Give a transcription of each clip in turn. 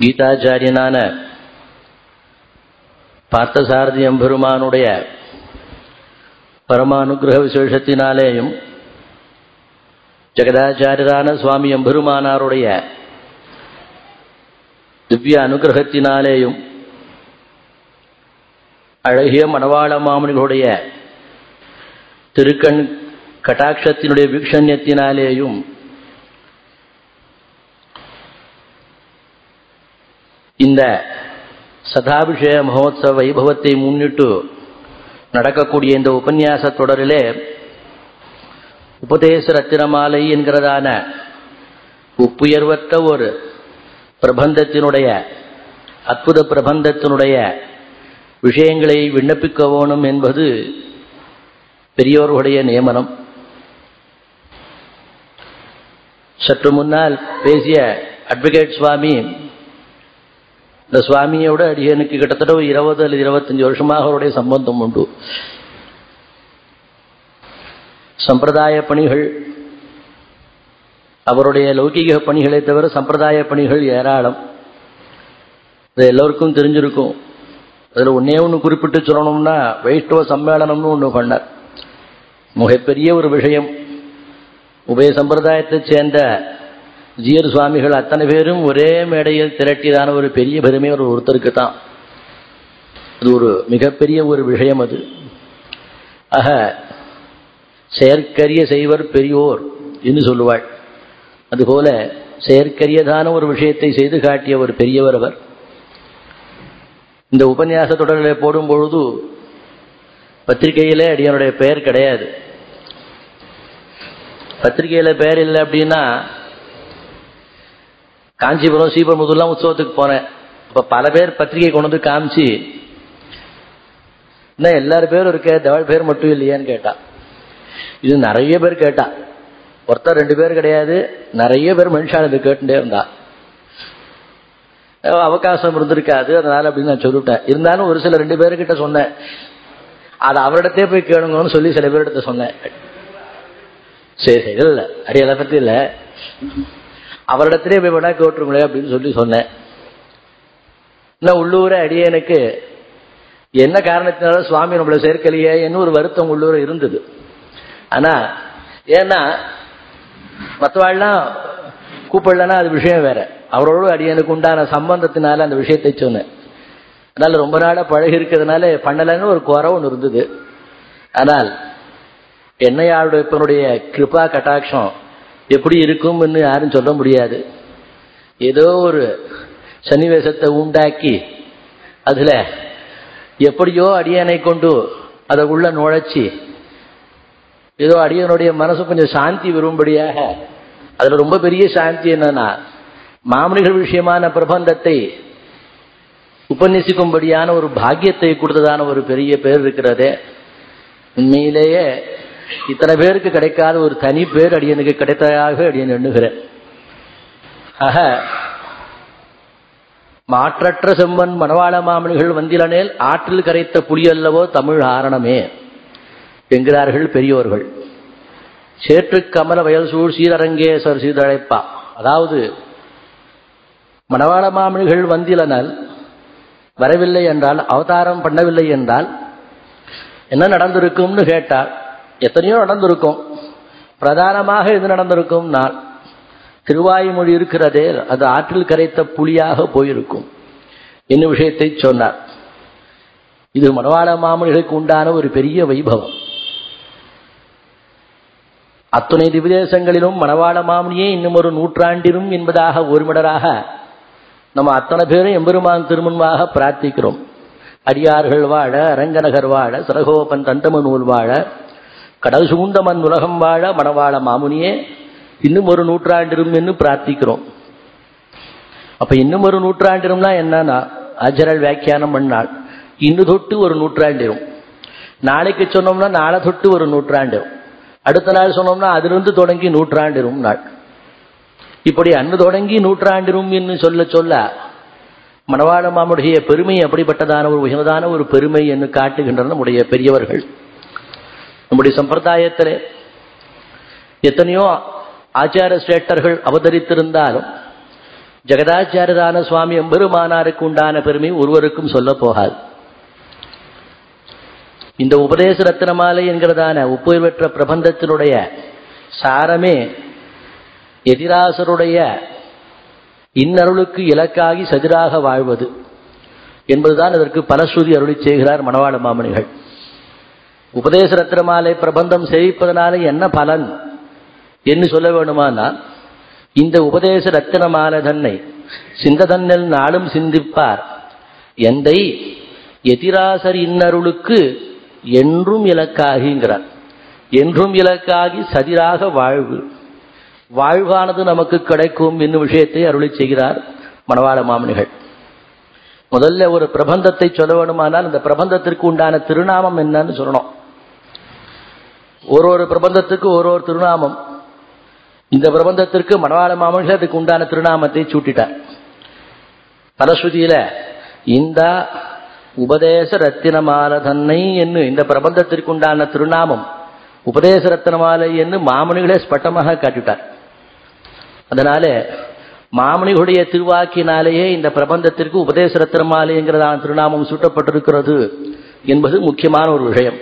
கீதாச்சாரியனான பார்த்தசாரதி எம்பெருமானுடைய பரமானுகிரக விசேஷத்தினாலேயும் ஜெகதாச்சாரியரான சுவாமி எம்பெருமானாருடைய திவ்ய அனுகிரகத்தினாலேயும் அழகிய மணவாள மாமனிகளுடைய திருக்கண் கட்டாட்சத்தினுடைய வீக்ஷண்யத்தினாலேயும் இந்த சதாபிஷேக மகோத்சவ வைபவத்தை முன்னிட்டு நடக்கக்கூடிய இந்த உபன்யாச தொடரிலே உபதேச ரத்தினமாலை என்கிறதான உப்புயர்வற்ற ஒரு பிரபந்தத்தினுடைய அற்புத பிரபந்தத்தினுடைய விஷயங்களை விண்ணப்பிக்க வேணும் என்பது பெரியோர்களுடைய நியமனம். சற்று முன்னால் பேசிய அட்வொகேட் சுவாமி இந்த சுவாமியோட அடியனுக்கு கிட்டத்தட்ட ஒரு இருபது அல்லது இருபத்தஞ்சு வருஷமாக அவருடைய சம்பந்தம் உண்டு. சம்பிரதாய பணிகள் அவருடைய லௌகிக பணிகளை தவிர சம்பிரதாய பணிகள் ஏராளம். இது எல்லோருக்கும் தெரிஞ்சிருக்கும். அதில் ஒன்னே ஒன்று குறிப்பிட்டு சொல்லணும்னா வைஷ்ணவ சம்மேளனம்னு ஒன்று பண்ணார். மிகப்பெரிய ஒரு விஷயம். உபய சம்பிரதாயத்தைச் சேர்ந்த ஜீயர் சுவாமிகள் அத்தனை பேரும் ஒரே மேடையில் திரட்டியதான ஒரு பெரிய பெருமை ஒரு ஒருத்தருக்கு தான். அது ஒரு மிகப்பெரிய ஒரு விஷயம் அது. ஆக செயற்கரிய செய்வர் பெரியோர் என்று சொல்லுவாள். அதுபோல செயற்கரியதான ஒரு விஷயத்தை செய்து காட்டிய ஒரு பெரியவர் அவர். இந்த உபன்யாச தொடரில் போடும் பொழுது பத்திரிகையிலே அடியனுடைய பெயர் கிடையாது. பத்திரிகையில் பெயர் இல்லை அப்படின்னா காஞ்சிபுரம் ஸ்ரீபெரும்புதூர்லாம் உற்சவத்துக்கு போனேன். இப்ப பல பேர் பத்திரிகை கொண்டு வந்து காமிச்சு என்ன எல்லாரும் பேரும் இருக்க தவள் பேர் மட்டும் இல்லையான்னு கேட்டா. இது நிறைய பேர் கேட்டா. ஒருத்தர் ரெண்டு பேர் கிடையாது நிறைய பேர் மனுஷான இது கேட்டுட்டே இருந்தா. அவகாசம் இருந்திருக்காது அதனால அப்படின்னு நான் சொல்லிவிட்டேன் இருந்தாலும் ஒரு சில ரெண்டு பேர்கிட்ட சொன்னேன். அதை அவரிடத்தே போய் கேளுங்கன்னு சொல்லி சில பேரிடத்த சொன்னேன். சரி சரி இல்லை அடி பத்தி இல்லை. அவரிடத்திலே போய் வேணா கேட்டுருங்களே அப்படின்னு சொல்லி சொன்னேன். இன்னும் உள்ளூர அடியனுக்கு என்ன காரணத்தினால சுவாமி நம்மளை சேர்க்கலையே என்ன ஒரு வருத்தம் உள்ளூர இருந்தது. ஆனா ஏன்னா மற்றவாள்லாம் கூப்பிடலன்னா அது விஷயம் வேற. அவரோடு அடியனுக்கு உண்டான சம்பந்தத்தினால அந்த விஷயத்தை சொன்னேன். அதனால ரொம்ப நாளா பழகி இருக்கிறதுனால பண்ணலன்னு ஒரு குறை ஒன்று இருந்தது. ஆனால் என்னையாளுடைய இப்பனுடைய கிருபா கட்டாட்சம் எப்படி இருக்கும்னு யாரும் சொல்ல முடியாது. ஏதோ ஒரு சன்னிவேசத்தை உண்டாக்கி அதுல எப்படியோ அடியனை கொண்டு அதை உள்ள நுழைச்சி ஏதோ அடியனுடைய மனசு கொஞ்சம் சாந்தி வரும்படியாக அதுல ரொம்ப பெரிய சாந்தி என்னன்னா மாமனிகள் விஷயமான பிரபந்தத்தை உபன்யசிக்கும்படியான ஒரு பாக்கியத்தை கொடுத்ததான ஒரு பெரிய பேர் இருக்கிறதே. உண்மையிலேயே இத்தனை பேருக்கு கிடைக்காத ஒரு தனி பேர் அடியனுக்கு கிடைத்ததாக அடியன் எண்ணுகிறேன் ஆக மாற்றற்ற செம்மன் மணவாள மாமனிகள் வந்திலனேல் ஆற்றில் கரைத்த புலியல்லவோ தமிழ் ஆரணமே என்கிறார்கள் பெரியோர்கள். சேற்று கமல வயல் சூழ் சீரரங்கேசர் சீதழைப்பா அதாவது மணவாள மாமனிகள் வந்திலனால் வரவில்லை என்றால் அவதாரம் பண்ணவில்லை என்றால் என்ன நடந்திருக்கும்னு கேட்டால் எத்தனையோ நடந்திருக்கும். பிரதானமாக இது நடந்திருக்கும்? நான். திருவாயுமொழி இருக்கிறதே அது ஆற்றில் கரைத்த புலியாக போயிருக்கும். என்ன விஷயத்தை சொன்னார்? இது மணவாள மாமனிகளுக்கு உண்டான ஒரு பெரிய வைபவம். அத்துணை திவிதேசங்களிலும் மணவாள மாமனியே இன்னும் ஒரு நூற்றாண்டிலும் என்பதாக ஒருமிடராக நம்ம அத்தனை பேரும் எம்பெருமான் திருமணமாக பிரார்த்திக்கிறோம். அடியார்கள் வாழ அரங்கநகர் வாழ சரகோபன் தந்தம நூல் வாழ கடல் சூழ்ந்தமன் உலகம் வாழ மணவாழ மாமுனியே இன்னும் ஒரு நூற்றாண்டிரும் என்று பிரார்த்திக்கிறோம். அப்ப இன்னும் ஒரு நூற்றாண்டிரும்னா என்னன்னா அஜரல் வியாக்கியானம் பண்ணாள் இன்னு தொட்டு ஒரு நூற்றாண்டிரும். நாளைக்கு சொன்னோம்னா நாளை தொட்டு ஒரு நூற்றாண்டிரும். அடுத்த நாள் சொன்னோம்னா அதிலிருந்து தொடங்கி நூற்றாண்டிரும் நாள். இப்படி அன்னு தொடங்கி நூற்றாண்டிரும் என்று சொல்ல சொல்ல மணவாள மாமுடைய பெருமை அப்படிப்பட்டதான ஒரு உயர்ந்ததான ஒரு பெருமை என்று காட்டுகின்றன நம்முடைய பெரியவர்கள். நம்முடைய சம்பிரதாயத்திலே எத்தனையோ ஆச்சார சேட்டர்கள் அவதரித்திருந்தாலும் ஜெகதாச்சாரதான சுவாமி எம்பெருமானாருக்கு உண்டான பெருமை ஒருவருக்கும் சொல்ல போகாது. இந்த உபதேச ரத்னமாலை என்கிறதான ஒப்புயர் பெற்ற பிரபந்தத்தினுடைய சாரமே எதிராசருடைய இன்னருளுக்கு இலக்காகி சதிராக வாழ்வது என்பதுதான் இதற்கு பலஸ்ருதி அருளி செய்கிறார் மணவாள மாமணிகள் உபதேச ரத்னமாலை பிரபந்தம் செய்விப்பதனால என்ன பலன்? என்று சொல்ல வேண்டுமானால் இந்த உபதேச ரத்தினமாலை தன்னை சிந்ததன்னல் நாளும் சிந்திப்பார். எந்தை எதிராசர் இன்னருளுக்கு என்றும் இலக்காகிங்கிறார். என்றும் இலக்காகி சதிராக வாழ்வு. வாழ்வானது நமக்கு கிடைக்கும் என்னும் விஷயத்தை அருளி செய்கிறார் மணவாள மாமனிகள். முதல்ல ஒரு பிரபந்தத்தை சொல்ல வேணுமானால் இந்த பிரபந்தத்திற்கு உண்டான திருநாமம் என்னன்னு சொல்லணும். ஒரு ஒரு பிரபந்தத்துக்கு ஒரு ஒரு திருநாமம். இந்த பிரபந்தத்திற்கு மணவாள மாமனிகள் அதுக்கு உண்டான திருநாமத்தை சூட்டிட்டார். பலஸ்ருதியில இந்த உபதேச ரத்தினமால தன்னை என்று இந்த பிரபந்தத்திற்கு உண்டான திருநாமம் உபதேச ரத்தினமாலை என்று மாமனிகளே ஸ்பட்டமாக காட்டிவிட்டார். அதனால மாமனிகளுடைய திருவாக்கினாலேயே இந்த பிரபந்தத்திற்கு உபதேச ரத்தினமாலைங்கிறதான திருநாமம் சூட்டப்பட்டிருக்கிறது என்பது முக்கியமான ஒரு விஷயம்.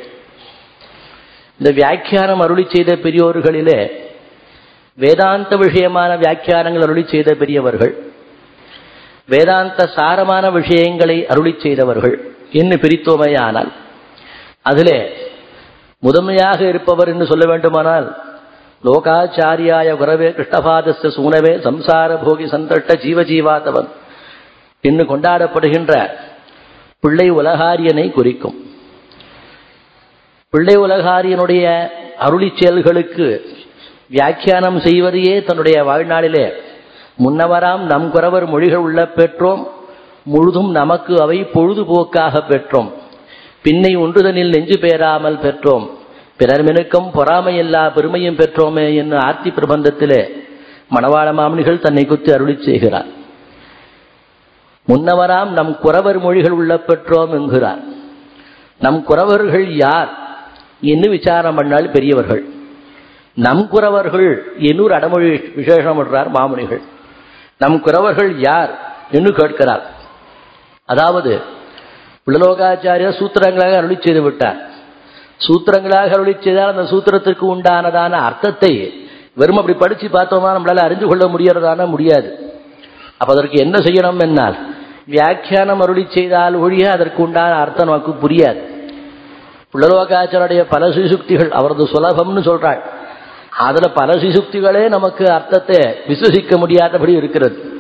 இந்த வியாக்கியானம் அருளி செய்த பெரியோர்களிலே வேதாந்த விஷயமான வியாக்கியானங்கள் அருளி செய்த பெரியவர்கள் வேதாந்த சாரமான விஷயங்களை அருளி செய்தவர்கள் என்று பிரித்தோமையானால் அதிலே முதன்மையாக இருப்பவர் என்று சொல்ல வேண்டுமானால் லோகாச்சாரியாய குரவே கிருஷ்ணபாதஸ்த சூனவே சம்சார போகி சந்தட்ட ஜீவஜீவாதவன் என்று கொண்டாடப்படுகின்ற பிள்ளை உலகாரியனை குறிக்கும். பிள்ளை உலகாரியனுடைய அருளி செயல்களுக்கு வியாக்கியானம் செய்வதையே தன்னுடைய வாழ்நாளிலே முன்னவராம் நம் குறவர் மொழிகள் உள்ள பெற்றோம். முழுதும் நமக்கு அவை பொழுதுபோக்காக பெற்றோம். பின்னை ஒன்றுதனில் நெஞ்சு பெயராமல் பெற்றோம். பிறர் மினுக்கம் பொறாமையில்லா பெருமையும் பெற்றோமே என்று ஆர்த்தி பிரபந்தத்திலே மணவாள மாமனிகள் தன்னை குத்தி அருளி செய்கிறார். முன்னவராம் நம் குறவர் மொழிகள் உள்ள பெற்றோம் என்கிறார். நம் குறவர்கள் யார்? என்று விசாரம் பண்ணால் பெரியவர்கள். நம் குறவர்கள் என்னூர் அடமொழி விசேஷம் என்றார் மாமுனிகள். நம் குறவர்கள் யார் என்று கேட்கிறார். அதாவது உலலோகாச்சாரியர் சூத்திரங்களாக அருளி செய்து விட்டார். சூத்திரங்களாக அருளி செய்தால் அந்த சூத்திரத்திற்கு உண்டானதான அர்த்தத்தை வெறும் அப்படி படிச்சு பார்த்தோமா நம்மளால அறிந்து கொள்ள முடியறதானா முடியாது. அப்ப அதற்கு என்ன செய்யணும் என்னால்? வியாக்கியானம் அருளி செய்தால் ஒழிய அதற்கு உண்டான அர்த்தம் நமக்கு புரியாது. புலலோகாச்சாரிய பல சுசுக்திகள் அவரது சுலபம்னு சொல்றாள். அதுல பல சிசுக்திகளே நமக்கு அர்த்தத்தை விசுவசிக்க முடியாதபடி இருக்கிறது.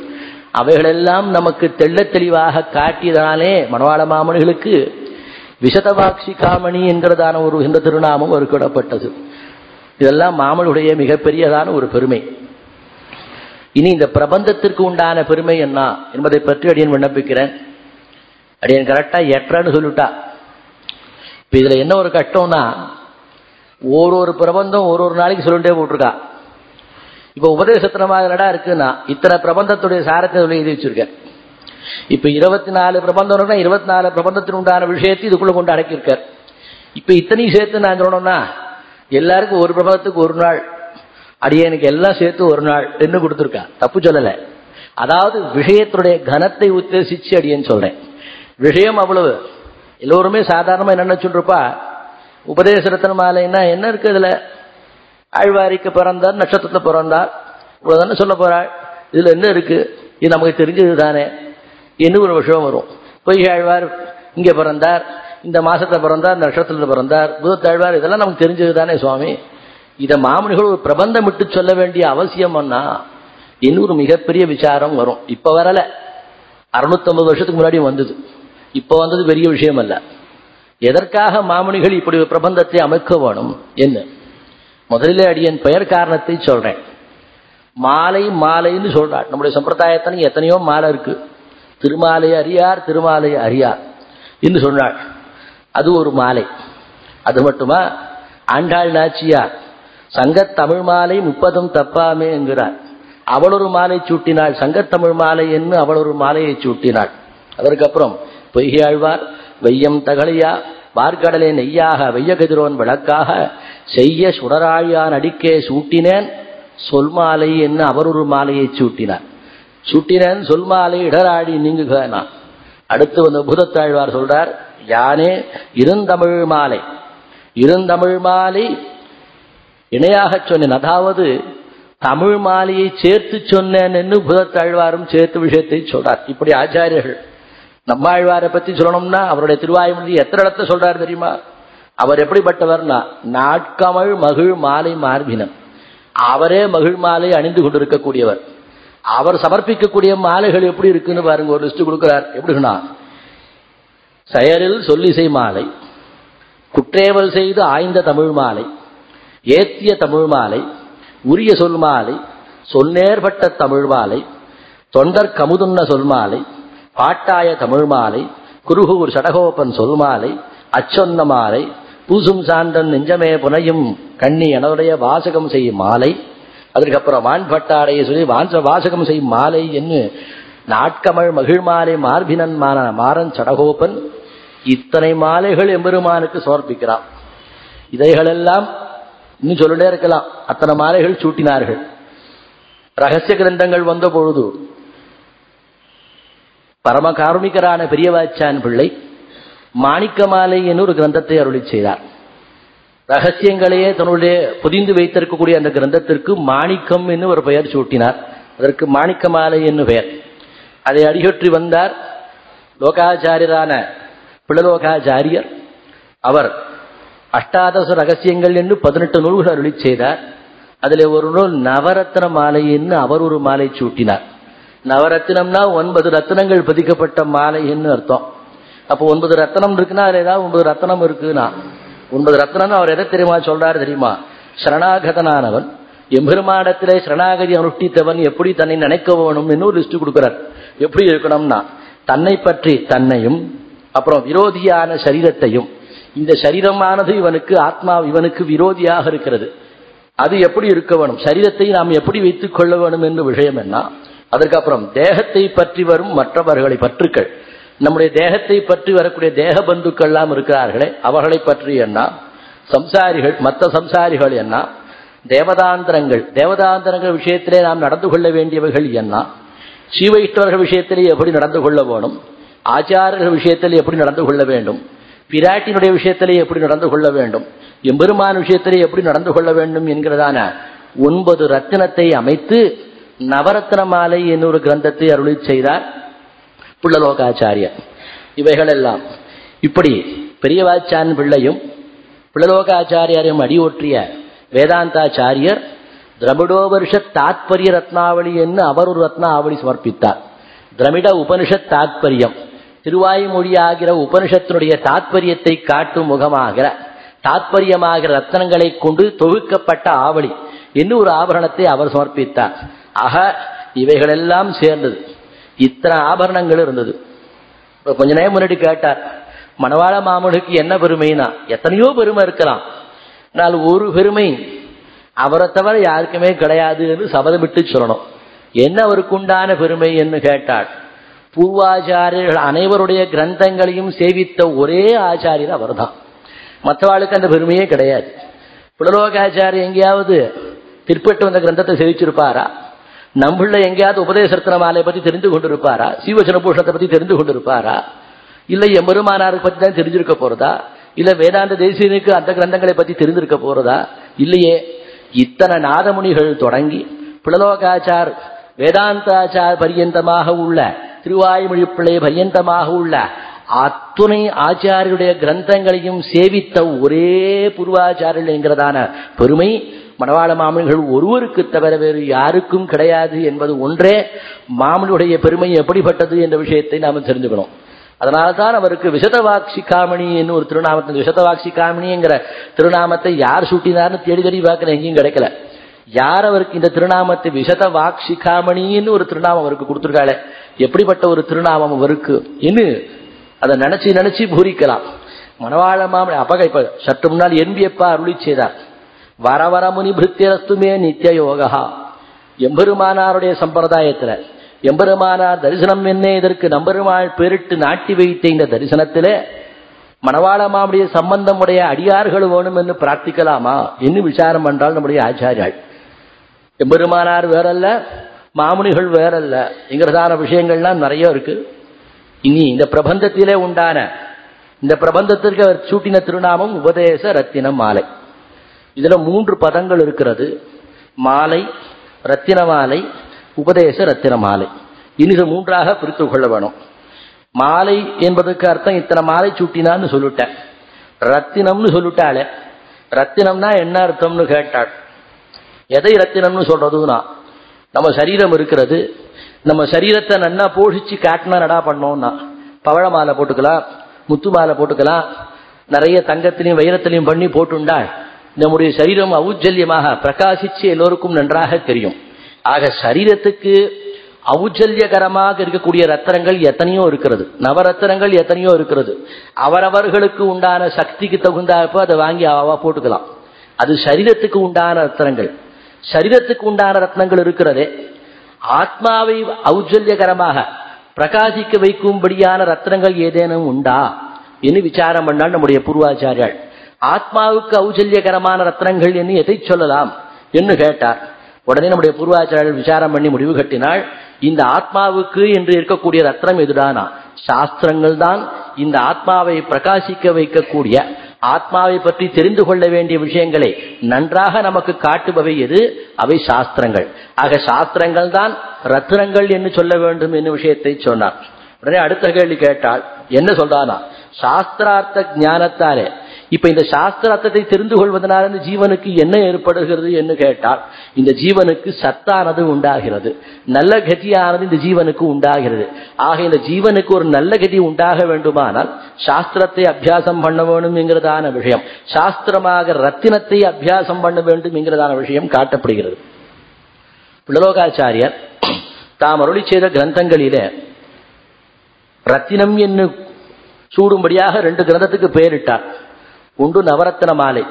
அவைகளெல்லாம் நமக்கு தெள்ள தெளிவாக காட்டியதனாலே மணவாள மாமணிகளுக்கு விஷதவாக்ஷி காமணி என்கிறதான ஒரு இந்த திருநாமம் ஒரு கிடப்பட்டது இதெல்லாம் மாமனுடைய மிகப்பெரியதான ஒரு பெருமை. இனி இந்த பிரபந்தத்திற்கு உண்டான பெருமை என்ன? என்பதை பற்றி அடியன் விண்ணப்பிக்கிறேன். அடியன் கரெக்டா எட்டன்னு சொல்லிட்டா. இப்போ இதில் என்ன ஒரு கஷ்டம்னா ஒரு ஒரு பிரபந்தம் ஒரு ஒரு நாளைக்கு சொல்லிட்டே போட்டிருக்கா. இப்போ உபதேசத்தினமாக இருக்குன்னா இத்தனை பிரபந்தத்துடைய சாரத்தை சொல்லி எழுதி வச்சிருக்கேன் இப்போ இருபத்தி நாலு பிரபந்தம்னா இருபத்தி நாலு பிரபந்தத்தின் உண்டான விஷயத்தை இதுக்குள்ளே கொண்டு அடக்கியிருக்கார் இப்போ இத்தனையும் சேர்த்து நான் சொல்லணும்னா எல்லாருக்கும் ஒரு பிரபந்தத்துக்கு ஒரு நாள் அடியனுக்கு எல்லாம் சேர்த்து ஒரு நாள் என்று கொடுத்துருக்கா. தப்பு சொல்லலை. அதாவது விஷயத்துடைய கனத்தை உத்தேசிச்சு அடியேன்னு சொல்றேன். விஷயம் அவ்வளவு. எல்லோருமே சாதாரணமா என்னென்ன சொல்றப்பா உபதேச ரத்தன மாலைன்னா என்ன இருக்கு இதுல? ஆழ்வாரிக்கு பிறந்தார் நட்சத்திரத்துல பிறந்தார். இவ்வளவுதானே சொல்ல போறாள்? இதுல என்ன இருக்கு? இது நமக்கு தெரிஞ்சது தானே என்ன ஒரு விஷயம் வரும். பொய் ஆழ்வார் இங்க பிறந்தார் இந்த மாசத்துல பிறந்தார் நட்சத்திரத்துல பிறந்தார் புதத்தாழ்வார் இதெல்லாம் நமக்கு தெரிஞ்சது தானே சுவாமி. இதை மாமனிகள் ஒரு பிரபந்தம் விட்டு சொல்ல வேண்டிய அவசியம்னா இன்னொரு மிகப்பெரிய விசாரம் வரும். இப்ப வரல. அறுநூத்தம்பது வருஷத்துக்கு முன்னாடி வந்தது. இப்போ வந்தது பெரிய விஷயம் அல்ல எதற்காக மாமுனிகள் இப்படி ஒரு பிரபந்தத்தை அமைக்க வேணும்? என்ன? முதலிலே அடியன் பெயர் காரணத்தை சொல்றேன். மாலை மாலைன்னு சொல்றாள் நம்முடைய சம்பிரதாயத்தனை எத்தனையோ மாலை இருக்கு. திருமாலை அறியார் திருமாலை அறியார் என்று சொன்னாள் அது ஒரு மாலை. அது மட்டுமா? ஆண்டாள் நாச்சியார் சங்கத் தமிழ் மாலை முப்பதும் தப்பாமே என்கிறார். அவள் ஒரு மாலை சூட்டினாள். சங்கத்தமிழ் மாலை என்று அவள் ஒரு மாலையை சூட்டினாள். அதற்கப்புறம் பொய்கையாழ்வார் வெய்யம் தகழியா வார்கடலே நெய்யாக வெய்யகதிரோன் விளக்காக செய்ய சுடராழியான் அடிக்கே சூட்டினேன் சொல்மாலை என்ன என்று அவர் ஒரு மாலையை சூட்டினார். சுட்டினேன் சொல்மாலை இடராடி நீங்குக நான் அடுத்து வந்து புதத்தாழ்வார் சொல்றார் யானே இருந்தமிழ் மாலை. இருந்தமிழ் மாலை இணையாக சொன்னேன். அதாவது தமிழ் மாலையை சேர்த்து சொன்னேன் என்று புதத்தாழ்வாரும் சேர்த்து விஷயத்தை சொல்றார். இப்படி ஆச்சாரியர்கள் நம்மாழ்வாரை பத்தி சொல்லணும்னா அவருடைய திருவாயுமொழி எத்தனை இடத்த சொல்றாரு தெரியுமா? அவர் எப்படிப்பட்டவர்னா நாட்கமழ் மகிழ் மாலை மார்பினம். அவரே மகிழ் மாலை அணிந்து கொண்டிருக்கக்கூடியவர். அவர் சமர்ப்பிக்கக்கூடிய மாலைகள் எப்படி இருக்குன்னு பாருங்க ஒரு லிஸ்ட் கொடுக்கிறார். எப்படின்னா செயலில் சொல்லிசை மாலை குற்றேவல் செய்து ஆய்ந்த தமிழ் மாலை ஏத்திய தமிழ் மாலை உரிய சொல் மாலை சொன்னேற்பட்ட தமிழ் மாலை தொண்டர் கமுதுன்ன சொல் மாலை பாட்டாய தமிழ் மாலை குருகூர் சடகோப்பன் சொல் மாலை அச்சொன்ன மாலை பூசும் சாந்தன் நெஞ்சமே புனையும் கண்ணி எனவுடைய வாசகம் செய்யும் மாலை அதற்கப்புறம் வான் பட்டாடையை சொல்லி வான்ச வாசகம் செய்யும் மாலை என்று நாட்கமழ் மகிழ் மாலை மார்பினன் மான மாறன் சடகோபன் இத்தனை மாலைகள் எம்பெருமானுக்கு சமர்ப்பிக்கிறான். இதைகளெல்லாம் இன்னும் சொல்லிட்டே இருக்கலாம். அத்தனை மாலைகள் சூட்டினார்கள். ரகசிய கிரந்தங்கள் வந்த பொழுது பரமகாருணிகரான பெரியவாச்சான் பிள்ளை மாணிக்க மாலை என்று ஒரு கிரந்தத்தை அருளி செய்தார். ரகசியங்களையே தன்னுடைய புதிந்து வைத்திருக்கக்கூடிய அந்த கிரந்தத்திற்கு மாணிக்கம் என்று ஒரு பெயர் சூட்டினார். அதற்கு மாணிக்க மாலை என்று பெயர். அதை அடிகொற்றி வந்தார் லோகாச்சாரியரான பிளலோகாச்சாரியர். அவர் அஷ்டாதச ரகசியங்கள் என்று பதினெட்டு நூல்கள் அருளி செய்தார். அதில் ஒரு நூல் நவரத்ன மாலை என்று அவர் ஒரு மாலை சூட்டினார். நவரத்தினம்னா ஒன்பது ரத்தினங்கள் பதிக்கப்பட்ட மாலைன்னு அர்த்தம். அப்போ ஒன்பது ரத்தனம் இருக்குன்னா அதுல ஏதாவது ஒன்பது ரத்தனம் இருக்குன்னா. ஒன்பது ரத்னம்னு அவர் எதை தெரியுமா சொல்றாரு தெரியுமா? சரணாகதனானவன் எம்பெருமாடத்திலே சரணாகதி அனுஷ்டித்தவன் எப்படி தன்னை நினைக்க வேணும் ஒரு லிஸ்ட் கொடுக்கிறார். எப்படி இருக்கணும்னா தன்னை பற்றி தன்னையும் அப்புறம் விரோதியான சரீரத்தையும். இந்த சரீரமானது இவனுக்கு ஆத்மா இவனுக்கு விரோதியாக இருக்கிறது. அது எப்படி இருக்க வேணும்? சரீரத்தை நாம் எப்படி வைத்துக் கொள்ள வேணும் என்று விஷயம் என்ன? அதற்கப்புறம் தேகத்தை பற்றி வரும் மற்றவர்களை பற்றுக்கள். நம்முடைய தேகத்தை பற்றி வரக்கூடிய தேக பந்துக்கள்லாம் இருக்கிறார்களே அவர்களை பற்றி என்ன? சம்சாரிகள் மற்ற சம்சாரிகள் என்ன? தேவதாந்திரங்கள். தேவதாந்திரங்கள் விஷயத்திலே நாம் நடந்து கொள்ள வேண்டியவைகள் என்ன? சீவைஷ்டவர்கள் விஷயத்திலே எப்படி நடந்து கொள்ள வேணும்? ஆச்சாரர்கள் விஷயத்தில் எப்படி நடந்து கொள்ள வேண்டும்? பிராட்டினுடைய விஷயத்திலே எப்படி நடந்து கொள்ள வேண்டும்? எம்பெருமான் விஷயத்திலே எப்படி நடந்து கொள்ள வேண்டும் என்கிறதான ஒன்பது ரத்தினத்தை அமைத்து நவரத்ன மாலை என்னொரு கிரந்தத்தை அருளி செய்தார் புள்ளலோகாச்சாரியர். இவைகளெல்லாம் இப்படி பெரியவாச்சான் பிள்ளையும் பிள்ளலோகாச்சாரியரையும் அடியொற்றிய வேதாந்தாச்சாரியர் திரமிடோபனிஷத் தாத்பரிய ரத்னாவளி என்று அவர் ஒரு ரத்னாவளி சமர்ப்பித்தார். திரமிட உபனிஷத் தாத்பரியம். திருவாய்மொழியாகிற உபனிஷத்தினுடைய தாத்பரியத்தை காட்டும் முகமாகிற தாத்பரியமாகிற ரத்தனங்களை கொண்டு தொகுக்கப்பட்ட ஆவணி என்று ஒரு ஆபரணத்தை அவர் சமர்ப்பித்தார். ஆக இவைகளெல்லாம் சேர்ந்தது. இத்தனை ஆபரணங்கள் இருந்தது. கொஞ்ச நேரம் முன்னாடி கேட்டார் மணவாள மாமனுக்கு என்ன பெருமைனா எத்தனையோ பெருமை இருக்கலாம். ஆனால் ஒரு பெருமை அவரை தவிர யாருக்குமே கிடையாது என்று சபதமிட்டு சொல்லணும். என்ன அவருக்கு உண்டான பெருமை என்று கேட்டாள் பூர்வாச்சாரியர்கள் அனைவருடைய கிரந்தங்களையும் சேவித்த ஒரே ஆச்சாரியர் அவர்தான். மற்றவாளுக்கு அந்த பெருமையே கிடையாது. புலலோகாச்சாரியர் எங்கேயாவது திருப்பட்டு வந்த கிரந்தத்தை சேவிச்சிருப்பாரா? நம்முள்ள எங்கேயாவது உபதேசத்தின மாலை பற்றி தெரிந்து கொண்டிருப்பாரா? சீவசன பூஷணத்தை பற்றி தெரிந்து கொண்டிருப்பாரா? இல்லை எம்பெருமானாரை பற்றி தான் தெரிஞ்சிருக்க போறதா? இல்லை வேதாந்த தேசியனுக்கு அந்த கிரந்தங்களை பற்றி தெரிந்திருக்க போறதா? இல்லையே. இத்தனை நாதமுனிகள் தொடங்கி புலலோகாச்சார் வேதாந்தாச்சார் பரியந்தமாக உள்ள திருவாய்மொழி பிள்ளை பரியந்தமாக உள்ள அத்துணை ஆச்சாரியுடைய கிரந்தங்களையும் சேவித்த ஒரே பூர்வாச்சாரியர்கள் என்கிறதான பெருமை மணவாள மாமன்கள் ஒருவருக்கு தவிர வேறு யாருக்கும் கிடையாது என்பது ஒன்றே மாமனுடைய பெருமை எப்படிப்பட்டது என்ற விஷயத்தை நாம் தெரிஞ்சுக்கணும். அதனால்தான் அவருக்கு விசதவாக்ஷி காமணி என்று ஒரு திருநாமத்தை விசதவாக்ஷி காமணிங்கிற திருநாமத்தை யார் சூட்டினார்னு தேடி தேடி பார்க்கல எங்கேயும் கிடைக்கல. யார் அவருக்கு இந்த திருநாமத்தை விசத வாக்ஷிகாமணின்னு ஒரு திருநாமம் அவருக்கு கொடுத்துருக்காளே? எப்படிப்பட்ட ஒரு திருநாமம் அவருக்கு? என்று அதை நினைச்சு நினைச்சு பூரிக்கலாம். மணவாள மாமணி அப்பக இப்ப சற்று முன்னால் என்பியப்பா அருளி செய்தார். வரவரமுனி முனி பிருத்தியரஸ்துமே நித்திய யோகா எம்பெருமானாருடைய சம்பிரதாயத்துல எம்பெருமானார் தரிசனம் என்ன இதற்கு நம்பெருமாள் பேரிட்டு நாட்டி வைத்த இந்த தரிசனத்திலே மணவாள மாமுடைய சம்பந்தம் உடைய அடியார்கள் வேணும் என்று பிரார்த்திக்கலாமா? என்று விசாரம் பண்றால் நம்முடைய ஆச்சாரியாள். எம்பெருமானார் வேறல்ல மாமுனிகள் வேறல்ல என்கிறதான விஷயங்கள்லாம் நிறைய இருக்கு. இனி இந்த பிரபந்தத்திலே உண்டான இந்த பிரபந்தத்திற்கு அவர் சூட்டின திருநாமம் உபதேச ரத்தினம் மாலை. இதுல மூன்று பதங்கள் இருக்கிறது. மாலை ரத்தின மாலை உபதேச ரத்தின மாலை இனி இது மூன்றாக பிரித்து கொள்ள வேணும். மாலை என்பதற்கு அர்த்தம் இத்தனை மாலை சூட்டினான்னு சொல்லிட்டேன். ரத்தினம்னு சொல்லிட்டாளே. ரத்தினம்னா என்ன அர்த்தம்னு கேட்டாள். எதை ரத்தினம்னு சொல்றதுன்னா நம்ம சரீரம் இருக்கிறது. நம்ம சரீரத்தை நன்னா போஷிச்சு காட்டினா நடா பண்ணோம்னா பவழ மாலை போட்டுக்கலாம் முத்து மாலை போட்டுக்கலாம் நிறைய தங்கத்திலையும் வைரத்திலையும் பண்ணி போட்டுண்டாள் நம்முடைய சரீரம் அவுஜல்யமாக பிரகாசிச்சு எல்லோருக்கும் நன்றாக தெரியும். ஆக சரீரத்துக்கு அவுஜல்யகரமாக இருக்கக்கூடிய ரத்தனங்கள் எத்தனையோ இருக்கிறது. நவரத்தனங்கள் எத்தனையோ இருக்கிறது. அவரவர்களுக்கு உண்டான சக்திக்கு தகுந்தாப்போ அதை வாங்கி அவாவா போட்டுக்கலாம். அது சரீரத்துக்கு உண்டான ரத்தனங்கள். சரீரத்துக்கு உண்டான ரத்னங்கள் இருக்கிறதே. ஆத்மாவை ஔஜல்யகரமாக பிரகாசிக்க வைக்கும்படியான ரத்னங்கள் ஏதேனும் உண்டா? என்று விசாரம் பண்ணால் நம்முடைய பூர்வாச்சாரியாள் ஆத்மாவுக்கு ஔஜல்யகரமான ரத்னங்கள் என்று எதை சொல்லலாம் என்று கேட்டார். உடனே நம்முடைய பூர்வாச்சாரியர்கள் விசாரம் பண்ணி முடிவு கட்டினால் இந்த ஆத்மாவுக்கு என்று இருக்கக்கூடிய ரத்னம் எதுடானா? சாஸ்திரங்கள் தான். இந்த ஆத்மாவை பிரகாசிக்க வைக்கக்கூடிய ஆத்மாவை பற்றி தெரிந்து கொள்ள வேண்டிய விஷயங்களை நன்றாக நமக்கு காட்டுபவை எது? அவை சாஸ்திரங்கள். ஆக சாஸ்திரங்கள் தான் ரத்னங்கள் என்று சொல்ல வேண்டும் என்ன விஷயத்தை சொன்னார். உடனே அடுத்த கேள்வி கேட்டால் என்ன சொல்றானா? சாஸ்திரார்த்த ஞானத்தாலே இப்ப இந்த சாஸ்திரார்த்தத்தை தெரிந்து கொள்வதனால இந்த ஜீவனுக்கு என்ன ஏற்படுகிறது என்று கேட்டால் இந்த ஜீவனுக்கு சத்தானது உண்டாகிறது நல்ல கதியானது இந்த ஜீவனுக்கு உண்டாகிறது. ஆக இந்த ஜீவனுக்கு ஒரு நல்ல கதி உண்டாக வேண்டுமானால் சாஸ்திரத்தை அபியாசம் பண்ண வேண்டும் என்கிறதான விஷயம் சாஸ்திரமாக ரத்தினத்தை அபியாசம் பண்ண வேண்டும் என்கிறதான விஷயம் காட்டப்படுகிறது. பிள்ளலோகாச்சாரியர் தாம் அருளி செய்த கிரந்தங்களிலே ரத்தினம் என்று சூடும்படியாக ரெண்டு கிரந்தத்துக்கு பெயரிட்டார். ஒன்று நவரத்ன மாலை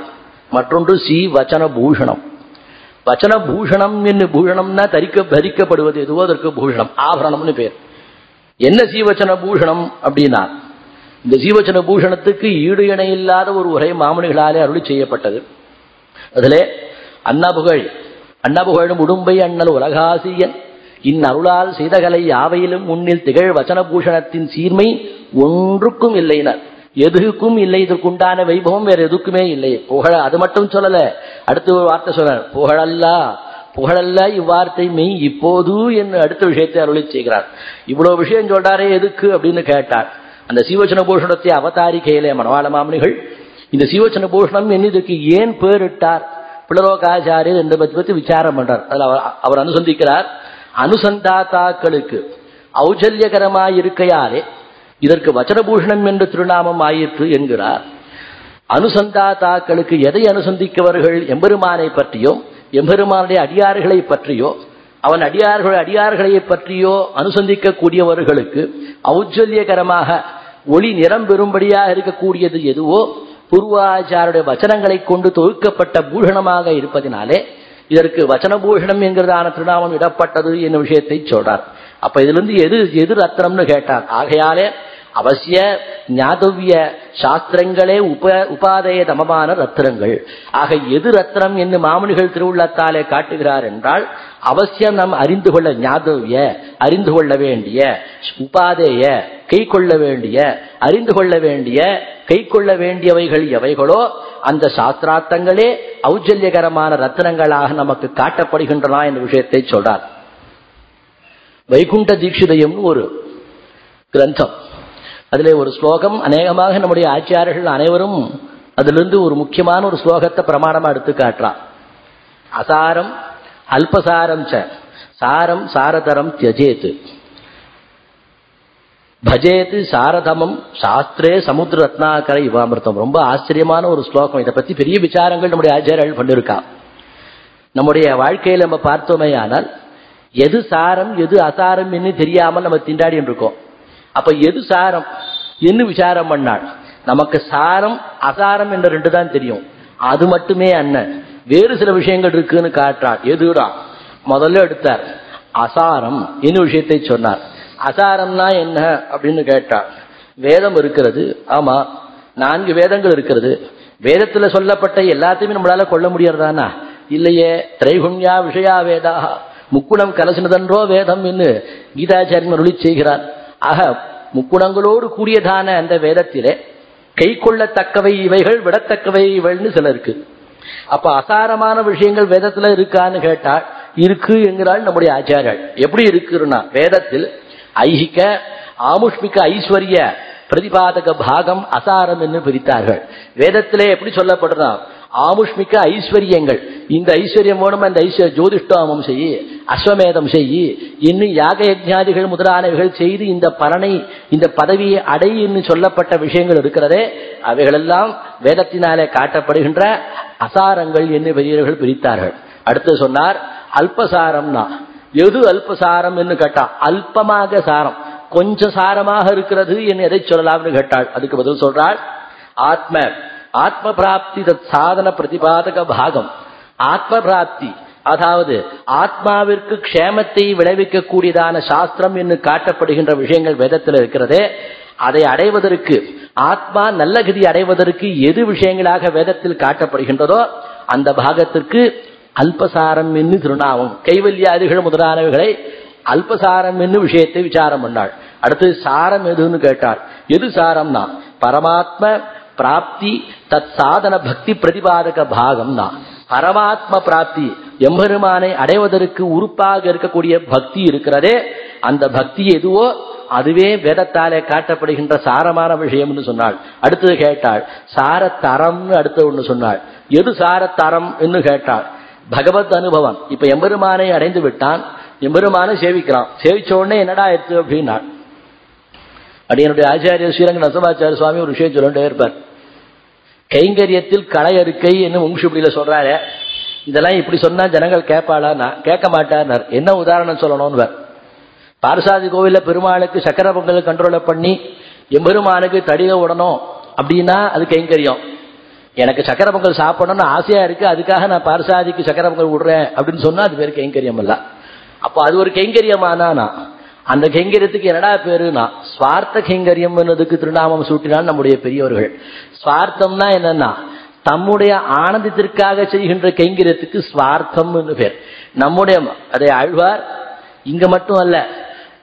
மற்றொன்று சி வச்சன பூஷணம் வச்சன பூஷணம் என்று பூஷணம்னா தரிக்க தரிக்கப்படுவது எதுவோ அதற்கு பூஷணம் ஆபரணம்னு பேர். என்ன சீவச்சன பூஷணம் அப்படின்னா இந்த சீவச்சன பூஷணத்துக்கு ஈடு இணை இல்லாத ஒரு உரை மாமனிகளாலே அருளி செய்யப்பட்டது. அதிலே அன்னபுகழ் அன்னபுகழும் உடும்பை அண்ணல் உலகாசியன் இன்னருளால் செய்தகலை யாவையிலும் முன்னில் திகழ் வச்சன பூஷணத்தின் சீர்மை ஒன்றுக்கும் இல்லைனர். எதுக்கும் இல்லை இதற்குண்டான வைபவம் வேற எதுக்குமே இல்லை. புகழ அது மட்டும் சொல்லல. அடுத்து ஒரு வார்த்தை சொல்ற புகழல்லா புகழல்ல இவ்வார்த்தை மெய் இப்போது என்று அடுத்த விஷயத்தை அருளி செய்கிறார். இவ்வளவு விஷயம் சொல்றாரே எதுக்கு அப்படின்னு கேட்டார். அந்த சீவச்சன பூஷணத்தை அவதாரிக்கையிலே மனவாள மாமனிகள் இந்த சீவச்சன பூஷணம் என்ன ஏன் பேரிட்டார்? பிளரோகாச்சாரியர் என்று பற்றி பற்றி விசாரம் பண்றார். அதில் அவர் அவர் அனுசந்திக்கிறார். அனுசந்தாத்தாக்களுக்கு ஔஜல்யகரமாயிருக்கையாலே இதற்கு வச்சனபூஷணம் என்று திருநாமம் ஆயிற்று என்கிறார். அனுசந்தாத்தாக்களுக்கு எதை அனுசந்திக்கவர்கள் எம்பெருமானை பற்றியோ எம்பெருமானுடைய அடியார்களை பற்றியோ அவன் அடியார்கள் அடியார்களை பற்றியோ அனுசந்திக்கக்கூடியவர்களுக்கு ஔஜல்யகரமாக ஒளி நிறம் பெறும்படியாக இருக்கக்கூடியது எதுவோ பூர்வாச்சாருடைய வச்சனங்களை கொண்டு தொகுக்கப்பட்ட பூஷணமாக இருப்பதினாலே இதற்கு வச்சனபூஷணம் என்கிறதான திருநாமம் இடப்பட்டது என்னும் விஷயத்தை சொல்றார். அப்ப இதுல இருந்து எது எது ரத்னம்னு கேட்டார் ஆகையாலே அவசிய ஞாதவிய சாஸ்திரங்களே உப உபாதய தமமான ரத்னங்கள் ஆக எது ரத்னம் என்று மாமுனிகள் திருவுள்ளத்தாலே காட்டுகிறார் என்றால் அவசியம் நாம் அறிந்து கொள்ள ஞாதவிய அறிந்து கொள்ள வேண்டிய உபாதேய கை கொள்ள வேண்டிய அறிந்து கொள்ள வேண்டிய கை கொள்ள வேண்டியவைகள் எவைகளோ அந்த சாஸ்திரார்த்தங்களே ஔஜல்யகரமான ரத்னங்களாக நமக்கு காட்டப்படுகின்றன என்ற விஷயத்தை சொல்றார். வைகுண்ட தீட்சிதயம் ஒரு கிரந்தம். அதிலே ஒரு ஸ்லோகம் அநேகமாக நம்முடைய ஆச்சாரியர்கள் அனைவரும் அதிலிருந்து ஒரு முக்கியமான ஒரு ஸ்லோகத்தை பிரமாணமா எடுத்து காட்டுறான் அசாரம் அல்பசாரம் ச சாரம் சாரதரம் தியஜேத்து பஜேத்து சாரதமம் சாஸ்திரே சமுத்திர ரத்னாகர இவாமிருத்தம் ரொம்ப ஆச்சரியமான ஒரு ஸ்லோகம். இதை பத்தி பெரிய விசாரங்கள் நம்முடைய ஆச்சாரியர்கள் பண்ணிருக்கா. நம்முடைய வாழ்க்கையில் நம்ம பார்த்தோமே ஆனால் எது சாரம் எது அசாரம் என்று தெரியாமல் நம்ம திண்டாடி இருக்கோம் அப்ப எது சாரம் என்ன விசாரம் பண்ணாள் நமக்கு சாரம் அசாரம் என்ற ரெண்டு தான் தெரியும். அது மட்டுமே அண்ணன் வேறு சில விஷயங்கள் இருக்குன்னு காட்டுறாள் எதுடா? முதல்ல எடுத்தார். அசாரம் என்ன விஷயத்தை சொன்னார். அசாரம்னா என்ன அப்படின்னு கேட்டாள் வேதம் இருக்கிறது. ஆமா. நான்கு வேதங்கள் இருக்கிறது. வேதத்துல சொல்லப்பட்ட எல்லாத்தையுமே நம்மளால கொள்ள முடியறதானா? இல்லையே. திரைகுண்யா விஷயா வேதா. முக்குணம் கலசினதன்றோ வேதம் என்று கீதாச்சாரியன் அருளி செய்கிறார். ஆக முக்குணங்களோடு கூடியதான அந்த வேதத்திலே கை கொள்ளத்தக்கவை இவைகள் விடத்தக்கவை இவைகள்னு சில இருக்கு. அப்ப அசாரமான விஷயங்கள் வேதத்துல இருக்கான்னு கேட்டால் இருக்கு என்கிறாள் நம்முடைய ஆச்சாரியர்கள் எப்படி இருக்குன்னா வேதத்தில் ஐகிக ஆமுஷ்மிக ஐஸ்வர்ய பிரதிபாதக பாகம் அசாரம் என்று பிரித்தார்கள். வேதத்திலே எப்படி சொல்லப்படுறான் ஆமுஷ்மிக ஐஸ்வர்யங்கள். இந்த ஐஸ்வர்யம் வேணும் அந்த ஐஸ்வர்ய ஜோதிஷ்டோமம் செய்யி அஸ்வமேதம் செய்யி இன்னும் யாக யஜ்ஞாதிகள் முதலானவைகள் செய்து இந்த பலனை இந்த பதவியை அடையின்னு சொல்லப்பட்ட விஷயங்கள் இருக்கிறதே அவைகளெல்லாம் வேதத்தினாலே காட்டப்படுகின்ற அசாரங்கள் என்று பெரியவர்கள் பிரித்தார்கள். அடுத்து சொன்னார் அல்பசாரம்னா எது அல்பசாரம் என்று கேட்டா அல்பமாக சாரம். கொஞ்சம் சாரமாக இருக்கிறது என்று எதை சொல்லலாம்னு கேட்டாள்? அதுக்கு பதில் சொல்றாள் ஆத்ம ஆத்ம பிராப்தி தத் சாதன பிரதிபாதக பாகம். ஆத்ம பிராப்தி அதாவது ஆத்மாவிற்கு க்ஷேமத்தை விளைவிக்கக்கூடியதான சாஸ்திரம் என்று காட்டப்படுகின்ற விஷயங்கள் வேதத்தில் இருக்கிறதே அதை அடைவதற்கு ஆத்மா நல்ல கதி அடைவதற்கு எது விஷயங்களாக வேதத்தில் காட்டப்படுகின்றதோ அந்த பாகத்திற்கு அல்பசாரம் என்று திருநாமம். கைவல்யாதிகள் முதலானவைகளை அல்பசாரம் என்று விஷயத்தை விசாரம் பண்ணாள். அடுத்து சாரம் எதுன்னு கேட்டாள் எது சாரம்னா பரமாத்ம பிராப்தி தத் சாதன பக்தி பிரதிபாதக பாகம் தான் பரமாத்ம பிராப்தி எம்பெருமானை அடைவதற்கு உறுப்பாக இருக்கக்கூடிய பக்தி இருக்கிறதே அந்த பக்தி எதுவோ அதுவே வேதத்தாலே காட்டப்படுகின்ற சாரமான விஷயம்னு சொன்னாள் அடுத்தது கேட்டாள் சாரத்தரம்னு அடுத்த ஒன்று சொன்னாள். எது சாரத்தரம் என்று கேட்டாள். பகவத் அனுபவம். இப்ப எம்பெருமானை அடைந்து விட்டான் எம்பெருமானை சேவிக்கிறான். சேவிச்ச உடனே என்னடா எடுத்து அப்படின்னா அப்படி என்னுடைய ஆச்சாரிய ஸ்ரீரங்க நசமாச்சாரிய சுவாமி ஒரு விஷயம் சொல்லிட்டே இருப்பார் கைங்கரியத்தில் களை அறுக்கை என்ன முங்ஷுபடியில சொல்றாரு. இதெல்லாம் இப்படி சொன்னா ஜனங்கள் கேட்பாளா கேட்க மாட்டார் என்ன உதாரணம் சொல்லணும்னு பாரசாதி கோவில்ல பெருமாளுக்கு சக்கர பொங்கல் கண்ட்ரோல பண்ணி எம்பெருமானுக்கு தடிய விடணும் அப்படின்னா அது கைங்கரியம். எனக்கு சக்கர பொங்கல் சாப்பிடணும்னு ஆசையா இருக்கு அதுக்காக நான் பாரசாதிக்கு சக்கர பொங்கல் விடுறேன் அப்படின்னு சொன்னா அது பேர் கைங்கரியம் இல்ல அப்போ அது ஒரு கைங்கரியமானா நான் அந்த கைங்கரியத்துக்கு என்னடா பேருனா சுவார்த்த கைங்கரியம் என்னதுக்கு திருநாமம் சூட்டினால் நம்முடைய பெரியவர்கள் சுவார்த்தம்னா என்னன்னா தம்முடைய ஆனந்தத்திற்காக செய்கின்ற கைங்கரியத்துக்கு சுவார்த்தம் பேர். நம்முடைய அதை ஆழ்வார் இங்க மட்டும் அல்ல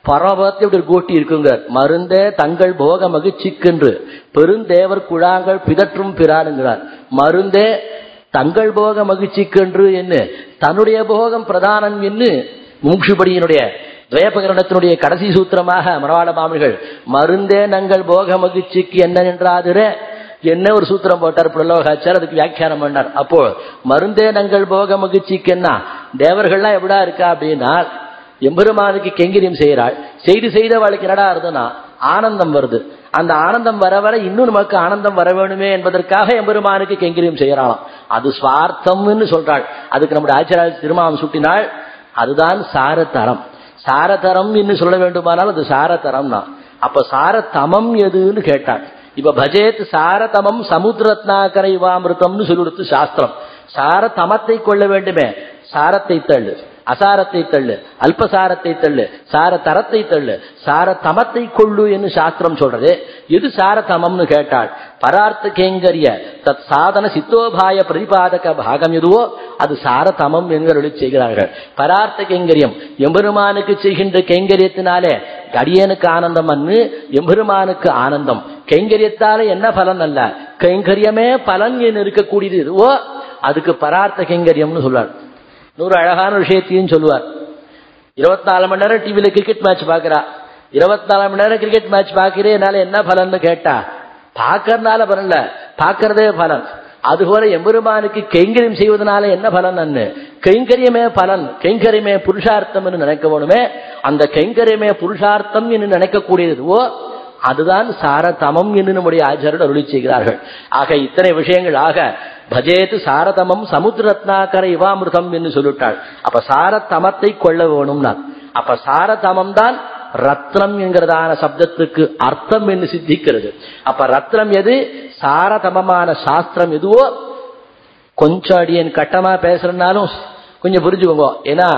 பரவத்தை ஒரு கூட்டி இருக்குங்க. மருந்தே தங்கள் போக மகிழ்ச்சிக்கென்று பெருந்தேவர் குழாங்கள் பிதற்றும் பிறாருங்கிறார் மருந்தே தங்கள் போக மகிழ்ச்சிக்கென்று என்ன? தன்னுடைய போகம் பிரதானம் என்று மூக்ஷுபடியினுடைய துவயபகரணத்தினுடைய கடைசி சூத்திரமாக மரவாள மாமிகள் மருந்தே நங்கள் போக மகிழ்ச்சிக்கு என்ன நின்றாதிர? என்ன ஒரு சூத்திரம் போட்டார் புலோகாச்சார் அதுக்கு வியாக்கியானம் பண்ணார். அப்போ மருந்தே நங்கள் போக மகிழ்ச்சிக்கு என்ன? தேவர்கள்லாம் எப்படா இருக்கா? அப்படின்னா எம்பெருமானுக்கு கெங்கிரியம் செய்கிறாள். செய்து செய்த வாழ்க்கை என்னடா இருந்ததுன்னா ஆனந்தம் வருது. அந்த ஆனந்தம் வர வர இன்னும் நமக்கு ஆனந்தம் வர வேணுமே என்பதற்காக எம்பெருமானுக்கு கெங்கிரியம் செய்யறாளாம் அது சுவார்த்தம்னு சொல்றாள். அதுக்கு நம்முடைய ஆச்சாரிய திருமாவம் சுட்டினாள் அதுதான் சாரதரம் சாரதரம் என்று சொல்ல வேண்டுமானால் அது சாரதரம் அப்ப சாரதமம் எதுன்னு கேட்டான் இப்ப பஜேத் சாரதமம் சமுத்திரத்னாக்கரை சொல்லி கொடுத்து சாஸ்திரம். சாரதமத்தை கொள்ள வேண்டுமே. சாரத்தை தள்ளு. அசாரத்தை தள்ளு அல்பசாரத்தை தள்ளு சார தரத்தை தள்ளு சார தமத்தை கொள்ளு என்று சாஸ்திரம் சொல்றது. எது சாரதமம்னு கேட்டாள் பரார்த்த கேங்கரிய தத் சாதன சித்தோபாய பிரதிபாதக பாகம் எதுவோ அது சாரதமம் என்கிறொழி செய்கிறார்கள். பரார்த்த கேங்கரியம் எம்பெருமானுக்கு செய்கின்ற கைங்கரியத்தினாலே அடியனுக்கு ஆனந்தம் அன்னு எம்பெருமானுக்கு ஆனந்தம். கைங்கரியத்தால என்ன பலன் அல்ல? கைங்கரியமே பலன் என்று இருக்கக்கூடியது எதுவோ அதுக்கு பரார்த்த கைங்கரியம்னு சொல்வார். நூறு அழகான விஷயத்தையும் சொல்லுவார். இருபத்தி நாலு மணி நேரம் டிவியில கிரிக்கெட் மேட்ச் பாக்குறா இருபத்தி நாலு மணி நேரம் கிரிக்கெட் மேட்ச் பாக்கிறேன் என்னால என்ன பலன்னு கேட்டா பாக்கறதுனால பலன் இல்ல. பாக்குறதே பலன். அதுபோல எம்பெருமானுக்கு கைங்கரியம் செய்வதனால என்ன பலன் அண்ணு? கைங்கரியமே பலன். கைங்கரியமே புருஷார்த்தம் என்று நினைக்க வேணுமே? அந்த கைங்கரியமே புருஷார்த்தம் என்று நினைக்கக்கூடியதுவோ அதுதான் சாரதமம் என்று நம்முடைய ஆச்சாரியர் அருளி செய்கிறார்கள். ஆக இத்தனை விஷயங்கள் ஆக பஜேத்து சாரதமம் சமுத்திரத்னாக்கர இவாமிருதம் என்று சொல்லிட்டாள் அப்ப சாரதமத்தை கொள்ள வேணும்னா அப்ப சாரதமம் தான் ரத்னம் என்கிறதான சப்தத்துக்கு அர்த்தம் என்று சித்திக்கிறது. அப்ப ரத்னம் எது? சாரதமமான சாஸ்திரம் எதுவோ? கொஞ்சம் அடியன் கட்டமா பேசுறதுனாலும் கொஞ்சம் புரிஞ்சுக்கோங்க. ஏன்னா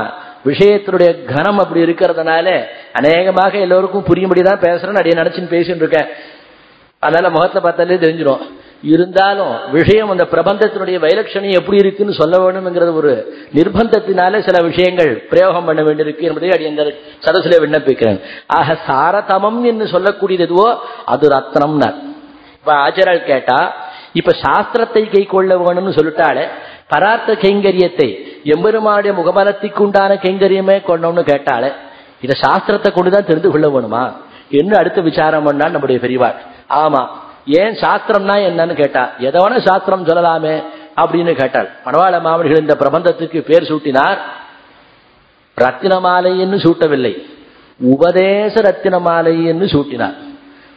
விஷயத்தினுடைய கனம் அப்படி இருக்கிறதுனால அநேகமாக எல்லோருக்கும் புரியும்படிதான் பேசுறேன்னு அடிய நினைச்சுன்னு பேசிட்டு இருக்கேன். அதனால முகத்தை பார்த்தாலே தெரிஞ்சிடும் இருந்தாலும் விஷயம் அந்த பிரபந்தத்தினுடைய வைலட்சணி எப்படி இருக்குன்னு சொல்ல வேணும்ங்கிறது ஒரு நிர்பந்தத்தினால சில விஷயங்கள் பிரயோகம் பண்ண வேண்டியிருக்கு என்பதை அடி அந்த சதசில விண்ணப்பிக்கிறேன். ஆக சாரதமம் என்று சொல்லக்கூடியது எதுவோ அது ரத்னம்னா. இப்ப ஆச்சாரியர் கேட்டா இப்ப சாஸ்திரத்தை கை கொள்ள வேணும்னு சொல்லிட்டாலே பரார்த்த கைங்கரியத்தை எம்பெருமானுடைய முகபலத்துக்கு உண்டான கைங்கரியமே கொண்டோம்னு கேட்டாலே இதை சாஸ்திரத்தை கொண்டுதான் தெரிந்து கொள்ள வேணுமா? என்ன அடுத்த விசாரம் பண்ணால் நம்முடைய பெரியவாள் ஆமா ஏன் சாஸ்திரம்னா என்னன்னு கேட்டா எதவன சாஸ்திரம் சொல்லலாமே அப்படின்னு கேட்டாள். மணவாள மாமனிகள் இந்த பிரபந்தத்துக்கு பேர் சூட்டினார். ரத்தின என்று சூட்டவில்லை. உபதேச ரத்தினமாலை என்று சூட்டினார்.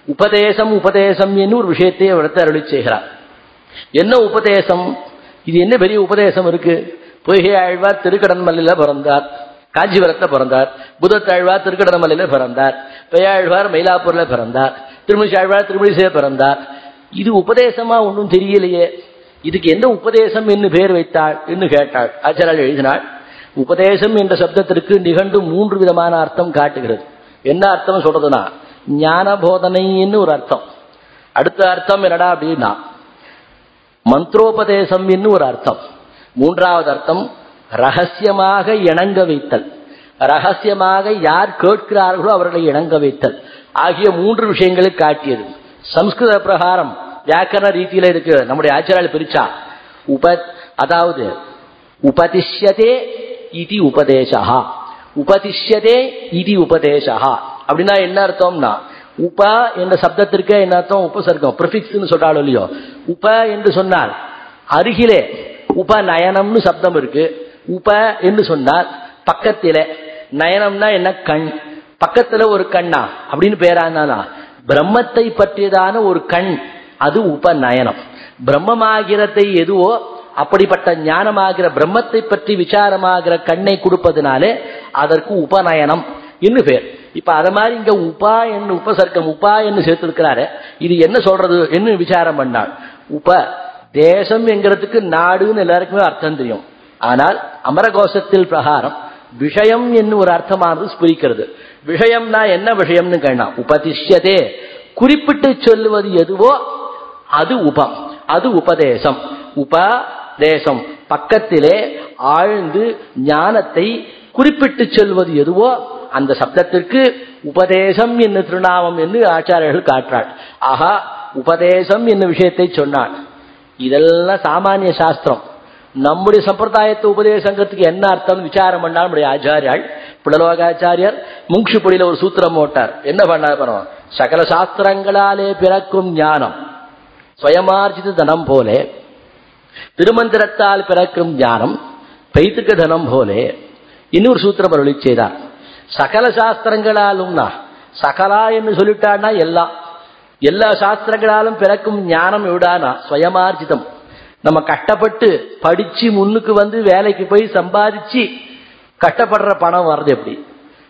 உபதேசம் உபதேசம் என்று ஒரு விஷயத்தை அவரத்தை அருளி செய்கிறார். என்ன உபதேசம்? இது என்ன பெரிய உபதேசம் இருக்கு? பொய்கை ஆழ்வார் திருக்கடன்மல்லில பிறந்தார். காஞ்சிபுரத்தில் பிறந்தார். புதத்தாழ்வார் திருக்கடன்மல்லில பிறந்தார். பெயாழ்வார் மயிலாப்பூர்ல பிறந்தார். திருமணிச்சாழ்வார் திருமணிசே பிறந்தார் இது உபதேசமா ஒன்றும் தெரியலையே. இதுக்கு என்ன உபதேசம் என்று பெயர் வைத்தாள் என்று கேட்டாள். ஆச்சாரால் எழுதினாள் உபதேசம் என்ற சப்தத்திற்கு நிகழ்ந்து மூன்று விதமான அர்த்தம் காட்டுகிறது. என்ன அர்த்தம் சொல்றதுன்னா ஞான போதனைன்னு ஒரு அர்த்தம். அடுத்த அர்த்தம் என்னடா அப்படின்னா மந்திரோபதேசம் என்று ஒரு அர்த்தம். மூன்றாவது அர்த்தம் ரகசியமாக இணங்க வைத்தல். ரகசியமாக யார் கேட்கிறார்களோ அவர்களை இணங்க வைத்தல். ஆகிய மூன்று விஷயங்களை காட்டியது. சம்ஸ்கிருத பிரகாரம் வியாக்கரண ரீதியில இருக்கு. நம்முடைய ஆச்சாரியால் பிரிச்சா. உப அதாவது உபதிஷ்யதே இது உபதேசா உபதிஷ்யதே இது உபதேசா அப்படின்னா என்ன அர்த்தம்னா உப என்ற சப்தத்திற்கு என்ன அர்த்தம்? உபசர்க்கம். ப்ரிஃபிக்ஸ்னு சொல்றாலும் இல்லையோ. உப என்று சொன்னால் அருகிலே உபநயனம்னு சப்தம் இருக்கு. உப என்று சொன்னால் பக்கத்திலே. நயனம்னா என்ன? கண். பக்கத்துல ஒரு கண்ணா அப்படின்னு பேரானா பிரம்மத்தை பற்றியதான ஒரு கண் அது உபநயனம். பிரம்மமாகிறதை எதுவோ அப்படிப்பட்ட ஞானமாகிற பிரம்மத்தை பற்றி விசாரமாகிற கண்ணை கொடுப்பதுனாலே அதற்கு உபநயனம் என்று பேர். இப்ப அத மாதிரி இங்க உபா என்று உபசர்க்கம் உபா என்று சேர்த்திருக்கிறாரு. இது என்ன சொல்றது என்று விசாரம் பண்ணாள் உப தேசம் என்கிறதுக்கு நாடுன்னு எல்லாருக்குமே அர்த்தம் தெரியும். ஆனால் அமரகோஷத்தில் பிரகாரம் விஷயம் என்று ஒரு அர்த்தமானது ஸ்புரிக்கிறது. விஷயம்னா என்ன விஷயம்னு கேட்டா உபதிஷ்யதே. குறிப்பிட்டு சொல்லுவது எதுவோ அது உபம். அது உபதேசம். உபதேசம். பக்கத்திலே ஆழ்ந்து ஞானத்தை குறிப்பிட்டு சொல்வது எதுவோ அந்த சப்தத்திற்கு உபதேசம் என்ன திருநாமம் என்று ஆச்சாரியர்கள் காட்டுறாள் ஆகா உபதேசம் என்ன விஷயத்தை சொன்னாள். இதெல்லாம் சாமானிய சாஸ்திரம். நம்முடைய சம்பிரதாயத்தை உபதேசங்கிறதுக்கு என்ன அர்த்தம் விசாரம் பண்ணா நம்முடைய ஆச்சாரியால் புலலோகாச்சாரியர் முங்ஷுப்படியில ஒரு சூத்திரம் போட்டார். என்ன பண்ணார் பண்ணுவோம் சகல சாஸ்திரங்களாலே பிறக்கும் ஞானம். சுயமார்ஜித தனம் போலே திருமந்திரத்தால் பிறக்கும் ஞானம் பைத்துக்க தனம் போலே இன்னொரு சூத்திரம் அருளி செய்தார். சகல சாஸ்திரங்களாலும்னா சகலா என்று சொல்லிட்டான்னா எல்லாம் எல்லா சாஸ்திரங்களாலும் பிறக்கும் ஞானம் எவிடானா? சுயமார்ஜிதம். நம்ம கஷ்டப்பட்டு படிச்சு முன்னுக்கு வந்து வேலைக்கு போய் சம்பாதிச்சு கஷ்டப்படுற பணம் வர்றது எப்படி?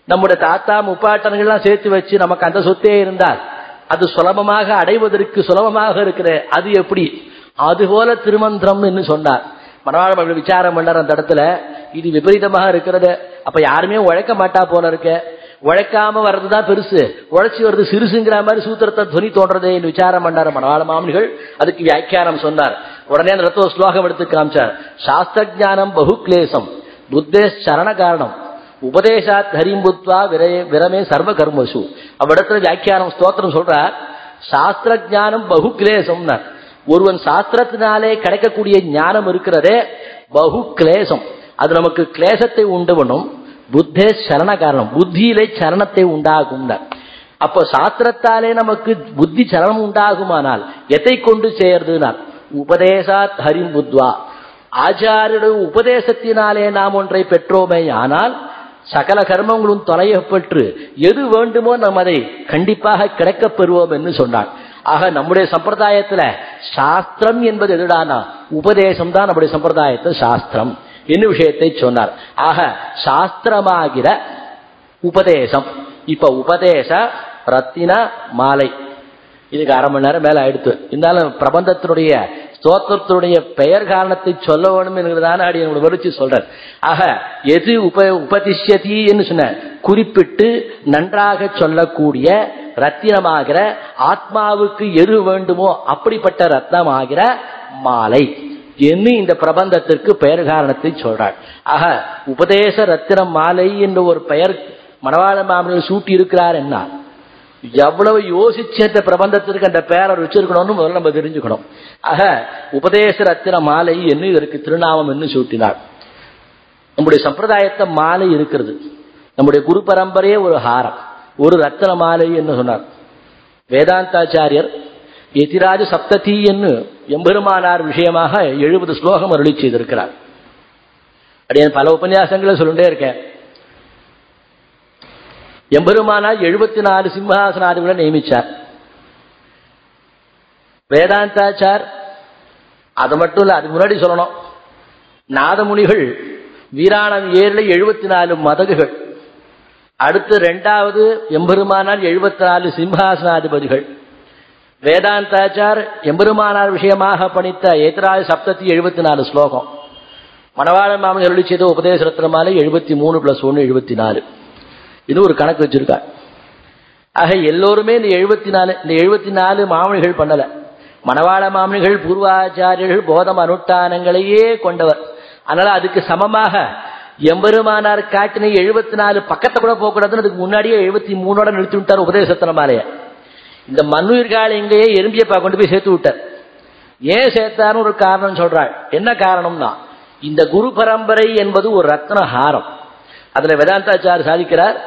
நம்முடைய தாத்தா முப்பாட்டன்கள்லாம் சேர்த்து வச்சு நமக்கு அந்த சொத்தே இருந்தால் அது சுலபமாக அடைவதற்கு சுலபமாக இருக்கிற அது எப்படி? அதுபோல திருமந்திரம் என்று சொன்னார். மனவாழ விசாரம் பண்ணார் அந்த இடத்துல. இது விபரீதமாக இருக்கிறது. அப்ப யாருமே உழைக்க மாட்டா போல இருக்க. உழைக்காம வர்றதுதான் பெருசு. உழைச்சி வருது சிறுசுங்கிற மாதிரி சூத்திரத்தை துணி தோன்றதே விசாரம் பண்ணார் மனவாள மாமனிகள் அதுக்கு வியாக்கியானம் சொன்னார். உடனே அந்த இடத்துல ஸ்லோகம் எடுத்து காமிச்சார். சாஸ்திர ஜானம் பகுக்லேசம். புத்தே சரண காரணம். உபதேசாத் ஹரிம்புத்வா விரே விரமே சர்வ கர்மசு. அவ்விடத்துல வியாக்கியானம் ஸ்தோத்திரம் சொல்றார். சாஸ்திர ஜானம் பகு கிளேசம்னார் ஒருவன் சாஸ்திரத்தினாலே கிடைக்கக்கூடிய ஞானம் இருக்கிறதே பகு கிளேசம் அது நமக்கு கிளேசத்தை உண்டு பண்ணும். புத்தே சரண காரணம். புத்தியிலே சரணத்தை உண்டாகும் அப்போ சாஸ்திரத்தாலே நமக்கு புத்தி சரணம் உண்டாகுமானால் எதை கொண்டு சேர்துனார் உபதேசாத் ஹரிம் புத்வா. ஆச்சாரியுடைய உபதேசத்தினாலே நாம் ஒன்றை பெற்றோமே ஆனால் சகல கர்மங்களும் தொலையப்பற்று எது வேண்டுமோ நாம் அதை கண்டிப்பாக கிடைக்கப் பெறுவோம் என்று சொன்னான். ஆக நம்முடைய சம்பிரதாயத்துல சாஸ்திரம் என்பது எதுடானா? உபதேசம் தான் நம்முடைய சம்பிரதாயத்தில் சாஸ்திரம். என்ன விஷயத்தை சொன்னார்? ஆக சாஸ்திரமாகிற உபதேசம். இப்ப உபதேச ரத்தின மாலை. இதுக்கு அரை மணி நேரம் மேல ஆயிடுத்து. இருந்தாலும் பிரபந்தத்தினுடைய ஸ்தோத்திரத்தினுடைய பெயர் காரணத்தை சொல்ல வேணும் என்கிறதான அடி என்னோட வரிச்சு சொல்றார். ஆக எது உப உபதிஷ்யதி என்று சொன்ன குறிப்பிட்டு நன்றாக சொல்லக்கூடிய ரத்தினமாகிற ஆத்மாவுக்கு எது வேண்டுமோ அப்படிப்பட்ட ரத்னமாகிற மாலை. என்று இந்த பிரபந்தத்திற்கு பெயர் காரணத்தை சொல்றாள் ஆக உபதேச ரத்தினம் மாலை என்ற ஒரு பெயர் மணவாள மாமனில் சூட்டி இருக்கிறார் என்ன எவ்வளவு யோசிச்சு அந்த பிரபந்தத்திற்கு அந்த பெயரை வச்சிருக்கணும்னு முதல்ல நம்ம தெரிஞ்சுக்கணும். ஆக உபதேச ரத்தின மாலை என்று இதற்கு திருநாமம் என்று சூட்டினார். நம்முடைய சம்பிரதாயத்தை மாலை இருக்கிறது. நம்முடைய குரு பரம்பரையே ஒரு ஹாரம் ஒரு ரத்தின மாலை என்று சொன்னார். வேதாந்தாச்சாரியர் எதிராஜ சப்ததி என்று எம்பெருமானார் விஷயமாக எழுபது ஸ்லோகம் அருளி செய்திருக்கிறார். அப்படியே பல உபன்யாசங்களை சொல்லிட்டே இருக்கேன். எம்பெருமானார் எழுபத்தி நாலு சிம்ஹாசனாதிகளை நியமிச்சார். வேதாந்தாச்சார் அது மட்டும் இல்லை அது முன்னாடி சொல்லணும். நாதமுனிகள் வீராணம் ஏழில் எழுபத்தி நாலு மதகுகள். அடுத்து ரெண்டாவது எம்பெருமானால் எழுபத்தி நாலு சிம்ஹாசனாதிபதிகள் வேதாந்தாச்சார் எம்பெருமானார் விஷயமாக பணித்த ஏத்தராஜ சப்தத்தி எழுபத்தி நாலு ஸ்லோகம். மணவாள மாமன் அருளி செய்த உபதேச ரத்னமாலை எழுபத்தி மூணு பிளஸ் ஒன்று எழுபத்தி நாலு இது ஒரு கணக்கு வச்சிருக்கா ஆக எல்லோருமே இந்த எழுபத்தி நாலு இந்த எழுபத்தி நாலு மாமனிகள் பண்ணல. மணவாள மாமனிகள் பூர்வாச்சாரியர்கள் போதம் அனுஷ்டானங்களையே கொண்டவர். அதனால அதுக்கு சமமாக எம்பெருமானார் காட்டின எழுபத்தி நாலு பக்கத்தை கூட போகக்கூடாதுன்னு அதுக்கு முன்னாடியே எழுபத்தி மூணோட நிறுத்தி விட்டார் உபதேசத்திரமாலையை இந்த மண்ணுயிர்கால இங்கேயே எறும்பியப்பா கொண்டு போய் சேர்த்து விட்டார். ஏன் சேர்த்தான்னு ஒரு காரணம் சொல்றாள். என்ன காரணம்னா இந்த குரு பரம்பரை என்பது ஒரு ரத்ன ஹாரம் அதுல வேதாந்தாச்சார் சாதிக்கிறார்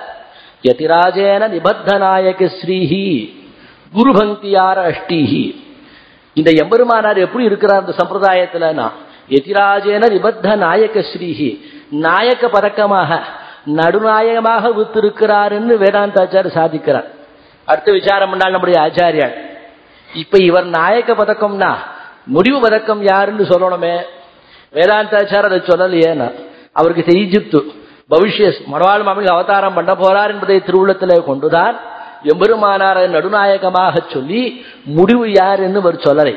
யதிராஜேன நிபத்த நாயக ஸ்ரீஹி குருபங்கியார அஷ்டிஹி. இந்த எம்பெருமானார் எப்படி இருக்கிறார் இந்த சம்பிரதாயத்துலனா எதிராஜேன நிபத்த நாயக ஸ்ரீஹி. நாயக்க பதக்கமாக நடுநாயகமாக வித்திருக்கிறார்னு வேதாந்தாச்சார் சாதிக்கிறார். அடுத்த விசாரம் பண்ணால் நம்முடைய ஆச்சாரியன் இப்ப இவர் நாயக்க பதக்கம்னா முடிவு பதக்கம் யாருன்னு சொல்லணுமே. வேதாந்தாச்சார் அதை சொல்லலையேனா அவருக்கு தெரிஞ்சித்து பவிஷ்யஸ் மனவாள் மாமிக்கு அவதாரம் பண்ண போறார் என்பதை திருவுள்ளத்தில் கொண்டுதான் எம்பெருமானார நடுநாயகமாக சொல்லி முடிவு யார் என்று அவர் சொல்லலை.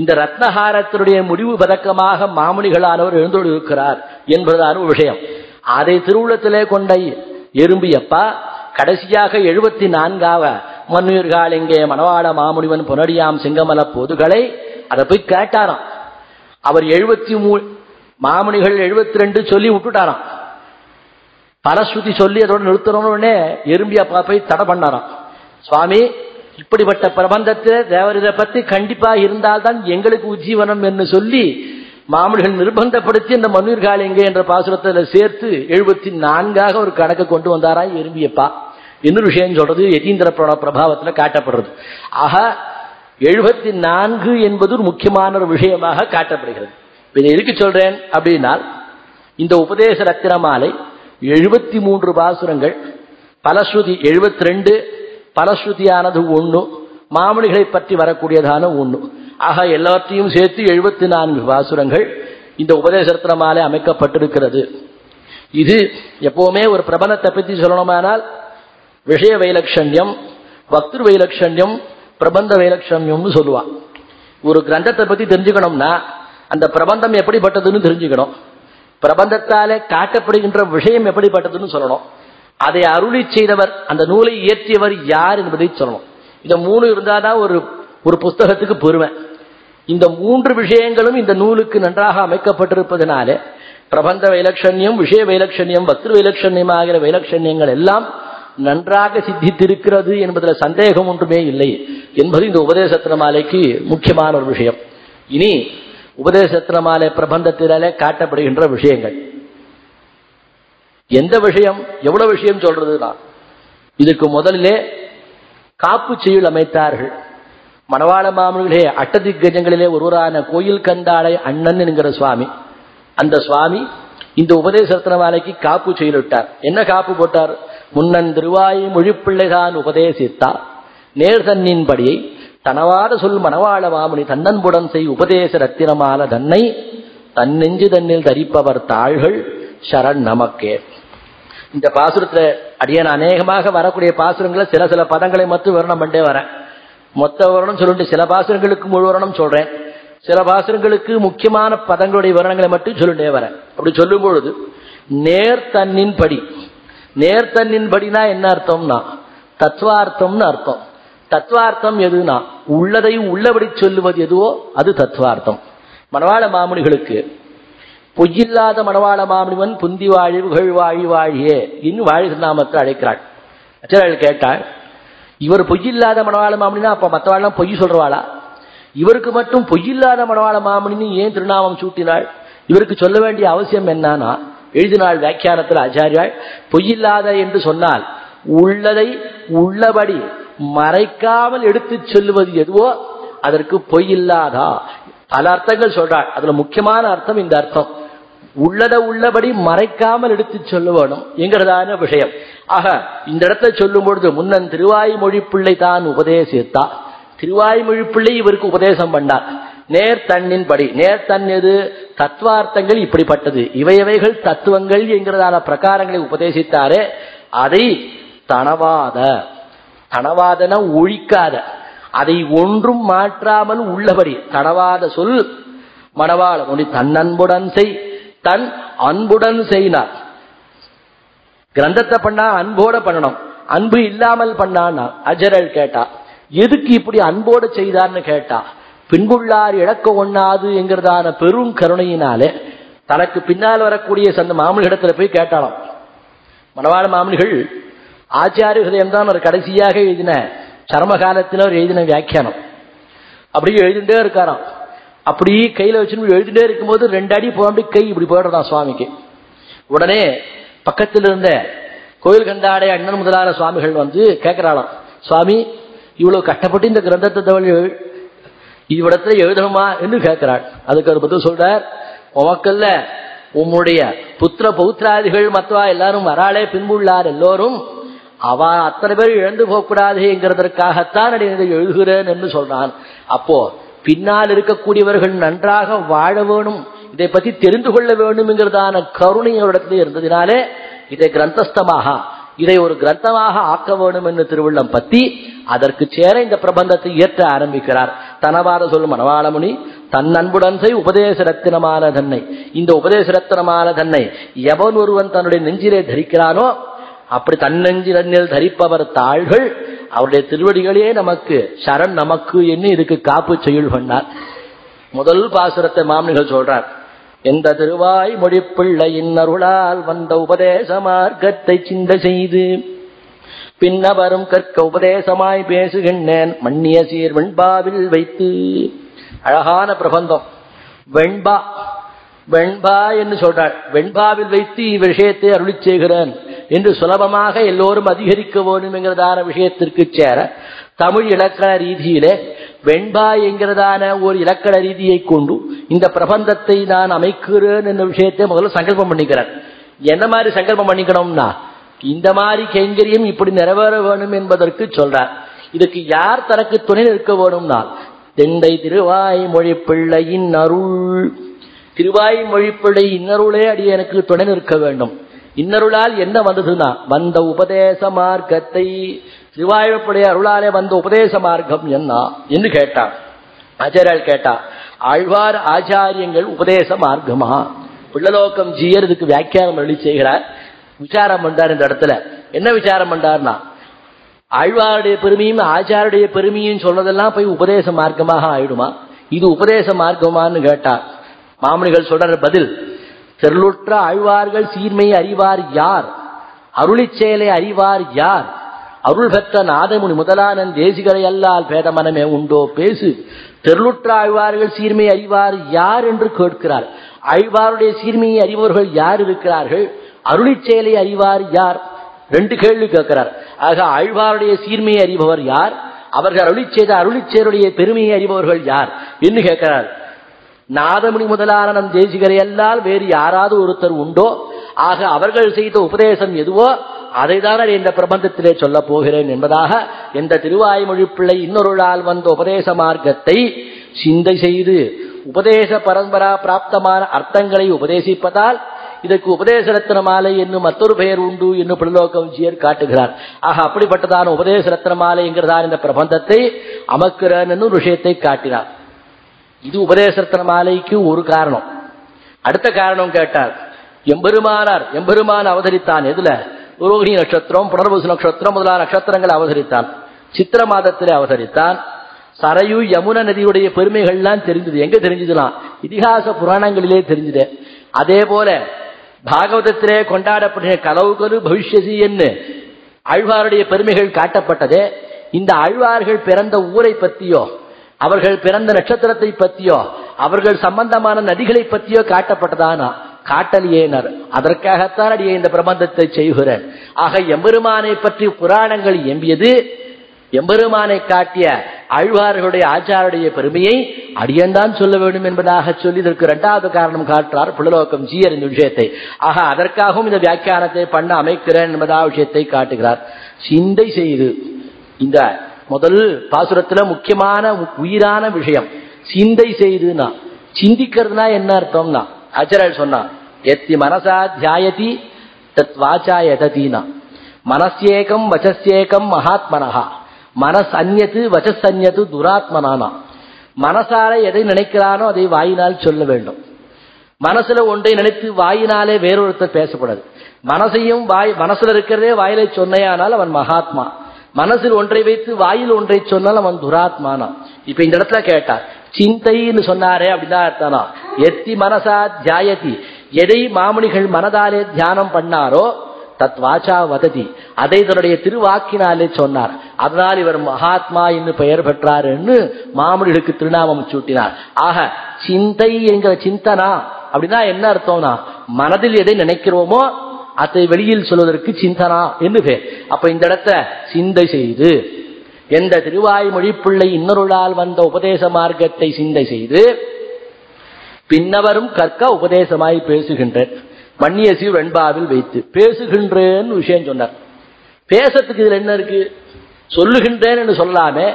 இந்த ரத்னஹாரத்தினுடைய முடிவு பதக்கமாக மாமுனிகளானவர் எழுந்துள்ளிருக்கிறார் என்பதான ஒரு விஷயம். அதை திருவுள்ளத்திலே கொண்ட எறும்பியப்பா கடைசியாக எழுபத்தி நான்காவ மன்னுயிர்கள் இங்கே மணவாள மாமுனிவன் புனடியாம் சிங்கமல பொதுகளை அதை போய் கேட்டாராம். அவர் எழுபத்தி மூ மாமுனிகள் எழுபத்தி ரெண்டு சொல்லி விட்டுட்டாராம். பலஸ்ருதி சொல்லி அதோட நிறுத்தணும்னு எறும்பி போய் தடை பண்ணாராம். சுவாமி இப்படிப்பட்ட பிரபந்தத்தில் தேவர் இதை பத்தி கண்டிப்பா இருந்தால்தான் எங்களுக்கு உஜ்ஜீவனம் என்று சொல்லி மாமனிகள் நிர்பந்தப்படுத்தி இந்த மன்னிர்கால் எங்கே என்ற பாசுரத்தில் சேர்த்து எழுபத்தி நான்காக ஒரு கணக்கு கொண்டு வந்தாரா எறும்பியப்பா. இன்னொரு விஷயம் சொல்றது யதீந்திர பிரபாவத்தில் காட்டப்படுறது. ஆக எழுபத்தி நான்கு என்பது ஒரு முக்கியமான ஒரு விஷயமாக காட்டப்படுகிறது. இதை எதுக்கு சொல்றேன் அப்படின்னா இந்த உபதேச ரத்தின மாலை எழுபத்தி மூன்று பாசுரங்கள் பலஸ்ருதி எழுபத்தி ரெண்டு பலஸ்ருதியானது ஒன்று மாமணிகளை பற்றி வரக்கூடியதான ஒன்று ஆக எல்லாத்தையும் சேர்த்து எழுபத்தி நான்கு பாசுரங்கள் இந்த உபதேச ரத்தின மாலை அமைக்கப்பட்டிருக்கிறது. இது எப்பவுமே ஒரு பிரபலத்தை பற்றி சொல்லணுமானால் விஷய வைலட்சண்யம் பக்திரு வைலட்சண்யம் பிரபந்த வைலட்சண்யம்னு சொல்லுவான் ஒரு கிரந்தத்தை பத்தி தெரிஞ்சுக்கணும்னா அந்த பிரபந்தம் எப்படிப்பட்டதுன்னு தெரிஞ்சுக்கணும். பிரபந்தத்தாலே காட்டப்படுகின்ற விஷயம் எப்படிப்பட்டதுன்னு சொல்லணும். அதை அருளி செய்தவர் அந்த நூலை இயற்றியவர் யார் என்பதை சொல்லணும். இந்த மூணு இருந்தாதான் ஒரு ஒரு புஸ்தகத்துக்கு பெருமை. இந்த மூன்று விஷயங்களும் இந்த நூலுக்கு நன்றாக அமைக்கப்பட்டிருப்பதனாலே பிரபந்த வைலட்சண்யம் விஷய வைலட்சண்யம் பக்திரு வைலட்சண்யம் ஆகிற வைலட்சண்யங்கள் எல்லாம் நன்றாக சித்தித்திருக்கிறது என்பதில் சந்தேகம் ஒன்றுமே இல்லை என்பது இந்த உபதேசத்தின மாலைக்கு முக்கியமான ஒரு விஷயம். இனி உபதேசத்தின மாலை பிரபந்தத்தினாலே காட்டப்படுகின்ற விஷயங்கள். எந்த விஷயம் எவ்வளவு விஷயம் சொல்றதுனா இதுக்கு முதலிலே காப்பு செயல் அமைத்தார்கள். மணவாள மாமனிகளே அட்டதிக்கஜங்களிலே ஒருவரான கோயில் கந்தாளை அண்ணன் என்கிற சுவாமி. அந்த சுவாமி இந்த உபதேசத்தின மாலைக்கு காப்பு செயலிட்டார். என்ன காப்பு போட்டார்? முன்னன் திருவாய் மொழிப்பிள்ளைதான் உபதேசித்தார் நேர் தன்னின்படியை தனவாத சொல் மணவாள மாமுனி தன்னன்புடன் செய் உபதேச ரத்தினமால தன்னை தன்னெஞ்சு தன்னில் தரிப்பவர் தாள்கள் சரண் நமக்கே. இந்த பாசுரத்துல அடியன் அநேகமாக வரக்கூடிய பாசுரங்களை சில சில பதங்களை மட்டும் வர்ணம் பண்ணே வரேன். மொத்த விவரணம் சொல்லிட்டு சில பாசுரங்களுக்கு முழுவரணம் சொல்றேன். சில பாசுரங்களுக்கு முக்கியமான பதங்களுடைய விவரணங்களை மட்டும் சொல்லிட்டே வரேன். அப்படி சொல்லும் பொழுது நேர்த்தன்னின் படி நேர்த்தன்னின்படினா என்ன அர்த்தம்னா? தத்துவார்த்தம்னு அர்த்தம். தத்துவார்த்தம் எதுனா? உள்ளதை உள்ளபடி சொல்லுவது எதுவோ அது தத்துவார்த்தம். மணவாள மாமுனிகளுக்கு பொய்யில்லாத மணவாள மாமுனிவன் புந்தி வாழி வாழி வாழியே இன்னும் வாழி நாமத்தை அழைக்கிறாள். அச்சர்கள் கேட்டாள் இவர் பொய்யில்லாத மணவாள மாமுனினா அப்ப மற்றவாள்லாம் பொய் சொல்றவாளா? இவருக்கு மட்டும் பொய்யில்லாத மணவாள மாமுனின்னு ஏன் திருநாமம் சூட்டினாள்? இவருக்கு சொல்ல வேண்டிய அவசியம் என்னன்னா எழுதினாள் வியாக்கியானத்தில் ஆச்சாரியாள் பொய்யில்லாத என்று சொன்னால் உள்ளதை உள்ளபடி மறைக்காமல் எடுத்து சொல்லுவது எதுவோ அதற்கு பொய்யில்லாதா? பல அர்த்தங்கள் சொல்றாள். அதுல முக்கியமான அர்த்தம் இந்த அர்த்தம். உள்ளத உள்ளபடி மறைக்காமல் எடுத்து சொல்ல வேணும் என்கிறதான விஷயம். ஆக இந்த இடத்தை சொல்லும் பொழுது முன்னன் திருவாய்மொழி பிள்ளை தான் உபதேசித்தா. திருவாய்மொழி பிள்ளை இவருக்கு உபதேசம் பண்ணார். நேர் நேர்தன் படி எது? தத்துவார்த்தங்கள் இப்படிப்பட்டது. இவையவைகள் தத்துவங்கள் என்கிறதான பிரகாரங்களை உபதேசித்தாரே அதை தனவாத. தனவாதன ஒழிக்காத. அதை ஒன்றும் மாற்றாமல் உள்ளபடி. தனவாத சொல் மணவாள மொழி தன் அன்புடன் செய். தன் அன்புடன் செய்னார் கிரந்தத்தை பண்ணா அன்போட பண்ணணும். அன்பு இல்லாமல் பண்ணான்னா அஜரல் கேட்டா. எதுக்கு இப்படி அன்போடு செய்தார்னு கேட்டா? பின்புள்ளார் இழக்க ஒண்ணாது என்கிறதான பெரும் கருணையினாலே தனக்கு பின்னால் வரக்கூடிய சந்த மாமனிடத்துல போய் கேட்டாலாம். மணவாள மாமனிகள் ஆச்சாரிய ஹிருதயம் தான் ஒரு கடைசியாக எழுதின சர்மகாலத்தில் அவர் எழுதின வியாக்கியானம். அப்படியே எழுதிட்டே இருக்காராம். அப்படி கையில வச்சுன்னு எழுதிட்டே இருக்கும்போது ரெண்டு அடி போட்டு கை இப்படி போயிடுறதாம் சுவாமிக்கு. உடனே பக்கத்தில் இருந்த கோயில் கண்டாடை அண்ணன் முதலான சுவாமிகள் வந்து கேட்கிறாளாம் சுவாமி இவ்வளவு கஷ்டப்பட்டு இந்த கிரந்தத்தை தவழ் இவ்விடத்துல எழுதணுமா என்று கேட்கிறாள். அதுக்கு ஒரு பதில் சொல்றார் உமக்கல்ல உம்முடைய புத்திர பௌத்திராதிகள் மத்தவா எல்லாரும் வராளே பின்புள்ளார் எல்லோரும் அவ அத்தனை பேர் இழந்து போகக்கூடாதுங்கிறதற்காகத்தான் இதை எழுதுகிறேன் என்று சொல்றான். அப்போ பின்னால் இருக்கக்கூடியவர்கள் நன்றாக வாழ வேணும் இதை பத்தி தெரிந்து கொள்ள வேண்டும்ங்கிறதான கருணை அவரிடத்துல இருந்ததினாலே இதை கிரந்தஸ்தமாக இதை ஒரு கிரந்தமாக ஆக்க வேண்டும் என்று திருவள்ளம் பத்தி அதற்கு சேர இந்த பிரபந்தத்தை இயற்ற ஆரம்பிக்கிறார். தனவாத சொல் மனவாளமுனி தன் அன்புடன் செய் உபதேச ரத்தினமான தன்னை. இந்த உபதேச ரத்தினமான தன்னை எவன் ஒருவன் தன்னுடைய நெஞ்சிலே தரிக்கிறானோ அப்படி தன்னெஞ்சில் தரிப்பவர் தாள்கள் அவருடைய திருவடிகளே நமக்கு சரண் நமக்கு என்று இதுக்கு காப்பு செயல் பண்ணார். முதல் பாசுரத்தை மாமனிகள் சொல்றார். எந்த திருவாய் மொழிப்பிள்ளையின் அருளால் வந்த உபதேச மார்க்கத்தை சிந்த செய்து பின்னவரும் கற்க உபதேசமாய் பேசுகின்றேன். மண்ணிய சீர் வெண்பாவில் வைத்து. அழகான பிரபந்தம். வெண்பா. வெண்பா என்று சொல்றாள். வெண்பாவில் வைத்து இவ்விஷயத்தை அருளி செய்கிறேன் என்று சுலபமாக எல்லோரும் அதிகரிக்க வேண்டும் என்கிறதான விஷயத்திற்கு சேர தமிழ் இலக்கண ரீதியிலே வெண்பா என்கிறதான ஒரு இலக்கண ரீதியை கொண்டு இந்த பிரபந்தத்தை நான் அமைக்கிறேன் என்ற விஷயத்தை முதல்ல சங்கல்பம் பண்ணிக்கிறேன். என்ன மாதிரி சங்கல்பம் பண்ணிக்கணும்னா இந்த மாதிரி கைங்கரியம் இப்படி நிறைவேற வேணும் என்பதற்கு சொல்றார். இதுக்கு யார் தனக்கு துணை நிற்க வேணும்னா தெண்டை திருவாய் மொழி பிள்ளையின் அருள். திருவாய் மொழி பிள்ளை இன்னருளே அடி எனக்கு துணை நிற்க வேண்டும். இன்னருளால் என்ன வந்ததுன்னா வந்த உபதேச மார்க்கத்தை திருவாழப்படைய அருளாலே வந்த உபதேச மார்க்கம் என்ன என்று கேட்டான் ஆச்சாரியால் கேட்டா ஆழ்வார் ஆச்சாரியங்கள் உபதேச மார்க்கமா? பிள்ளலோக்கம் ஜீயர் இதுக்கு வியாக்கியானம் எழுதி செய்கிறார். விசாரம் பண்றார் இந்த இடத்துல. என்ன விசாரம் பண்றார்னா ஆழ்வாருடைய பெருமையும் ஆச்சாருடைய பெருமையும் சொன்னதெல்லாம் போய் உபதேச மார்க்கமாக ஆயிடுமா? இது உபதேச மார்க்கமான்னு கேட்டார் மாமனிகள் சொல்ற பதில் தெருளுற்ற ஆழ்வார்கள் சீர்மை அறிவார் யார்? அருளிச் செயலை அறிவார் யார்? அருள் பெற்ற நாதமுனி முதலானன் தேசிகரை அல்லால் பேதமனமே உண்டோ? பேசு. தெருளுற்ற ஆழ்வார்கள் சீர்மை அறிவார் யார் என்று கேட்கிறார். ஆழ்வாருடைய சீர்மையை அறிபவர்கள் யார் இருக்கிறார்கள்? அருளி செயலை அறிவார் யார்? ரெண்டு கேள்வி கேட்கிறார். ஆக ஆழ்வாருடைய சீர்மையை அறிபவர் யார்? அவர்கள் அருளி செய்த அருளிச்சேருடைய பெருமையை அறிபவர்கள் யார்? என்று கேட்கிறார். நாதமுனி முதலான நம் தேசிகரை அல்லால் வேறு யாராவது ஒருத்தர் உண்டோ? ஆக அவர்கள் செய்த உபதேசம் எதுவோ அதை தான் இந்த பிரபந்தத்திலே சொல்ல போகிறேன் என்பதாக இந்த திருவாய்மொழி பிள்ளை இன்னொருளால் வந்த உபதேச மார்க்கத்தை சிந்தை செய்து உபதேச பரம்பரா பிராப்தமான அர்த்தங்களை உபதேசிப்பதால் இதற்கு உபதேசரத்ன மாலை என்னும் மற்றொரு பெயர் உண்டு என்று பிள்ளோகம்ஜியர் காட்டுகிறார். ஆக அப்படிப்பட்டதான உபதேச ரத்ன மாலை என்கிறதான இந்த பிரபந்தத்தை அமக்கிறன் என்னும் விஷயத்தை காட்டினார். இது உபதேசரத்ன மாலைக்கு ஒரு காரணம். அடுத்த காரணம் கேட்டார். எம்பெருமானார் எம்பெருமான் அவதரித்தான். எதுல? ரோகிணி நட்சத்திரம் புனர்வசு நட்சத்திரம் முதலான நட்சத்திரங்கள் அவதரித்தான். சித்திர மாதத்திலே அவதரித்தான். சரையு யமுன நதியுடைய பெருமைகள்லாம் தெரிஞ்சது எங்க தெரிஞ்சதுலாம் இதிகாச புராணங்களிலே தெரிஞ்சது. அதே போல பாகவதத்திலே கொண்டாடப்பட்ட கலவுகரு பவிஷ்யசி என்று ஆழ்வாருடைய பெருமைகள் காட்டப்பட்டதே. இந்த ஆழ்வார்கள் பிறந்த ஊரை பற்றியோ அவர்கள் பிறந்த நட்சத்திரத்தை பற்றியோ அவர்கள் சம்பந்தமான நதிகளை பற்றியோ காட்டப்பட்டதானா? காட்டலியேனர். அதற்காகத்தான் அடியே இந்த பிரபந்தத்தை செய்கிறேன் ஆக எம்பெருமானை பற்றி புராணங்கள் எம்பியது. எம்பெருமானை காட்டிய ஆழ்வார்களுடைய ஆச்சாருடைய பெருமையை அடியன்தான் சொல்ல வேண்டும் என்பதாக சொல்லி இதற்கு இரண்டாவது காரணம் காட்டுறார் புலலோகம் ஜீயர் இந்த விஷயத்தை. ஆக அதற்காகவும் இந்த வியாக்கியானத்தை பண்ண அமைக்கிறேன் என்பதாக விஷயத்தை காட்டுகிறார். சிந்தை செய்து இந்த முதல் பாசுரத்துல முக்கியமான உயிரான விஷயம் சிந்தை செய்துனா சிந்திக்கிறதுனா என்ன அர்த்தம்னா ஆச்சாரியர் சொன்னா எத்தி மனசா தியாயதி தத் வாச்சா எததீனா மனசேகம் வச்சசேகம் மகாத்மனஹா. மனஸ் அந்நத்து வச்சஸ் அந்நத்து துராத்மனானா. மனசால எதை நினைக்கிறானோ அதை வாயினால் சொல்ல வேண்டும். மனசுல ஒன்றை நினைத்து வாயினாலே வேறொருத்தர் பேசப்படாது மனசையும் வாய் மனசுல இருக்கிறதே வாயிலை சொன்னையானால் அவன் மகாத்மா. மனசில் ஒன்றை வைத்து வாயில் ஒன்றை சொன்னால் அவன் துராத்மானா. இப்ப இந்த இடத்துல கேட்டார் சிந்தைன்னு சொன்னாரே அப்படிதான் அர்த்தனா எத்தி மனசா தியாயதி. எதை மாமணிகள் மனதாலே தியானம் பண்ணாரோ தத் வாச்சா வததி. அதை தன்னுடைய திருவாக்கினாலே சொன்னார். அதனால் இவர் மகாத்மா என்று பெயர் பெற்றார் என்று மாமணிகளுக்கு திருநாமம் சூட்டினார். ஆக சிந்தை என்கிற சிந்தனா. அப்படின்னா என்ன அர்த்தம்னா மனதில் எதை நினைக்கிறோமோ அதை வெளியில் சொல்வதற்கு சிந்தனா என்று பேர் அப்ப இந்த இடத்த சிந்தை செய்து எந்த திருவாய்மொழி பிள்ளை இன்னொருளால் வந்த உபதேச மார்க்கத்தை சிந்தை செய்து பின்னவரும் கற்க உபதேசமாய் பேசுகின்றேன் மண்ணியசி வெண்பாவில் வைத்து பேசுகின்றேன்னு விஷயம் சொன்னார். பேசத்துக்கு இதுல என்ன இருக்கு? சொல்லுகின்றேன் என்று சொல்லலாமே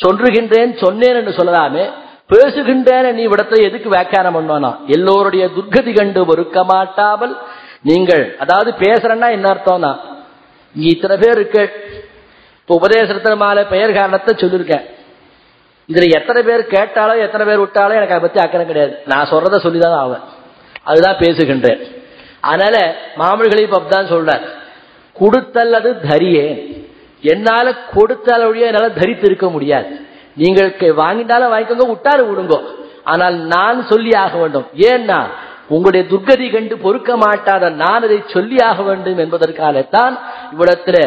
சொல்லுகின்றேன் சொன்னேன் என்று சொல்லலாமே பேசுகின்றேன் நீ விடத்தை எதுக்கு வியாக்கியானம் பண்ணுவானா? எல்லோருடைய துர்கதி கண்டு ஒருக்க மாட்டாமல் நீங்கள் அதாவது பேசுறேன்னா என்ன அர்த்தம்னா இங்க இத்தனை பேர் இருக்கு. இப்ப உபதேசத்துல மாலை பெயர் காரணத்தை சொல்லியிருக்கேன். இதுல எத்தனை பேர் கேட்டாலோ எத்தனை பேர் விட்டாலோ எனக்கு அதை பத்தி அக்கறை கிடையாது. நான் சொல்றத சொல்லிதான் ஆவேன். அதுதான் பேசுகின்றேன். அதனால மாமல்களை பப்தான் சொல்றார் கொடுத்தல் அது தரியே. என்னால கொடுத்தால் ஒழிய என்னால தரித்து இருக்க முடியாது. நீங்கள் வாங்கிட்டாலும் வாங்கிக்கோங்க விட்டாரு விடுங்கோ. ஆனால் நான் சொல்லி ஆக வேண்டும். ஏன்னா உங்களுடைய துர்கதி கண்டு பொறுக்க மாட்டாத நான் அதை சொல்லி ஆக வேண்டும் என்பதற்காகத்தான் இவ்விடத்துல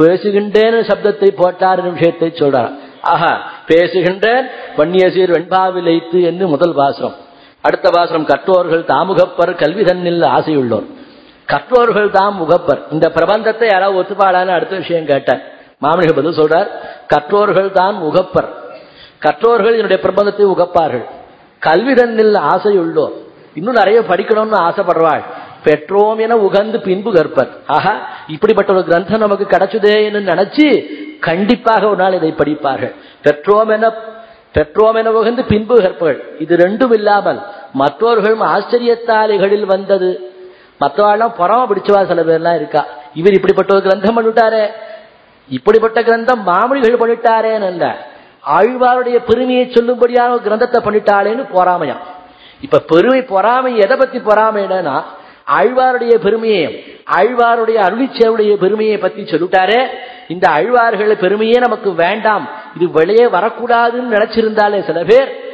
பேசுகின்றேன் சப்தத்தை போட்டார் விஷயத்தை சொல்றார். ஆஹா பேசுகின்றேன் வன்னியசீர் வெண்பாவில் வைத்து என்று முதல் பாசுரம். அடுத்த பாசுரம் கற்றோர்கள் தாமுகப்பர் கல்வி தன்னில் ஆசையுள்ளோர். கற்றோர்கள் தாம் முகப்பர். இந்த பிரபந்தத்தை யாராவது ஒத்துப்பாடான்னு அடுத்த விஷயம் கேட்டார். மாமனிக பதில் சொல்றார் கற்றோர்கள் தான் முகப்பர். கற்றோர்கள் என்னுடைய பிரபந்தத்தை உகப்பார்கள் கல்வி தன்னில் ஆசையுள்ளோர். இன்னும் நிறைய படிக்கணும்னு ஆசைப்படுறாள் பெற்றோம் என உகந்து பின்பு கற்பர். ஆஹா இப்படிப்பட்ட ஒரு கிரந்தம் நமக்கு கிடைச்சதேன்னு நினைச்சு கண்டிப்பாக ஒரு நாள் இதை படிப்பார்கள். பெற்றோம் என பெற்றோம் என உகந்து பின்பு கற்பர்கள் இது ரெண்டும் இல்லாமல் மற்றவர்களும் ஆச்சரியத்தாளிகளில் வந்தது. மற்றவாழ்லாம் புறம பிடிச்சவா சில பேர்லாம் இருக்கா. இவர் இப்படிப்பட்ட ஒரு கிரந்தம் பண்ணிட்டாரே. இப்படிப்பட்ட கிரந்தம் மாமொழிகள் பண்ணிட்டாரேன்னு ஆழ்வாருடைய பெருமையை சொல்லும்படியான ஒரு கிரந்தத்தை பண்ணிட்டாளேன்னு பொறாமையா இப்ப பெருமை பொறாமை எதை பத்தி பொறாமைன்னா ஆழ்வாருடைய பெருமையை ஆழ்வாருடைய அருளிச்சேவுடைய பெருமையை பத்தி சொல்லிட்டாரு. இந்த ஆழ்வார்கள் பெருமையே நமக்கு வேண்டாம். இது வெளியே வரக்கூடாதுன்னு நினைச்சிருந்தாலே சில பேர்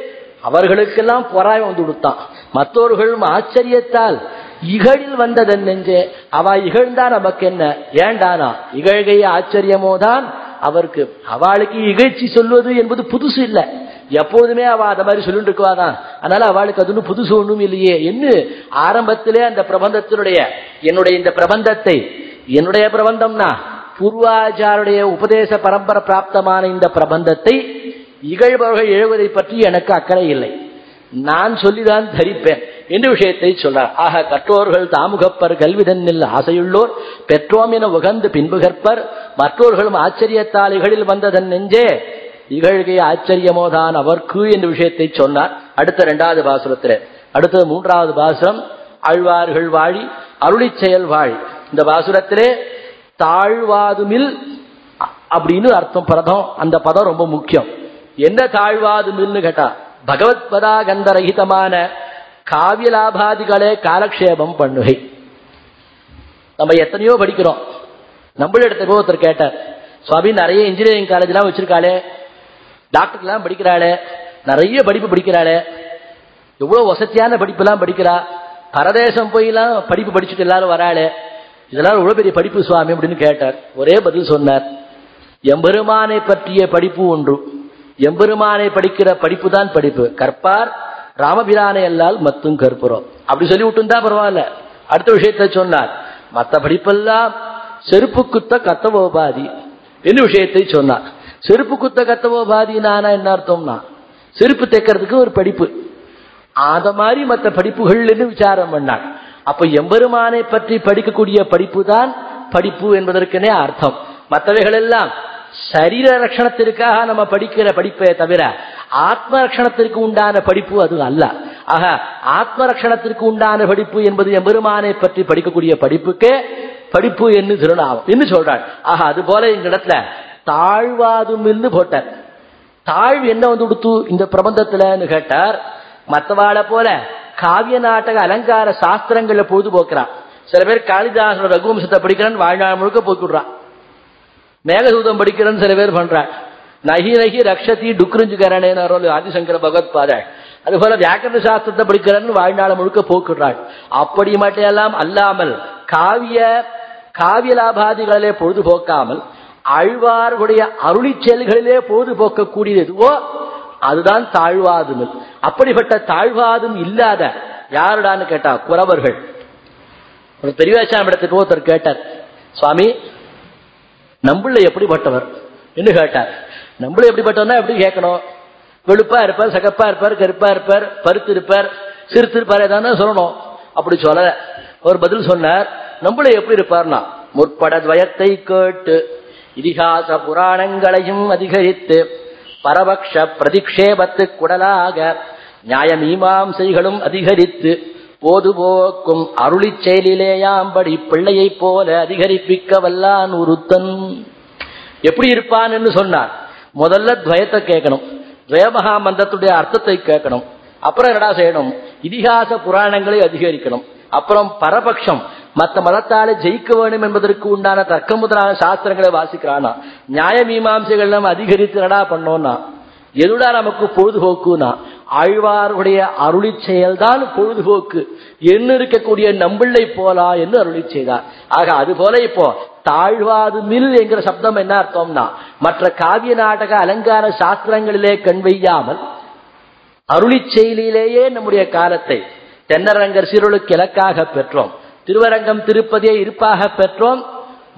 அவர்களுக்கெல்லாம் பொறாய் வந்து கொடுத்தான். மற்றவர்களும் ஆச்சரியத்தால் இகழில் வந்ததன் நெஞ்சே அவ இகழ்ந்தா நமக்கு என்ன? ஏண்டானா? இகழ்கைய ஆச்சரியமோதான். அவருக்கு அவளுக்கு இகழ்ச்சி சொல்வது என்பது புதுசு இல்லை. எப்போதுமே அவ அத மாதிரி சொல்லிட்டு இருக்குவாதான். அதனால அவளுக்கு அது ஒன்றும் புதுசு ஒன்றும் இல்லையே. என்று ஆரம்பத்திலே அந்த பிரபந்தத்தினுடைய என்னுடைய இந்த பிரபந்தத்தை என்னுடைய பிரபந்தம்னா பூர்வாச்சாருடைய உபதேச பரம்பரை பிராப்தமான இந்த பிரபந்தத்தை இகழ்பவர்கள் எழுவதை பற்றி எனக்கு அக்கறை இல்லை. நான் சொல்லிதான் தரிப்பேன் என்று விஷயத்தை சொல்றார். ஆக கற்றோர்கள் தாமுகப்பர் கல்விதன்னில் ஆசையுள்ளோர் பெற்றோம் என உகந்து பின்பு கற்பர் மற்றோர்களும் ஆச்சரியத்தால் இகழில் வந்ததன் நெஞ்சே இகழ்கை ஆச்சரியமோதான் அவர்க்கு என்ற விஷயத்தை சொன்னார். அடுத்த இரண்டாவது பாசுரத்தில். அடுத்தது மூன்றாவது பாசுரம் ஆழ்வார்கள் வாழி அருளி செயல் வாழி. இந்த பாசுரத்திலே தாழ்வாதுமில் அப்படின்னு அர்த்தம் பதம் அந்த பதம் ரொம்ப முக்கியம். என்ன தாழ்வாதுமில்னு கேட்டா பகவத் பதா கந்தரகிதமான காவியலாபாதிகளே காலக்ஷேபம் பண்ணுகை. நம்ம எத்தனையோ படிக்கிறோம். நம்மளிடத்துக்கு ஒருத்தர் கேட்டார் சுவாமி நிறைய இன்ஜினியரிங் காலேஜ்லாம் வச்சிருக்காளே. டாக்டர்லாம் படிக்கிறாளே நிறைய படிப்பு படிக்கிறாளே. எவ்வளவு வசதியான படிப்புலாம் படிக்கிறா. பரதேசம் போயெல்லாம் படிப்பு படிச்சுட்டு எல்லாரும் வராளே. இதெல்லாம் எவ்வளவு பெரிய படிப்பு சுவாமி அப்படின்னு கேட்டார். ஒரே பதில் சொன்னார். எம்பெருமானை பற்றிய படிப்பு ஒன்று. எம்பெருமானை படிக்கிற படிப்பு தான் படிப்பு. கற்பார் ராமபிரானை எல்லால் மத்தும் கற்புறோம் அப்படி சொல்லி விட்டுந்தா பரவாயில்ல. அடுத்த விஷயத்தை சொன்னார். மற்ற படிப்பெல்லாம் செருப்புக்குத்த கத்தவோபாதி என்ன விஷயத்தை சொன்னார். செருப்பு குத்த கத்தவோபாதி நானா என்ன அர்த்தம்னா? செருப்பு தைக்கிறதுக்கு ஒரு படிப்பு. அத மாதிரி மற்ற படிப்புகள் விசாரம் பண்ணாள் அப்ப எம்பெருமானை பற்றி படிக்கக்கூடிய படிப்பு தான் படிப்பு என்பதற்குனே அர்த்தம். மற்றவைகள் எல்லாம் சரீர ரட்சணத்திற்காக நம்ம படிக்கிற படிப்பே தவிர ஆத்ம ரட்சணத்திற்கு உண்டான படிப்பு அது அல்ல. ஆக ஆத்ம ரட்சணத்திற்கு உண்டான படிப்பு என்பது எம்பெருமானை பற்றி படிக்கக்கூடிய படிப்புக்கே படிப்பு என்று திருநாமம். என்று சொல்றாள் ஆக அது போல இந்த இடத்துல தாழ்வாதும் என்று போட்டார். தாழ்வு என்ன வந்து கொடுத்து இந்த பிரபந்தத்துலன்னு கேட்டார்? மற்றவாளை போல காவிய நாடக அலங்கார சாஸ்திரங்கள்ல பொழுதுபோக்குறான். சில பேர் காளிதாசனோட ரகுவம்சத்தை படிக்கிறான் வாழ்நாள் முழுக்க போக்கிடுறான் மேகதூதம் படிக்கிறேன்னு சில பேர் பண்றான். நகி நகி ரக்ஷதி டுக்ருஞ்சுகரணேன்னு ஆதிசங்கர பகவத் பாதாள் அதுபோல வியாக்கரண சாஸ்திரத்தை படிக்கிறேன்னு வாழ்நாள் முழுக்க போக்குறாள் அப்படி மட்டும் எல்லாம் அல்லாமல் காவிய காவிய லாபாதிகளிலே பொழுதுபோக்காமல் ஆழ்வார்களுடைய அருளி செயல்களிலே பொழுதுபோக்கக்கூடியது எதுவோ அதுதான் தாழ்வாதும் அப்படிப்பட்ட தாழ்வாதும் இல்லாத யாருடான்னு கேட்டா குறவர்கள். ஒரு பெரியவாச்சாரம் இடத்துக்கு ஒருத்தர் கேட்டார் சுவாமி நம்புள்ள எப்படிப்பட்டவர்? என்று கேட்டார். நம்புள்ள எப்படிப்பட்டவர்னா எப்படி கேட்கணும்? வெளுப்பா இருப்பார் சகப்பா இருப்பார் கருப்பா இருப்பார் பருத்து இருப்பார் சிறுத்து இருப்பார் ஏதாவது சொல்லணும். அப்படி சொல்ல ஒரு பதில் சொன்னார் நம்மள எப்படி இருப்பார்னா முற்பட துவயத்தை கேட்டு இதிகாச புராணங்களையும் அதிகரித்து பரபக்ஷ பிரதிக்ஷேபத்து குடலாக நியாய மீமாம்சைகளும் அதிகரித்து போதுபோக்கும் அருளி செயலிலேயாம்படி பிள்ளையைப் போல அதிகரிப்பிக்க வல்லான் உருத்தன். எப்படி இருப்பான் என்று சொன்னார். முதல்ல துவயத்தை கேட்கணும். துவயமகா மந்திரத்துடைய அர்த்தத்தை கேட்கணும். அப்புறம் என்னடா செய்யணும்? இதிகாச புராணங்களை அதிகரிக்கணும். அப்புறம் பரபக்ஷம். மத்த மதத்தால ஜெயிக்க வேண்டும் என்பதற்கு உண்டான தர்க்க முதலான சாஸ்திரங்களை வாசிக்கிறானா? நியாய மீமாம்சைகள் நம்ம அதிகரித்து என்னடா பண்ணோம்னா? எதுடா நமக்கு பொழுதுபோக்குனா? ஆழ்வாருடைய அருளி செயல்தான் பொழுதுபோக்கு. என்ன இருக்கக்கூடிய நம்பிள்ளை போலா என்று அருளி செய்தார். ஆக அது போல இப்போ தாழ்வாது மில் என்கிற சப்தம் என்ன அர்த்தம்னா? மற்ற காவிய நாடக அலங்கார சாஸ்திரங்களிலே கண் வையாமல் அருளி செயலிலேயே நம்முடைய காலத்தை தென்னரங்கர் சீரொழுக்கு இலக்காக பெற்றோம். திருவரங்கம் திருப்பதியை இருப்பாக பெற்றோம்.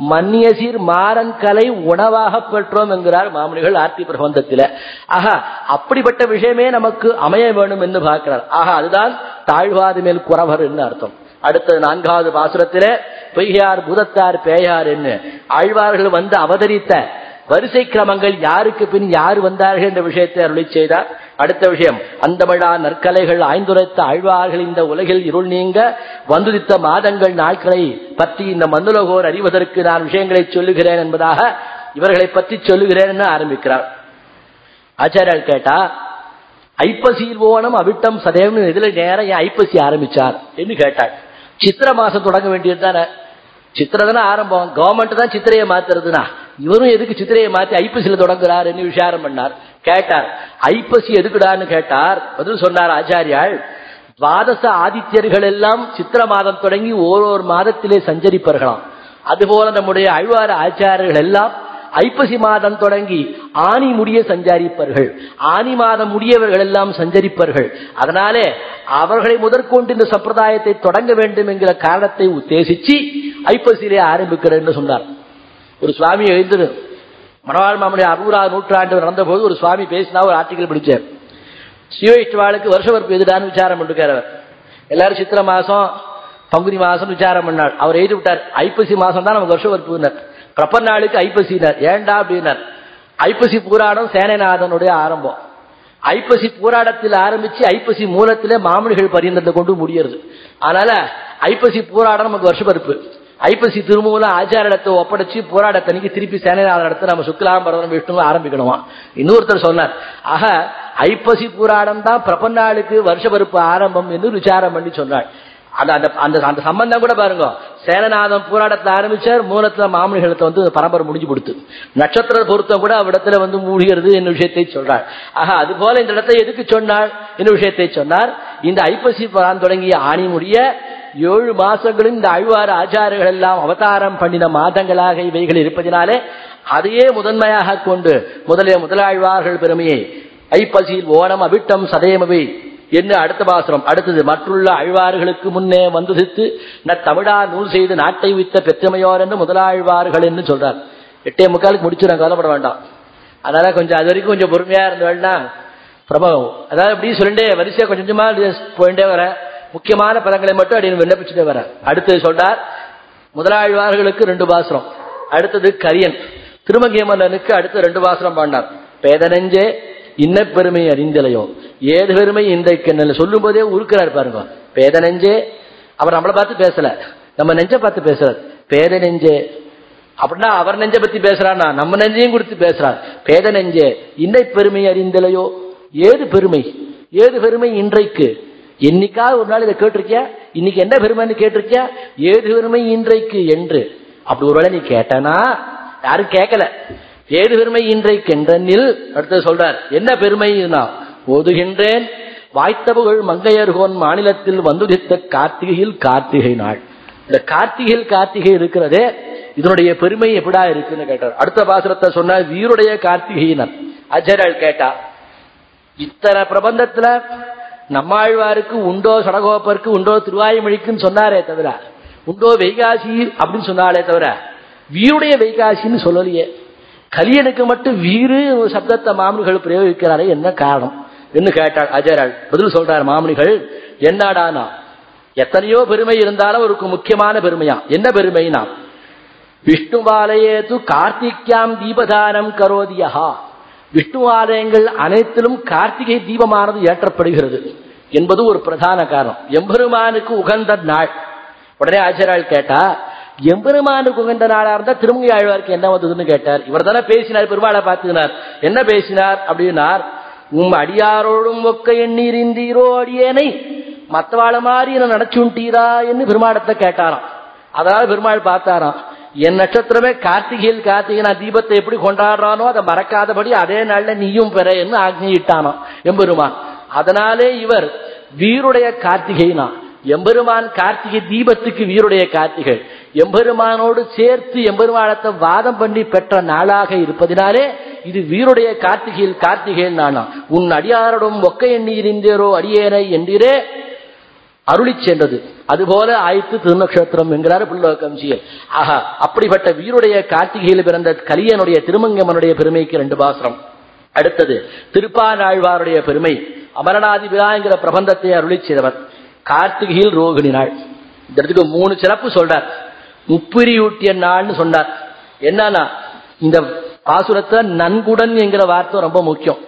மன்னியசீர் மாறன்கலை உணவாக பெற்றோம் என்கிறார் மாமனிகள் ஆர்த்தி பிரபந்தத்தில. ஆகா அப்படிப்பட்ட விஷயமே நமக்கு அமைய வேண்டும் என்று பார்க்கிறார். ஆகா அதுதான் தாழ்வாது மேல் குறவர் என்று அர்த்தம். அடுத்த நான்காவது பாசுரத்திலே பொய்யார் பூதத்தார் பேயார் என்று ஆழ்வார்கள் வந்து அவதரித்த வரிசை கிரமங்கள் யாருக்கு பின் யார் வந்தார்கள் என்ற விஷயத்தை அருளி செய்தார். அடுத்த விஷயம் அந்தமிழா நற்கலைகள் ஆய்ந்துரைத்த ஆழ்வார்கள் இந்த உலகில் இருள் நீங்க வந்துதித்த மாதங்கள் நாட்களை பற்றி இந்த மந்துலகோர் அறிவதற்கு நான் விஷயங்களை சொல்லுகிறேன் என்பதாக இவர்களை பற்றி சொல்லுகிறேன் ஆரம்பிக்கிறார். ஆச்சாரியால் கேட்டா ஐப்பசியில் ஓணம் அவிட்டம் சதேவன் இதுல நேரம் ஏன் ஐப்பசி ஆரம்பிச்சார் என்று கேட்டாள் சித்திர மாசம் தொடங்க வேண்டியது தானே? சித்திரதான ஆரம்பம். கவர்மெண்ட் தான் சித்திரையை மாத்துறதுனா? இவரும் எதுக்கு சித்திரையை மாற்றி ஐப்பசியில தொடங்குறார் என்று விசாரம் பண்ணார். கேட்டார். ஐப்பசி எதுக்குடான்னு கேட்டார். பதில் சொன்னார் ஆச்சாரியாள் துவாதச ஆதித்யர்கள் எல்லாம் சித்திர மாதம் தொடங்கி ஓரோரு மாதத்திலே சஞ்சரிப்பார்களாம். அதுபோல நம்முடைய அழ்வார ஆச்சாரியர்கள் எல்லாம் ஐப்பசி மாதம் தொடங்கி ஆணி முடிய சஞ்சாரிப்பார்கள். ஆனி மாதம் முடியவர்கள் எல்லாம் சஞ்சரிப்பார்கள். அதனாலே அவர்களை முதற்கொண்டு இந்த சம்பிரதாயத்தை தொடங்க வேண்டும் என்கிற காரணத்தை உத்தேசிச்சு ஐப்பசியிலே ஆரம்பிக்கிறேன் சொன்னார். ஒரு சுவாமி எழுந்தது. மணவாள் மாமனுடைய அறுபதாவது நூற்றாண்டு நடந்தபோது ஒரு சுவாமி பேசினா ஒரு ஆர்டிகல் படிச்சார். ஸ்ரீவைஷ்ணவாளுக்கு வருஷவரப்பு எதிரான விசாரம் பண்ணிருக்கார் அவர். எல்லாரும் சித்திர மாசம் பங்குனி மாசம் விசாரம் பண்ணார். அவர் எழுதி விட்டார். ஐப்பசி மாசம் தான் நமக்கு வருஷவரப்புனர் பிரபன்னாளுக்கு ஐப்பசினர். ஏண்டா அப்படின்னார். ஐப்பசி பூராடம் சேனநாதனுடைய ஆரம்பம். ஐப்பசி பூராடத்தில் ஆரம்பிச்சு ஐப்பசி மூலத்திலே மாமனிகள் பரிந்தத்தை கொண்டு முடியறது. அதனால ஐப்பசி பூராடம் நமக்கு வருஷப்பருப்பு ஐப்பசி திருமூலம் ஆச்சாரிடத்தை ஒப்படைச்சு போராடத்தன்னைக்கு திருப்பி சேனையாளர் இடத்துல நம்ம சுக்லாம்பரம் பரவரம் ஆரம்பிக்கணுமா? இன்னொருத்தர் சொன்னார் ஆக ஐப்பசி புராணம் தான் பிரபன்னாளுக்கு வருஷ பருப்பு ஆரம்பம் என்று விசாரம் பண்ணி சொன்னாள் அந்த அந்த அந்த சம்பந்தம் கூட பாருங்க. சேனநாதம் போராட்டத்தை ஆரம்பிச்சார் மூலத்துல மாமனிகளத்தை வந்து பரம்பரை முடிஞ்சு கொடுத்து. நட்சத்திர பொருத்தம் கூட அவ்விடத்துல வந்து மூழ்கிறது என்ன விஷயத்தை சொல்றாள் ஆக அது போல இந்த இடத்தை எதுக்கு சொன்னாள் என்ன விஷயத்தை சொன்னார். இந்த ஐப்பசி புராணம் தொடங்கிய ஆணி முடிய ஏழு மாசங்களும் இந்த அழ்வார ஆச்சாரங்கள் எல்லாம் அவதாரம் பண்ணின மாதங்களாக இவைகள் இருப்பதினாலே அதையே முதன்மையாக கொண்டு முதலிய முதலாழ்வார்கள் பெருமையை ஐப்பசியில் ஓணம் அவிட்டம் சதயமவை என்ன அடுத்த பாசுரம்? அடுத்தது மற்றுள்ள அழ்வார்களுக்கு முன்னே வந்துதித்து தமிழா நூல் செய்து நாட்டை வித்த பெற்றமையோர் என்று முதலாழ்வார்கள் என்று சொல்றார். எட்டே முக்காலுக்கு முடிச்சு நான் கவலைப்பட வேண்டாம். அதனால கொஞ்சம் அது வரைக்கும் கொஞ்சம் பொறுமையா இருந்தவள்னா பிரபவம். அதாவது இப்படி சொல்லிட்டே வரிசையா கொஞ்சம் கொஞ்சமா போயிட்டே வர. முக்கியமான பதங்களை மட்டும் அப்படின்னு விண்ணப்பிச்சுட்டே வர அடுத்தது சொல்றார் முதலாழ்வார்களுக்கு ரெண்டு பாசுரம் அடுத்தது கரியன். திருமகேமலனுக்கு அடுத்து ரெண்டு பாசுரம் பாண்டார் பேதனெஞ்சே இன்ன பெருமை அறிந்தலையோ? ஏது பெருமை இன்றைக்கு சொல்லும் போதே உருக்கிறார் பாருங்க. பேத நெஞ்சே அவர் நம்மளை பார்த்து பேசல. நம்ம நெஞ்ச பார்த்து பேசுறார். பேத நெஞ்சே அப்படின்னா அவர் நெஞ்ச பத்தி பேசுறான்னா நம்ம நெஞ்சையும் கொடுத்து பேசுறார். பேத நெஞ்சே இன்னை பெருமை அறிந்தலையோ? ஏது பெருமை? ஏது பெருமை இன்றைக்கு? என்னைக்காவது ஒரு நாள் இதை கேட்டிருக்கியா? இன்னைக்கு என்ன பெருமைன்னு கேட்டிருக்கியா? ஏது பெருமை இன்றைக்கு என்று. அப்படி ஒருவேளை நீ கேட்டனா? யாரும் கேட்கல. ஏது பெருமை இன்றைக்கு என்றனில் அடுத்து சொல்றார் என்ன பெருமை ஓதுகின்றேன் வாய்த்தபுகள் மங்கையர்கோன் மாநிலத்தில் வந்துதித்த கார்த்திகையில் கார்த்திகை நாள். இந்த கார்த்திகையில் கார்த்திகை இருக்கிறதே இதனுடைய பெருமை எப்படா இருக்குன்னு கேட்டார். அடுத்த பாசுரத்தை சொன்ன வீருடைய கார்த்திகையினர். அஜரால் கேட்டா இத்தனை பிரபந்தத்துல நம்மாழ்வாருக்கு உண்டோ சடகோப்பருக்கு உண்டோ திருவாயுமொழிக்குன்னு சொன்னாரே தவிர உண்டோ வைகாசி அப்படின்னு சொன்னாலே தவிர வீருடைய வைகாசின்னு சொல்லலையே. கலியனுக்கு மட்டும் வீரு சப்தத்தை மாமனிகள் பிரயோகிக்கிறாரே என்ன காரணம்? என்று கேட்டாள் அஜயராள் பதில் சொல்றார் மாமனிகள் என்னடானா எத்தனையோ பெருமை இருந்தாலும் அவருக்கு முக்கியமான பெருமையா? என்ன பெருமைனா விஷ்ணுவாலயேது கார்த்திக்யாம் தீபதானம் கரோதியா விஷ்ணு ஆலயங்கள் அனைத்திலும் கார்த்திகை தீபமானது ஏற்றப்படுகிறது என்பது ஒரு பிரதான காரணம். எம்பெருமானுக்கு உகந்த நாள். உடனே ஆச்சரால் கேட்டா எம்பெருமானுக்கு உகந்த நாளா இருந்தா திருமங்கை ஆழ்வாருக்கு என்ன வந்ததுன்னு கேட்டார். இவர் தானே பேசினார் பெருமாளை பார்த்துனார் என்ன பேசினார் அப்படின்னார் உம் அடியாரோடும் ஒக்க எண்ணீரிந்தீரோ அடியேனை மத்தவாழ மாதிரி என்ன நினைச்சுட்டீரா என்று பெருமாடத்தை கேட்டாராம். அதனால பெருமாள் பார்த்தாராம். என் நட்சத்திரமே கார்த்திகையில் கார்த்திகை நான் தீபத்தை எப்படி கொண்டாடுறானோ அதை மறக்காதபடி அதே நாள்ல நீயும் பெற என்று ஆக்னியிட்டானோ எம்பெருமான். அதனாலே இவர் வீருடைய கார்த்திகைனா. எம்பெருமான் கார்த்திகை தீபத்துக்கு வீருடைய கார்த்திகை. எம்பெருமானோடு சேர்த்து எம்பெருமானத்தை வாதம் பண்ணி பெற்ற நாளாக இருப்பதினாலே இது வீருடைய கார்த்திகையில் கார்த்திகையில் நானா உன் அடியாரோடும் ஒக்க எண்ணீர் அடியேனை என்றீரே அருளி சென்றது. அதுபோல ஆயித்து திருநக்ஷத்திரம் என்கிறார் புல்லோகம்சியல் ஆஹா அப்படிப்பட்ட வீருடைய கார்த்திகையில் பிறந்த கலியனுடைய திருமங்கமனுடைய பெருமைக்கு ரெண்டு பாசனம் அடுத்தது திருப்பானாழ்வாருடைய பெருமை. அமரநாதி விழாங்கிற பிரபந்தத்தை அருளி செய்தவர். கார்த்திகையில் ரோகிணி நாள். இந்த இடத்துக்கு மூணு சிறப்பு சொல்றார். முப்பிரியூட்டிய நாள்னு சொன்னார். என்னன்னா இந்த பாசுரத்தை நன்குடன் என்கிற வார்த்தை ரொம்ப முக்கியம்.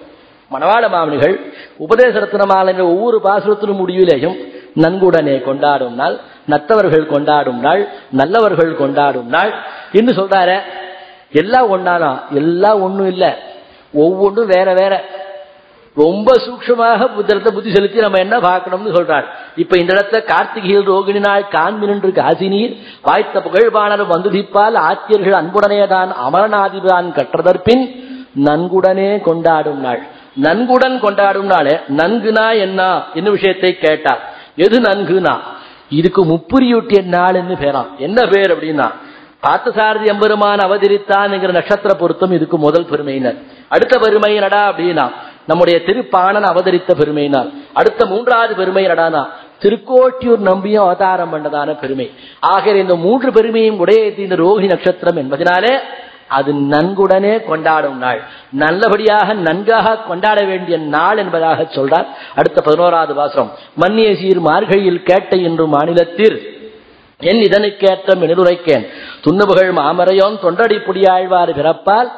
மணவாள மாமனிகள் உபதேச ரத்னமால ஒவ்வொரு பாசுரத்திலும் முடிவிலேயும் நன்குடனே கொண்டாடும் நாள் நத்தவர்கள் கொண்டாடும் நாள் நல்லவர்கள் கொண்டாடும் நாள். என்று சொல்றாரு எல்லாம் ஒன்னானா எல்லாம் ஒன்றும் இல்லை. ஒவ்வொன்றும் வேற வேற. ரொம்ப சூக்ஷமாக புத்தரத்தை புத்தி செலுத்தி நம்ம என்ன பார்க்கணும்னு சொல்றார். இப்ப இந்த இடத்துல கார்த்திகையில் ரோகிணி நாள் காண்மினின்று காசினீர் வாய்த்த புகழ்பாணர் வந்து தீப்பால் ஆத்தியர்கள் அன்புடனேதான் அமரநாதிதான் கற்றதற்பின் நன்குடனே கொண்டாடும் நாள். நன்குடன் கொண்டாடும் நாளே நன்குனா என்ன? என்ன விஷயத்தை கேட்டார். எது நன்குனா? இதுக்கு முப்புரியூட்டிய நாள்னு பேராம் என்ன பேர் அப்படின்னா? பார்த்தசாரதி எம்பெருமான் அவதரித்தான் என்கிற நட்சத்திர பொருத்தம் இதுக்கு முதல் பெருமையினர். அடுத்த பெருமை நடா அப்படின்னா நம்முடைய திருப்பாணன் அவதரித்த பெருமையினால் அடுத்த மூன்றாவது பெருமை நடானா திருக்கோட்டியூர் நம்பியும் அவதாரம் பண்ணதான பெருமை. ஆகிய இந்த மூன்று பெருமையும் உடைய இந்த ரோஹி நட்சத்திரம் என்பதனாலே அது நன்குடனே கொண்டாடும் நாள். நல்லபடியாக நன்காக கொண்டாட வேண்டிய நாள் என்பதாக சொல்றார். அடுத்த பதினோராவது வாசம் மன்னிய சீர் மார்கையில் கேட்ட என்று மாநிலத்தில் என் இதனுக்கேற்ற மெனிலுரைக்கேன் துண்ணுபுகள் மாமறையோன் தொண்டடி புடியாழ்வார் பிறப்பால்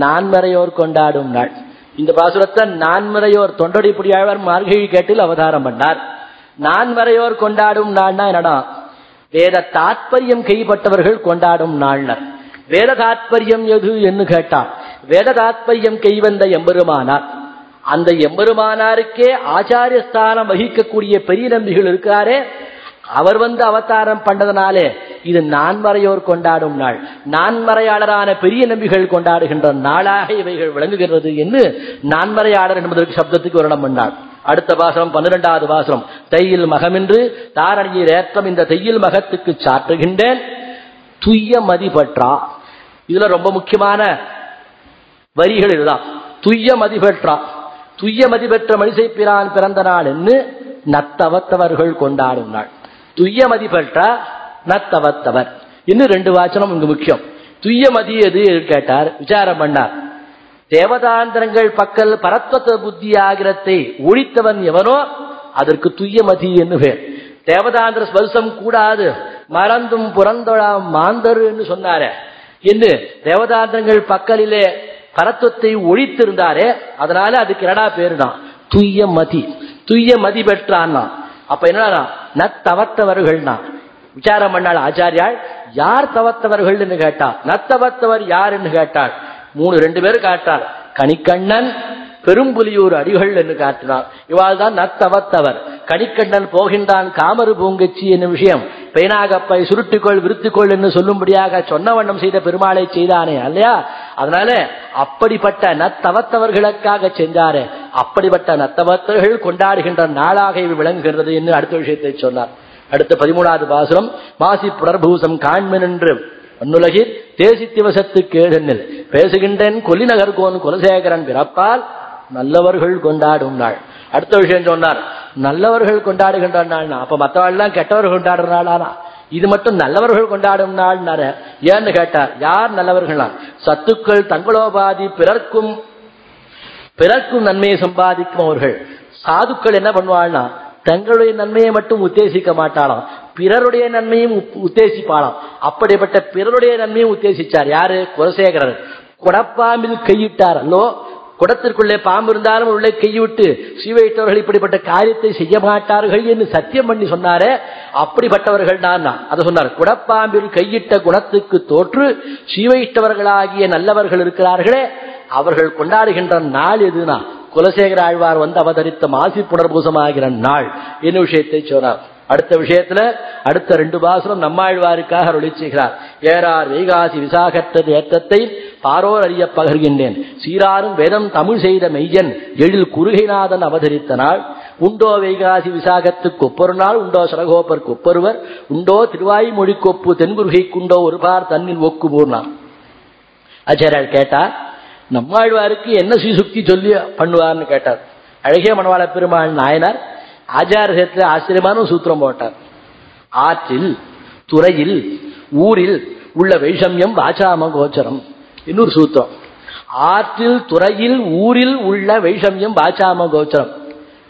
நான்மறையோர் கொண்டாடும் நாள். இந்த பாசுரத்தை நான்மறையோர் தொண்டடி புடியாழ்வார் மார்கழி கேட்டில் அவதாரம் பண்ணார். நான்மறையோர் கொண்டாடும் நாள்னா என்னடா? வேத தாத்பரியம் கைப்பட்டவர்கள் கொண்டாடும் நாள்னர். வேத தாத்பரியம் எது என்று கேட்டார் வேத தாத்பரியம் கைவந்த எம்பெருமானார். அந்த எம்பெருமானாருக்கே ஆச்சாரிய ஸ்தானம் வகிக்கக்கூடிய பெரிய நம்பிகள் இருக்காரே. அவர் வந்து அவதாரம் பண்ணதுனாலே இது நான்மறையோர் கொண்டாடும் நாள். நான்மறையாளரான பெரிய நம்பிகள் கொண்டாடுகின்ற நாளாக இவைகள் விளங்குகிறது என்று நான்மறையாளர் என்பதற்கு சப்தத்துக்கு வருடம் பண்ணார். அடுத்த பாசனம் பன்னிரெண்டாவது பாசனம் தையில் மகமென்று தாரணியில் ஏற்றம் இந்த தையில் மகத்துக்கு சாற்றுகின்றேன். துய்ய மதிபற்றா இதுல ரொம்ப முக்கியமான வரிகள் இதுதான். துய்ய மதிபெற்றான் துய்ய மதிபெற்ற மனிசை பிரான் பிறந்த நாள் என்று நத்தவத்தவர்கள் கொண்டாடும் நாள். துய்ய மதிபெற்ற நத்தவத்தவர். இன்னும் ரெண்டு வாச்சனம் இங்கு முக்கியம். துய்ய மதி எது கேட்டார் விசாரம் பண்ணார். தேவதாந்திரங்கள் பக்கல் பரத்வத்த புத்தி ஆகிரத்தை ஒழித்தவன் எவனோ அதற்கு துய்ய மதி என்று பேர். தேவதாந்திர ஸ்பர்சம் கூடாது மறந்தும் புறந்தொழாம் மாந்தரு என்று சொன்னாரே. என்று தேவதாந்திரங்கள் பக்கலிலே பரத்துவத்தை ஒழித்திருந்தாரே அதனால அதுக்கு என்னடா பேரு தான் துய்ய மதி. துய்ய மதி பெற்றான்னா. அப்ப என்னடா? நத்தவத்தவர்கள்னா விசாரம் பண்ணாள் ஆச்சாரியாள் யார் தவத்தவர்கள் கேட்டாள் கேட்டா? நத்தவத்தவர் யார் என்று கேட்டாள்? மூணு ரெண்டு பேரும் காட்டாள். கணிக்கண்ணன் பெரும்புலியூர் அடிகள் என்று காட்டினார். இவாள் தான் நத்தவத்தவர் கணிக்கண்ணன் போகின்றான் காமரு பூங்கச்சி என்னும் விஷயம். பெயினாகப்பை சுருட்டிக்கொள் விருத்துக்கொள் என்று சொல்லும்படியாக சொன்ன வண்ணம் செய்த பெருமாளை செய்தானே இல்லையா அதனால அப்படிப்பட்ட நத்தவத்தவர்களுக்காக செஞ்சாரு அப்படிப்பட்ட நத்தவத்தவர்கள் கொண்டாடுகின்ற நாளாக இவை விளங்குகிறது என்று அடுத்த விஷயத்தை சொன்னார். அடுத்த பதிமூணாவது பாசுரம் மாசி புனர்பூசம் காண்மன் என்று மண்ணுலகில் தேசி திவசத்து கேடனில் பேசுகின்றேன் கொல்லிநகர் கோன் குலசேகரன் பிறப்பால் நல்லவர்கள் கொண்டாடும் நாள். அடுத்த விஷயம் சொன்னார் நல்லவர்கள் கொண்டாடுகின்ற நாள் அப்ப மற்றவாள்லாம் கெட்டவர்கள் கொண்டாடுற நாளானா இது மட்டும் நல்லவர்கள் கொண்டாடும் நாள் ஏன்னு கேட்டார் யார் நல்லவர்களா? சத்துக்கள் தங்களோபாதி பிறர்க்கும் பிறர்க்கும் நன்மையை சம்பாதிக்கும் அவர்கள். சாதுக்கள் என்ன பண்ணுவாள்னா தங்களுடைய நன்மையை மட்டும் உத்தேசிக்க மாட்டாளாம் பிறருடைய நன்மையும் உத்தேசிப்பாளாம். அப்படிப்பட்ட பிறருடைய நன்மையும் உத்தேசிச்சார். யாரு? குலசேகரர். குடப்பாம்பில் கையிட்டார். அல்லோ குடத்திற்குள்ளே பாம்பு இருந்தாலும் உள்ளே கைவிட்டு சீவையிட்டவர்கள் இப்படிப்பட்ட காரியத்தை செய்ய மாட்டார்கள் என்று சத்தியம் பண்ணி சொன்னாரே. அப்படிப்பட்டவர்கள் தான் அதை சொன்னார். குடப்பாம்பில் கையிட்ட குணத்துக்கு தோற்று சீவையிட்டவர்களாகிய நல்லவர்கள் இருக்கிறார்களே. அவர்கள் கொண்டாடுகின்ற நாள் எதுனா? குலசேகர ஆழ்வார் வந்து அவதரித்த மாசி புனர்பூசமாகிற நாள். என்ன விஷயத்தை சொன்னார்? அடுத்த விஷயத்துல அடுத்த ரெண்டு பாசனம் நம்மாழ்வாருக்காக அருளி செய்கிறார் ஏறார் வைகாசி விசாகத்தது ஏற்றத்தை பாரோர் அறிய பகர்கின்றேன். சீராரும் வேதம் தமிழ் செய்த மெய்யன் எழில் குறுகைநாதன் அவதரித்த நாள். உண்டோ வைகாசி விசாகத்துக்கு ஒப்பொரு நாள் உண்டோ சரகோப்பருக்கு ஒப்பொருவர். உண்டோ திருவாய் கொப்பு தென்குருகைக்குண்டோ ஒரு பார் தன்னில் ஒக்கு மூர்னான் ஆச்சாரியார் கேட்டார் நம்மாழ்வாருக்கு என்ன சீசுக்தி சொல்லி பண்ணுவார்னு கேட்டார். அழகிய மணவாள பெருமாள் நாயனார் ஆச்சாரத்தில் ஆச்சரியமான சூத்திரம் போட்டார். ஆற்றில் துறையில் ஊரில் உள்ள வைஷமியம் வாசாம கோச்சரம். இன்னொரு சூத்திரம். ஆற்றில் துறையில் ஊரில் உள்ள வைஷமியம் வாசாம கோச்சரம்.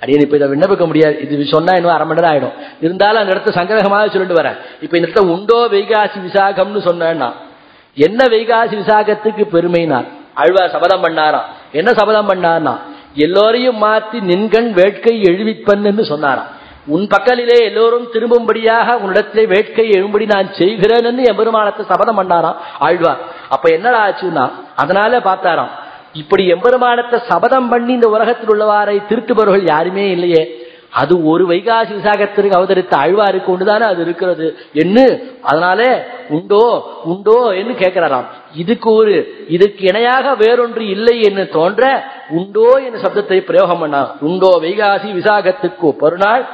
அடியே இப்ப இதை விண்ணப்பிக்க முடியாது. இது சொன்னா இன்னும் அரை மணி நேரம் ஆயிடும். இருந்தாலும் அந்த இடத்த சங்கிரகமாக சொல்லிட்டு வரேன் இப்ப இந்த இடத்த உண்டோ வைகாசி விசாகம்னு சொன்னா என்ன வைகாசி விசாகத்துக்கு பெருமைனார் அழ்வா சபதம் பண்ணாராம். என்ன சபதம் பண்ணார்னா எல்லோரையும் மாற்றி நின்கண் வேட்கை எழுவிப்பன்னு சொன்னாராம். உன் பக்கலிலே எல்லோரும் திரும்பும்படியாக உன்னிடத்திலே வேட்கை எழும்படி நான் செய்கிறேன் என்று எம்பெருமானத்தை சபதம் பண்ணாராம். ஆழ்வார் அப்ப என்னடா ஆச்சுன்னா அதனால பார்த்தாராம் இப்படி எம்பெருமானத்தை சபதம் பண்ணி இந்த உலகத்தில் உள்ளவாரை திருத்துபவர்கள் யாருமே இல்லையே. அது ஒரு வைகாசி விசாகத்திற்கு அவதரித்த அழ்வாருக்கு ஒன்றுதானே அது இருக்கிறது. என்று அதனால உண்டோ உண்டோ என்று கேட்கிறாராம். இதுக்கு ஒரு இதுக்கு இணையாக வேறொன்று இல்லை என்று தோன்ற உண்டோ என்ற சப்தத்தை பிரயோகம் பண்ணா. உண்டோ வைகாசி விசாகத்துக்கு ஒப்பொரு நாள்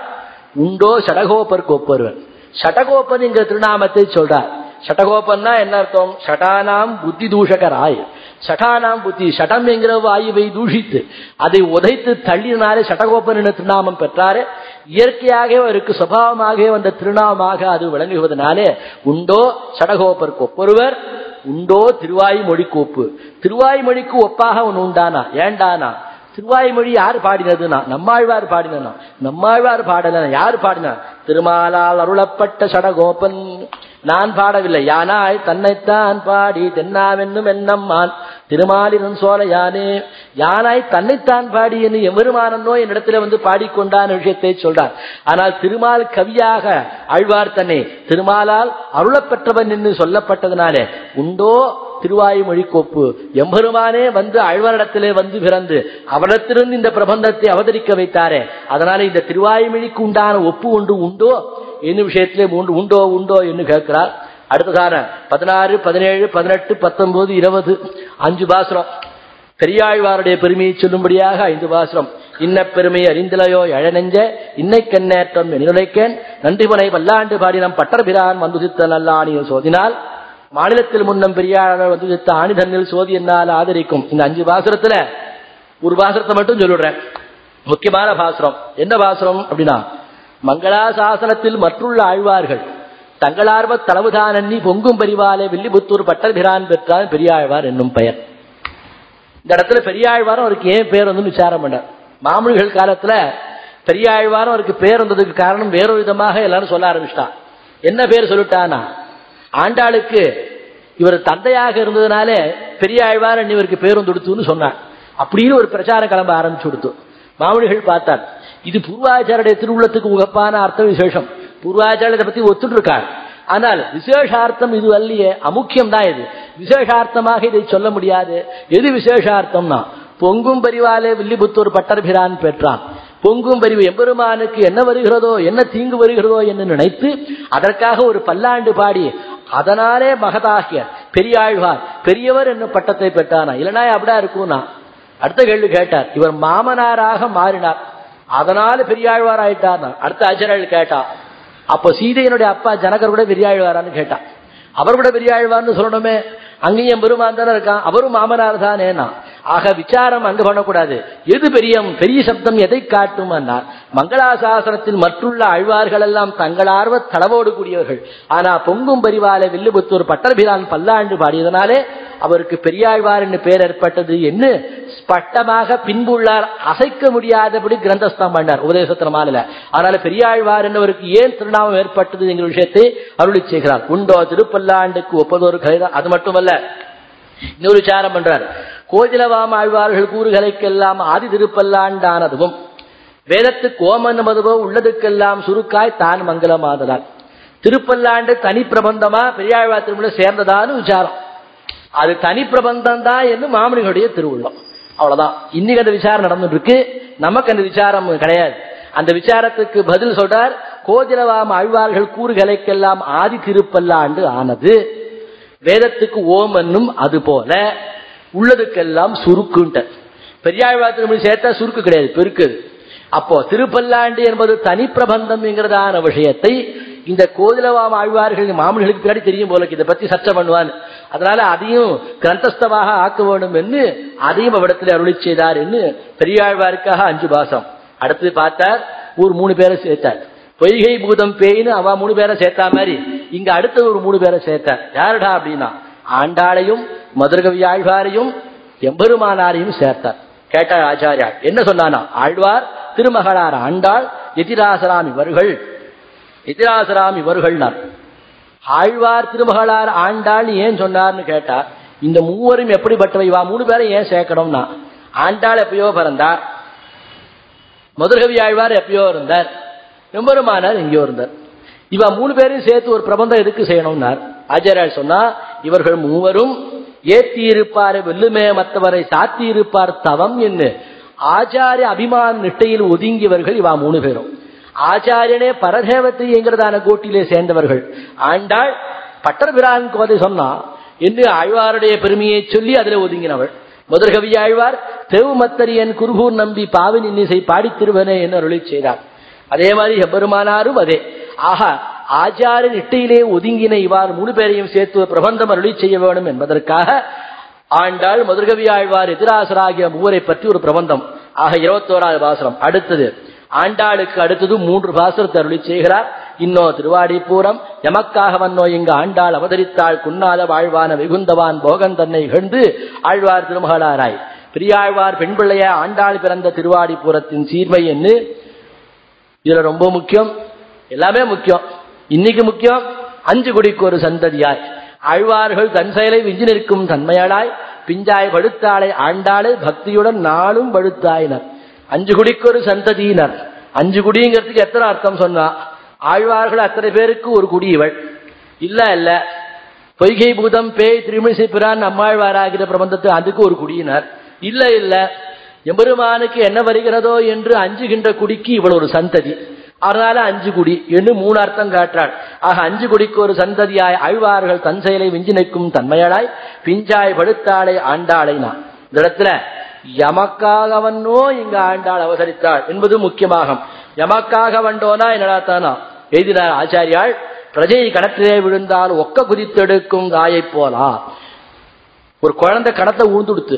உண்டோ சடகோப்பருக்கு ஒப்பொருவன். சடகோப்பன் என்கிற திருநாமத்தை சொல்றார். சடகோப்பன்னா என்ன அர்த்தம்? சடானாம் புத்தி தூஷகராய் சடானாம் புத்தி சடம் என்கிற வாயுவை தூஷித்து அதை உதைத்து தள்ளினாலே சடகோபன் திருநாமம் பெற்றாரு. இயற்கையாகவே அவருக்கு சுபாவமாகவே வந்த திருநாமமாக அது விளங்குவதனாலே உண்டோ சடகோப்பருக்கு ஒப்பொருவர் உண்டோ திருவாய்மொழி கோப்பு. திருவாய்மொழிக்கு ஒப்பாக ஒன்று உண்டானா? ஏண்டானா? திருவாய்மொழி யார் பாடினதுன்னா நம்மாழ்வார் பாடினா நம்மாழ்வார் பாடல யார் பாடினா? திருமாலால் அருளப்பட்ட சடகோபன் நான் பாடவில்லை. யானாய் தன்னைத்தான் பாடி தென்னாவென்னும் என்னம்மான். திருமாலின் சோழ யானே யானாய் தன்னைத்தான் பாடி என்று எவருமானோ என்னிடத்துல வந்து பாடிக்கொண்டான் விஷயத்தை சொல்றார். ஆனால் திருமால் கவியாக ஆழ்வார் தன்னை திருமாலால் அருளப்பெற்றவன் என்று சொல்லப்பட்டதுனாலே உண்டோ திருவாயுமொழி கோப்பு எம்பெருமானே வந்து அழ்வரிடத்திலே வந்து பிறந்து அவரிடத்திலிருந்து இந்த பிரபந்தத்தை அவதரிக்க வைத்தாரே அதனால இந்த திருவாயுமொழிக்கு உண்டான ஒப்பு ஒன்று உண்டோ? என்ன விஷயத்திலே உண்டோ உண்டோ என்று கேட்கிறார். அடுத்ததான பதினாறு பதினேழு பதினெட்டு பத்தொன்பது இருபது அஞ்சு பாசுரம். பெரியாழ்வாருடைய பெருமையை சொல்லும்படியாக ஐந்து பாசுரம். இன்ன பெருமை அறிந்திலையோ எழநெஞ்ச இன்னை கண்ணேற்றம் நிலைக்கேன் நன்றிமனை பல்லாண்டு பாடினம் பட்டர்பிரான் வந்துதித்த நல்லாணியில் சோதினால். மாநிலத்தில் முன்னம் பெரியாளர் வந்துதித்த ஆணிதன்னில் சோதி என்னால் ஆதரிக்கும். இந்த அஞ்சு பாசுரத்துல ஒரு பாசுரத்தை மட்டும் சொல்லிடுறேன் முக்கியமான பாசுரம். என்ன பாசுரம் அப்படின்னா மங்களாசாசனத்தில் மற்றுள்ள ஆழ்வார்கள் தங்களார்வ தளவுதானி பொங்கும் பரிவாலே வில்லிபுத்தூர் பட்டர்பிரான் பெற்றான் பெரியாழ்வார் என்னும் பெயர். இந்த இடத்துல பெரியாழ்வாரம் அவருக்கு ஏன் பேர் வந்து விசாரம் பண்ணார் மாமூலிகள் காலத்துல பெரியாழ்வாரம் அவருக்கு பேர் வந்ததுக்கு காரணம் வேறொரு விதமாக எல்லாரும் சொல்ல ஆரம்பிச்சிட்டான். என்ன பேர் சொல்லிட்டானா ஆண்டாளுக்கு இவர் தந்தையாக இருந்ததுனாலே பெரியாழ்வார் இவருக்கு பேரும் கொடுத்துன்னு சொன்னார் அப்படின்னு ஒரு பிரச்சாரம் கிளம்ப ஆரம்பிச்சு கொடுத்து. மாமூலிகள் பார்த்தார். இது பூர்வாச்சாரிய திருவுள்ளத்துக்கு உகப்பான அர்த்த விசேஷம் பூர்வாச்சாரியத்தை பத்தி ஒத்துட்டு இருக்கார் ஆனால் விசேஷார்த்தம் இது அல்லையே அமுக்கியம் தான் இது. விசேஷார்த்தமாக இதை சொல்ல முடியாது. எது விசேஷார்த்தம்னா பொங்கும் பரிவாலே வில்லிபுத்தூர் பட்டர்பிரான் பெற்றான். பொங்கும் பரிவு எம்பெருமானுக்கு என்ன வருகிறதோ என்ன தீங்கு வருகிறதோ என்று நினைத்து அதற்காக ஒரு பல்லாண்டு பாடி அதனாலே மகதாகிய பெரியாழ்வார் பெரியவர் என்னும் பட்டத்தை பெற்றானா? இல்லைனா அப்படியா இருக்கும்னா அடுத்த கேள்வி கேட்டார். இவர் மாமனாராக மாறினார். அதனால பெரியாழ்வார் ஆயிட்டார் அடுத்த அஜரல் கேட்டா அப்ப சீதையனுடைய அப்பா ஜனகர் கூட பெரியாழ்வாரான்னு கேட்டான் அவர் கூட பெரியாழ்வார்னு சொல்லணுமே. அங்கேயும் பெருமான் தானே இருக்கான். அவரும் மாமனார் தானேனா ஆக விசாரம் அங்கு பண்ணக்கூடாது. எது பெரிய பெரிய சப்தம் எதை காட்டும் என்றார் மங்களாசாசனத்தில் மற்றுள்ள அழ்வார்கள் எல்லாம் தங்களார்வ தளவோடு கூடியவர்கள். ஆனா பொங்கும் பரிவால வில்லுபுத்தூர் பட்டர்பிரான் பல்லாண்டு பாடியதனாலே அவருக்கு பெரியாழ்வார் என்று பெயர் ஏற்பட்டது என்று ஸ்பட்டமாக பின்புள்ளார் அசைக்க முடியாதபடி கிரந்தஸ்தம் பண்ணார் உபதேசத்தின மாநில. அதனால பெரியாழ்வார் என்பவருக்கு ஏன் திருநாமம் ஏற்பட்டது என்கிற விஷயத்தை அருளி செய்கிறார். உண்டோ திருப்பல்லாண்டுக்கு ஒப்பதொரு கலை அது மட்டுமல்ல இன்னொரு விசாரம் பண்றார். கோதிலவாம் ஆழ்வார்கள் கூறுகளைக்கெல்லாம் ஆதி திருப்பல்லாண்டானதுவும் வேதத்துக்கு ஓமன் மதுவோ உள்ளதுக்கெல்லாம் சுருக்காய் தான் மங்களமானதால் திருப்பல்லாண்டு தனி பிரபந்தமா பெரியாழ்வார் திருமண சேர்ந்ததான்னு விசாரம். அது தனி பிரபந்தம் தான் என்று மாமனிகளுடைய திருவுள்ளம். அவ்வளவுதான். இன்னைக்கு அந்த விசாரம் நடந்துட்டு இருக்கு நமக்கு அந்த விசாரம் கிடையாது. அந்த விசாரத்துக்கு பதில் சொல்றார் கோதிலவாம் ஆழ்வார்கள் கூறுகளைக்கெல்லாம் ஆதி திருப்பல்லாண்டு ஆனது. வேதத்துக்கு ஓம் என்னும் அது போல உள்ளதுக்கெல்லாம் சுருக்குன்ட்ட. பெரியாழ்வார் சேர்த்தா சுருக்கு கிடையாது பெருக்குது அப்போ திருப்பல்லாண்டு என்பது தனி பிரபந்தம்ங்கிறதான விஷயத்தை இந்த கோதிலவாம் ஆழ்வார்கள் மாமன்களுக்கு பின்னாடி தெரியும் போல இதை பத்தி சர்ச்சை பண்ணுவான். அதனால அதையும் கிரந்தஸ்தமாக ஆக்க வேண்டும் என்று அதையும் அவ்விடத்தில் அருளி செய்தார் என்று பெரியாழ்வாருக்காக அஞ்சு பாசம். அடுத்து பார்த்தார் ஒரு மூணு பேரை சேர்த்தார். பொய்கை பூதம் பேயின்னு அவ மூணு பேரை சேர்த்தா மாதிரி இங்க அடுத்த ஒரு மூணு பேரை சேர்த்தார். யாருடா அப்படின்னா ஆண்டாளையும் மதுரகவி ஆழ்வாரையும் எம்பெருமானாரையும் சேர்த்தார். கேட்டார் ஆச்சாரியா என்ன சொன்னானா? ஆழ்வார் திருமகளார் ஆண்டாள் எதிராசராம் இவர்கள் எதிராசராம் இவர்கள்னார் ஆழ்வார் திருமகளார் ஆண்டாள் ஏன் சொன்னார்னு கேட்டா இந்த மூவரும் எப்படிப்பட்டவை? வா மூணு பேரை ஏன் சேர்க்கணும்னா? ஆண்டாள் எப்பயோ பிறந்தார். மதுரகவி ஆழ்வார் எப்பயோ இருந்தார். எம்பெருமானார் எங்கேயோ இருந்தார். இவ மூணு பேரையும் சேர்த்து ஒரு பிரபந்தம் எதுக்கு செய்யணும்னார்? ஆச்சாரியால் சொன்னா இவர்கள் மூவரும் ஏத்தி இருப்பார் வெல்லுமே மற்றவரை சாத்தியிருப்பார் தவம் என்று. ஆச்சாரிய அபிமான நிட்டையில் ஒதுங்கியவர்கள் இவா மூணு பேரும். ஆச்சாரியனே பரதேவத்தை கோட்டிலே சேர்ந்தவர்கள். ஆண்டாள் பட்டர்பிரான் கோதை சொன்னா என்று ஆழ்வாருடைய பெருமையை சொல்லி அதில் ஒதுங்கினவள். முதற்கவி ஆழ்வார் தெவுமத்தரியன் குருகூர் நம்பி பாவின் இன்னிசை பாடித் திருவனே என்று அருளி செய்தார். அதே மாதிரி எம்பெருமானாரும் அதே. ஆக ஆச்சார இட்டையிலே ஒதுங்கின இவ்வாறு மூணு பேரையும் சேர்த்து பிரபந்தம் அருளி செய்ய வேண்டும் என்பதற்காக ஆண்டாள் மதுர்கவி ஆழ்வார் எதிராசராகிய மூவரை பற்றி ஒரு பிரபந்தம். ஆக இருபத்தோராவது பாசனம் அடுத்தது ஆண்டாளுக்கு அடுத்தது மூன்று பாசனத்தை அருளி செய்கிறார். இன்னோ திருவாடிப்பூரம் எமக்காக வன்னோ இங்கு ஆண்டாள் அவதரித்தாள். குன்னாத வாழ்வான வெகுந்தவான் போகன் தன்னை இகழ்ந்து ஆழ்வார் திருமகளாராய். பெரியாழ்வார் பெண் பிள்ளைய ஆண்டாள் பிறந்த திருவாடிப்பூரத்தின் சீர்மை என்று இதுல ரொம்ப முக்கியம். எல்லாமே முக்கியம். இன்னைக்கு முக்கியம் அஞ்சு குடிக்கு ஒரு சந்ததியாய். ஆழ்வார்கள் தன் செயலை விஞ்சு நிற்கும் தன்மையாளாய் பிஞ்சாய் படுத்தாளை ஆண்டாளை பக்தியுடன் நாளும் படுத்தாயினர் அஞ்சு குடிக்கு ஒரு சந்ததியினர். அஞ்சு குடிங்கிறதுக்கு எத்தனை அர்த்தம் சொன்னா? ஆழ்வார்கள் அத்தனை பேருக்கு ஒரு குடி இவள். இல்ல இல்ல. பொய்கை பூதம் பேய் திருமிசை பிரான் நம்மாழ்வாராகிற பிரபந்தத்தை அதுக்கு ஒரு குடியினர். இல்ல இல்ல. எம்பெருமானுக்கு என்ன வருகிறதோ என்று அஞ்சுகின்ற குடிக்கு இவள் ஒரு சந்ததி. அதனால அஞ்சு குடி என்று மூணு அர்த்தம் காட்டுறாள். ஆக அஞ்சு குடிக்கு ஒரு சந்ததியாய் அழ்வார்கள் தன் செயலை விஞ்சி நிற்கும் தன்மையடாய் பிஞ்சாய் படுத்தாளை ஆண்டாளை நான். இந்த இடத்துல எமக்காகவன்னோ இங்க ஆண்டாள் அவசரித்தாள் என்பது முக்கியமாகும். எமக்காக என்னடா என்னடாத்தானா எழுதினார் ஆச்சாரியாள் பிரஜை கணத்திலே விழுந்தால் ஒக்க குதித்தெடுக்கும் தாயை போலா. ஒரு குழந்தை கணத்தை ஊழ்ந்துடுத்து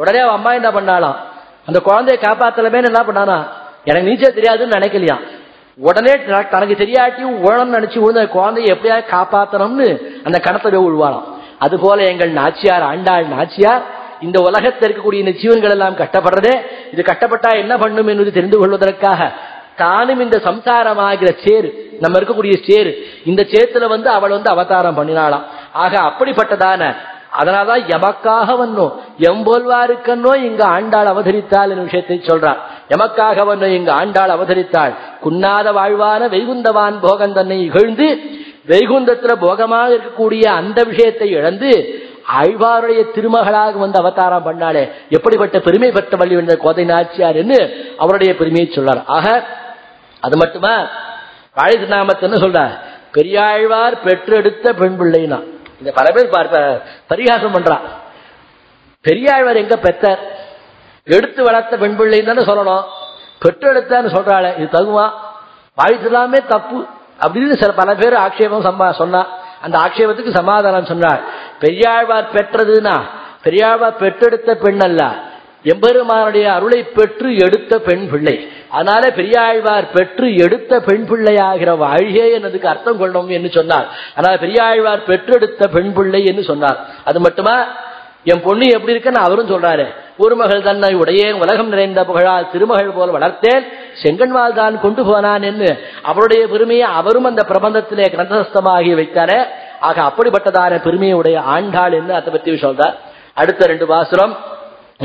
உடனே அவன் அம்மா என்ன பண்ணாலாம் அந்த குழந்தைய காப்பாத்தலமே என்ன பண்ணானா? எனக்கு நீச்சல் தெரியாதுன்னு நினைக்கலையா? உடனே தனக்கு தெரியாட்டி உழணும்னு நினைச்சு விழுந்த குழந்தைய எப்படியாவது காப்பாத்தணும்னு அந்த கணத்தை விழுவாளாம் அதுபோல எங்கள் நாச்சியார் ஆண்டாள் நாச்சியார் இந்த உலகத்தில் இருக்கக்கூடிய இந்த ஜீவன்கள் எல்லாம் கட்டப்படுறதே இது கட்டப்பட்டா என்ன பண்ணும் என்பது தெரிந்து கொள்வதற்காக தானும் இந்த சம்சாரமாகிற சேரு நம்ம இருக்கக்கூடிய சேரு இந்த சேத்துல வந்து அவள் வந்து அவதாரம் பண்ணினாளாம். ஆக அப்படிப்பட்டதான அதனாலதான் எமக்காக வந்தோ எம்போல்வாருக்கன்னோ இங்கு ஆண்டாள் அவதரித்தாள் என்ற விஷயத்தை சொல்றான் எமக்காக வந்தோ இங்கு ஆண்டாள் அவதரித்தாள். குன்னாத வாழ்வான வைகுந்தவான் போகன் தன்னை இகழ்ந்து வைகுந்தத்துல போகமாக இருக்கக்கூடிய அந்த விஷயத்தை இழந்து ஆழ்வாருடைய திருமகளாக வந்து அவதாரம் பண்ணாலே எப்படிப்பட்ட பெருமை பெற்றவள்ளி என்ற கோதை நாச்சியார் என்று அவருடைய பெருமையை சொல்றார். ஆக அது மட்டுமா? வாழை திருநாமத்தை என்ன சொல்றார்? பெரியாழ்வார் பெற்றெடுத்த பெண் பிள்ளைனா. இந்த பல பேர் பார்ப்ப பரிகாசம் பண்றான் பெரியாழ்வார் எங்க பெற்றார்? எடுத்து வளர்த்த பெண் பிள்ளைன்னு தானே சொல்லணும். பெற்றெடுத்தான்னு சொல்றாள் இது தகுமா? வாழ்த்துலாமே தப்பு. அப்படின்னு சில பல பேர் ஆட்சேபம் சம்பா சொன்னா. அந்த ஆட்சேபத்துக்கு சமாதானம் சொன்னார். பெரியாழ்வார் பெற்றதுன்னா பெரியாழ்வார் பெற்றெடுத்த பெண் அல்ல எம்பெருமானுடைய அருளை பெற்று எடுத்த பெண் பிள்ளை. அதனால பெரியாழ்வார் பெற்று எடுத்த பெண் பிள்ளையாகிற வாழ்கே என்னதுக்கு அர்த்தம் கொள்ளணும் என்று சொன்னார். அதனால பெரியாழ்வார் பெற்றெடுத்த பெண் பிள்ளை என்று சொன்னார். அது மட்டுமா? என் பொண்ணு எப்படி இருக்குன்னு அவரும் சொல்றாரு. ஒரு மகள் தன்னை உடையேன் உலகம் நிறைந்த புகழால் திருமகள் போல் வளர்த்தேன் செங்கன்வால் தான் கொண்டு போனான் என்று அவருடைய பெருமையை அவரும் அந்த பிரபந்தத்திலே கிரந்தஸ்தமாகி வைத்தாரே. ஆக அப்படிப்பட்டதான பெருமையுடைய ஆண்டாள் என்று அதை பற்றி சொல்றார். அடுத்த ரெண்டு பாசுரம்.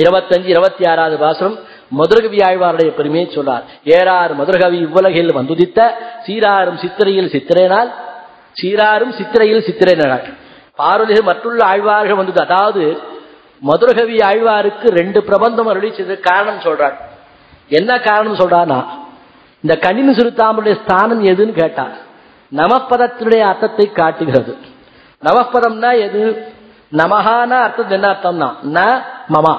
இருபத்தஞ்சு இருபத்தி ஆறாவது பாசுரம் மதுரகவி ஆழ்வாருடைய பெருமையை சொல்றார் ஏறார் மதுரகவி இவ்வுலகில் வந்துதித்த சீராரும் சித்திரையில் சித்திரேனால் சீராரும் சித்திரையில் சித்திரேனால் பார்வதி மற்றுள்ள ஆழ்வார்கள் வந்தது. அதாவது மதுரகவி ஆழ்வாருக்கு ரெண்டு பிரபந்தம் அருளிச்சது காரணம் சொல்றார். என்ன காரணம் சொல்றானா இந்த கணினி சுருத்தாமனுடைய ஸ்தானம் எதுன்னு கேட்டார். நமப்பதத்தினுடைய அர்த்தத்தை காட்டுகிறது. நமப்பதம்னா எது? நமகான அர்த்தம் என்ன அர்த்தம்னா ந மமா.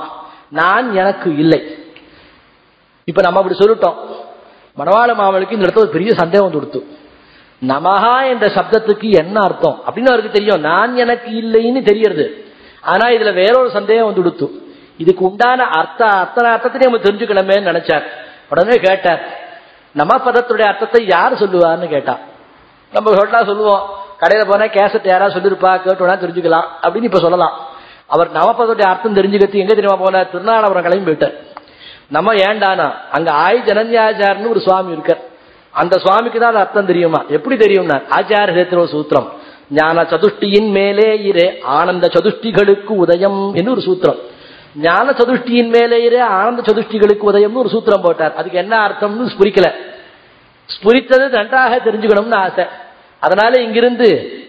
நான் எனக்கு இல்லை. இப்ப நம்ம அப்படி சொல்லிட்டோம். மணவாள மாமனுக்கு இந்த இடத்துல ஒரு பெரிய சந்தேகம் கொடுத்து நமஹா என்ற சப்தத்துக்கு என்ன அர்த்தம்? அப்படின்னு அவருக்கு தெரியும். நான் எனக்கு இல்லைன்னு தெரியறது. ஆனா இதுல வேறொரு சந்தேகம் வந்து கொடுத்து இதுக்கு உண்டான அர்த்த அத்தனை அர்த்தத்தையும் நம்ம தெரிஞ்சுக்கணுமே நினைச்சார். உடனே கேட்டார். நம பதத்துடைய அர்த்தத்தை யார் சொல்லுவார்னு கேட்டா. நம்ம சொல்லா சொல்லுவோம். கடையில போனா கேசட் யாரா சொல்லிருப்பா கேட்டோம்னா தெரிஞ்சுக்கலாம். அப்படின்னு இப்ப சொல்லலாம். அவர் நவப்பதோடைய அர்த்தம் தெரிஞ்சுக்கிறது எங்க தெரியுமா போனார்? திருநாளபுரம் கிளம்பி போயிட்டார் நம்ம ஏண்டானா? அங்க ஆய் ஜனன்யாச்சார்னு ஒரு சுவாமி இருக்கார். அந்த சுவாமிக்கு தான் அது அர்த்தம் தெரியுமா? எப்படி தெரியும்னா ஆச்சார சேத்திர சூத்திரம் ஞான சதுஷ்டியின் மேலே இரு ஆனந்த சதுஷ்டிகளுக்கு உதயம் என்று ஒரு சூத்திரம். ஞான சதுஷ்டியின் மேலே இரு ஆனந்த சதுஷ்டிகளுக்கு உதயம்னு ஒரு சூத்திரம் போட்டார். அதுக்கு என்ன அர்த்தம்னு ஸ்புரிக்கல. ஸ்புரித்தது நன்றாக தெரிஞ்சுக்கணும்னு ஆசை. அதனால இங்கிருந்து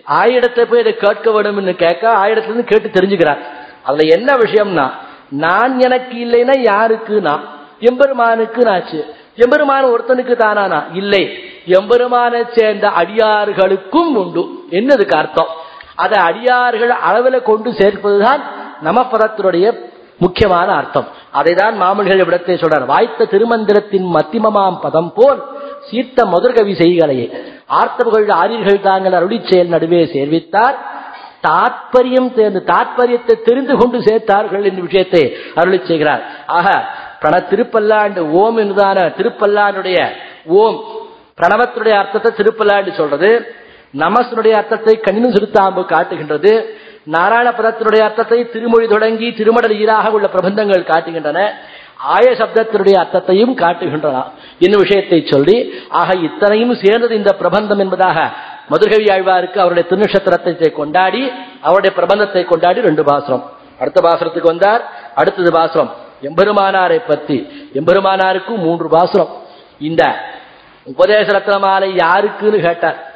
ஆயிடத்தை போய் இதை கேட்க வேணும்னு கேட்க ஆயிடத்துல இருந்து கேட்டு தெரிஞ்சுக்கிறார். அதுல என்ன விஷயம்னா நான் எனக்கு இல்லைன்னா யாருக்குனா எம்பெருமானுக்கு நாச்சு எம்பெருமான ஒருத்தனுக்கு தானானா? இல்லை. எம்பெருமானை சேர்ந்த அடியார்களுக்கும் உண்டு. என்னதுக்கு அர்த்தம்? அதை அடியார்கள் அளவில் கொண்டு சேர்ப்பதுதான் நமப்பதத்தினுடைய முக்கியமான அர்த்தம். அதைதான் மாமல்கள் இடத்தை சொல்றார் வாய்த்த திருமந்திரத்தின் மத்திமமாம் பதம் போல் சீர்த்த மதுர்கவி செய்களையே. ஆர்த்தவர்கள் ஆரியர்கள் தாங்கள் அருளி செயல் நடுவே சேர்வித்தார். தாற்பயம் தேர்ந்து தாற்பயத்தை தெரிந்து கொண்டு சேர்த்தார்கள் என்ற விஷயத்தை அருளி செய்கிறார். ஆக பிரண திருப்பல்லாண்டு ஓம் என்றுதான திருப்பல்லாண்டுடைய ஓம் பிரணவத்தினுடைய அர்த்தத்தை திருப்பல்லாண்டு சொல்றது. நமசனுடைய அர்த்தத்தை கண்ணினும் சுருத்தாம்பு காட்டுகின்றது. நாராயண பதத்தினுடைய அர்த்தத்தை திருமொழி தொடங்கி திருமடல் ஈராக உள்ள பிரபந்தங்கள் காட்டுகின்றன. ஆய சப்தத்தினுடைய அர்த்தத்தையும் காட்டுகின்றன. என்னும் விஷயத்தை சொல்லி ஆக இத்தனையும் சேர்ந்தது இந்த பிரபந்தம் என்பதாக மதுரகவி ஆழ்வாருக்கு அவருடைய திருநட்சத்திரத்தை கொண்டாடி அவருடைய பிரபந்தத்தை கொண்டாடி ரெண்டு பாசுரம். அடுத்த பாசுரத்துக்கு வந்தார். அடுத்தது பாசுரம் எம்பெருமானாரை பத்தி எம்பெருமானாருக்கும் மூன்று பாசுரம். இந்த உபதேச ரத்ன மாலை யாருக்குன்னு கேட்டார்.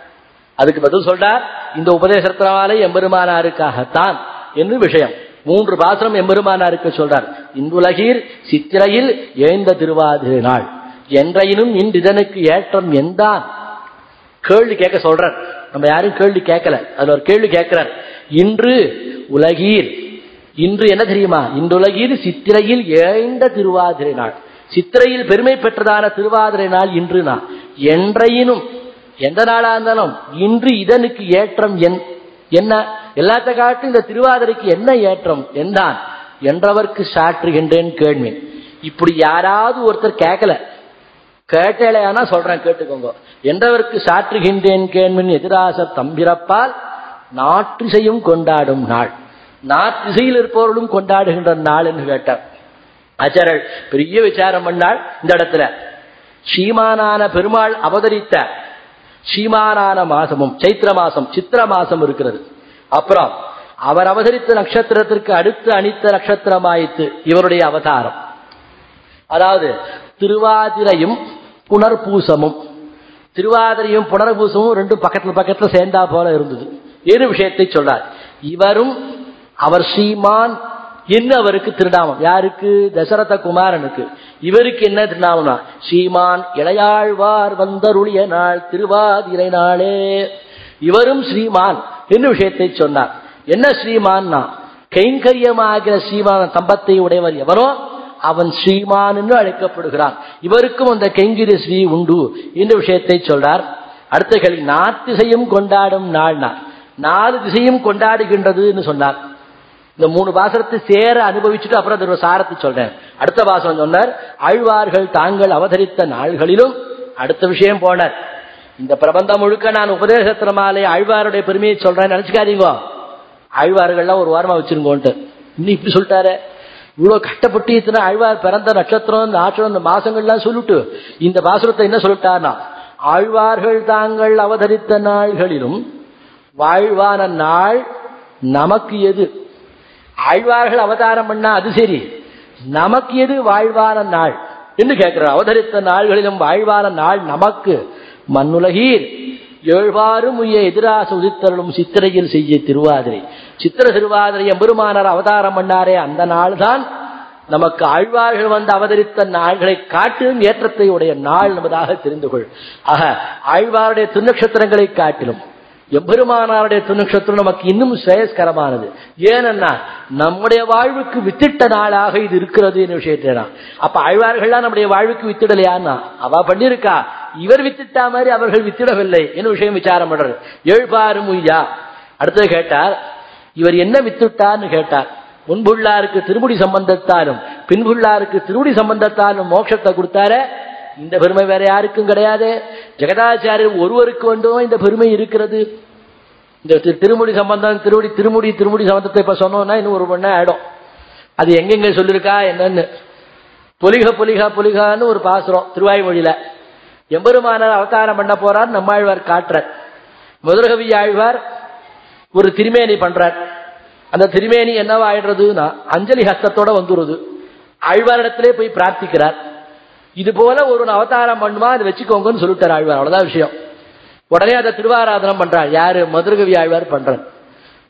அதுக்கு பதில் சொல்றார். இந்த உபதேசத்தினாலே எம்பெருமானாருக்காகத்தான். என்று விஷயம்? மூன்று பாசனம் எம்பெருமானாருக்கு சொல்றார். இந்துலகீர் சித்திரையில் ஏந்த திருவாதிரை நாள். என்றையினும் இன்றிதனுக்கு ஏற்றம் எந்தான்? கேள்வி கேட்க சொல்றார். நம்ம யாரும் கேள்வி கேட்கல. அதுல ஒரு கேள்வி கேட்கிறார். இன்று உலகீர் இன்று என்ன தெரியுமா? இன்றுலகீர் சித்திரையில் ஏந்த திருவாதிரை நாள். சித்திரையில் பெருமை பெற்றதான திருவாதிரை நாள் இன்று நான் என்றையினும் எந்த நாளா இருந்தாலும் இன்று இதனுக்கு ஏற்றம் என் என்ன? எல்லாத்த காட்டும் இந்த திருவாதிரைக்கு என்ன ஏற்றம்? என்றான். என்றவர்க்கு சாற்றுகின்றேன் கேள்வி. இப்படி யாராவது ஒருத்தர் கேட்கல. கேட்டேலையானா சொல்றேன் கேட்டுக்கோங்க. என்றவர்க்கு சாற்றுகின்றேன் கேள்வின் எதிராச தம்பிரப்பால் நாற்றிசையும் கொண்டாடும் நாள். நாற்றிசையில் இருப்பவர்களும் கொண்டாடுகின்ற நாள் என்று கேட்டார். ஆச்சாரல் பெரிய விசாரம் பண்ணாள் இந்த இடத்துல. ஸ்ரீமானான பெருமாள் அவதரித்த ஸ்ரீமானான மாசமும் சைத்திர மாசம் சித்திர மாசம் இருக்கிறது. அப்புறம் அவர் அவதரித்த நட்சத்திரத்திற்கு அடுத்து அணித்த நட்சத்திரமாயித்து இவருடைய அவதாரம். அதாவது திருவாதிரையும் புனர்பூசமும். திருவாதிரையும் புனர்பூசமும் ரெண்டும் பக்கத்துல பக்கத்துல சேர்ந்தா போல இருந்தது. ஏழு விஷயத்தை சொல்றார். இவரும் அவர் ஸ்ரீமான் என்ன அவருக்கு திருநாமம்? யாருக்கு? தசரத குமாரனுக்கு இவருக்கு என்ன திருநாமம்னா ஸ்ரீமான் இளையாழ்வார் வந்தருளிய நாள் திருவாதிரை நாளே. இவரும் ஸ்ரீமான் என்ன விஷயத்தை சொன்னார்? என்ன ஸ்ரீமான்னா கைங்கரியமாகிற ஸ்ரீமான தம்பத்தை உடையவர் எவரோ அவன் ஸ்ரீமான் என்று அழைக்கப்படுகிறான். இவருக்கும் அந்த கைங்கிரி ஸ்ரீ உண்டு. என்ற விஷயத்தை சொல்றார்? அடுத்த கேள்வி நாத்திசையும் கொண்டாடும் நாள்னா நாலு திசையும் கொண்டாடுகின்றதுன்னு சொன்னார். இந்த மூணு பாசனத்தை சேர அனுபவிச்சுட்டு அப்புறம் அதோட சாரத்தை சொல்றேன். அடுத்த பாசனம் சொன்னார் ஆழ்வார்கள் தாங்கள் அவதரித்த நாள்களிலும் அடுத்த விஷயம் போனார். இந்த பிரபந்தம் முழுக்க நான் உபதேசத்திரமாலே ஆழ்வாருடைய பெருமையை சொல்றேன் நினைச்சுக்காதீங்க. ஆழ்வார்கள்லாம் ஒரு வாரமா வச்சிருங்கோன்ட்டு. இன்னும் இப்படி சொல்லிட்டாரு. இவ்வளவு கஷ்டப்பட்டு இத்தனை ஆழ்வார் பிறந்த நட்சத்திரம் நாட்டம் இந்த மாசங்கள்லாம் சொல்லிட்டு இந்த பாசுரத்தை என்ன சொல்லிட்டார்னா ஆழ்வார்கள் தாங்கள் அவதரித்த நாள்களிலும் வாழ்வான நாள் நமக்கு எது? ஆழ்வார்கள் அவதாரம் பண்ணா அது சரி. நமக்கு எது வாழ்வான நாள்? என்று கேட்கிறார். அவதரித்த நாள்களிலும் வாழ்வான நாள் நமக்கு. மண்ணுலகீர். ஏழ்வாரும் உய எதிராச உதித்தருளும் சித்திரையில் செய்ய திருவாதிரை. சித்திர திருவாதிரை எம்பெருமானார் அவதாரம் பண்ணாரே அந்த நாள் தான் நமக்கு ஆழ்வார்கள் வந்து அவதரித்த நாள்களை காட்டிலும் ஏற்றத்தை உடைய நாள் என்பதாக தெரிந்து கொள். ஆக ஆழ்வாருடைய திருநக்ஷத்திரங்களை காட்டிலும் எம்பெருமானாருடைய திருநக்ஷத்திரம் நமக்கு இன்னும் சுயஸ்கரமானது ஏனென்னா நம்முடைய வாழ்வுக்கு வித்திட்ட நாளாக இது இருக்கிறது என்ற விஷயத்தான் அப்ப ஆழ்வார்கள்லாம் நம்முடைய வாழ்வுக்கு வித்திடலையான்னா அவ பண்ணிருக்கா? இவர் வித்திட்டா மாதிரி அவர்கள் வித்திடவில்லை என்ன விஷயம் விசாரம் பண்றது எழுபாரும் முய்யா. அடுத்தது கேட்டார் இவர் என்ன வித்துட்டார்னு கேட்டார். முன்புள்ளாருக்கு திருமுடி சம்பந்தத்தாலும் பின்புள்ளாருக்கு திருமுடி சம்பந்தத்தாலும் மோட்சத்தை கொடுத்தாரு இந்த பெருமை வேற யாருக்கும் கிடையாது. ஜெகதாச்சாரியர் ஒருவருக்கு வேண்டும் இந்த பெருமை இருக்கிறது? இந்த திருமுடி சம்பந்தம் திருமுடி திருமுடி திருமுடி சம்பந்தத்தை இப்ப சொன்னோம்னா இன்னும் ஒரு மணி ஆயிடும். அது எங்கெங்க சொல்லிருக்கா என்னன்னு. பொலிக பொலிகா பொலிகான்னு ஒரு பாசுரம் திருவாய்மொழியில. எம்பெருமானார் அவதாரம் பண்ண போறார் நம்மாழ்வார் காட்டுறார். முதலகவி ஆழ்வார் ஒரு திருமேனி பண்றார். அந்த திருமேனி என்னவா ஆயிடுறதுன்னா அஞ்சலி ஹஸ்தத்தோட வந்துடுறது ஆழ்வாரிடத்திலே போய் பிரார்த்திக்கிறார். இது போல ஒரு அவதாரம் பண்ணுமா அதை வச்சுக்கோங்கன்னு சொல்லிட்டார் ஆழ்வார். அவ்வளவுதான் விஷயம். உடனே அதை திருவாராதனம் பண்றார். யாரு? மதுரகவி ஆழ்வார் பண்றார்.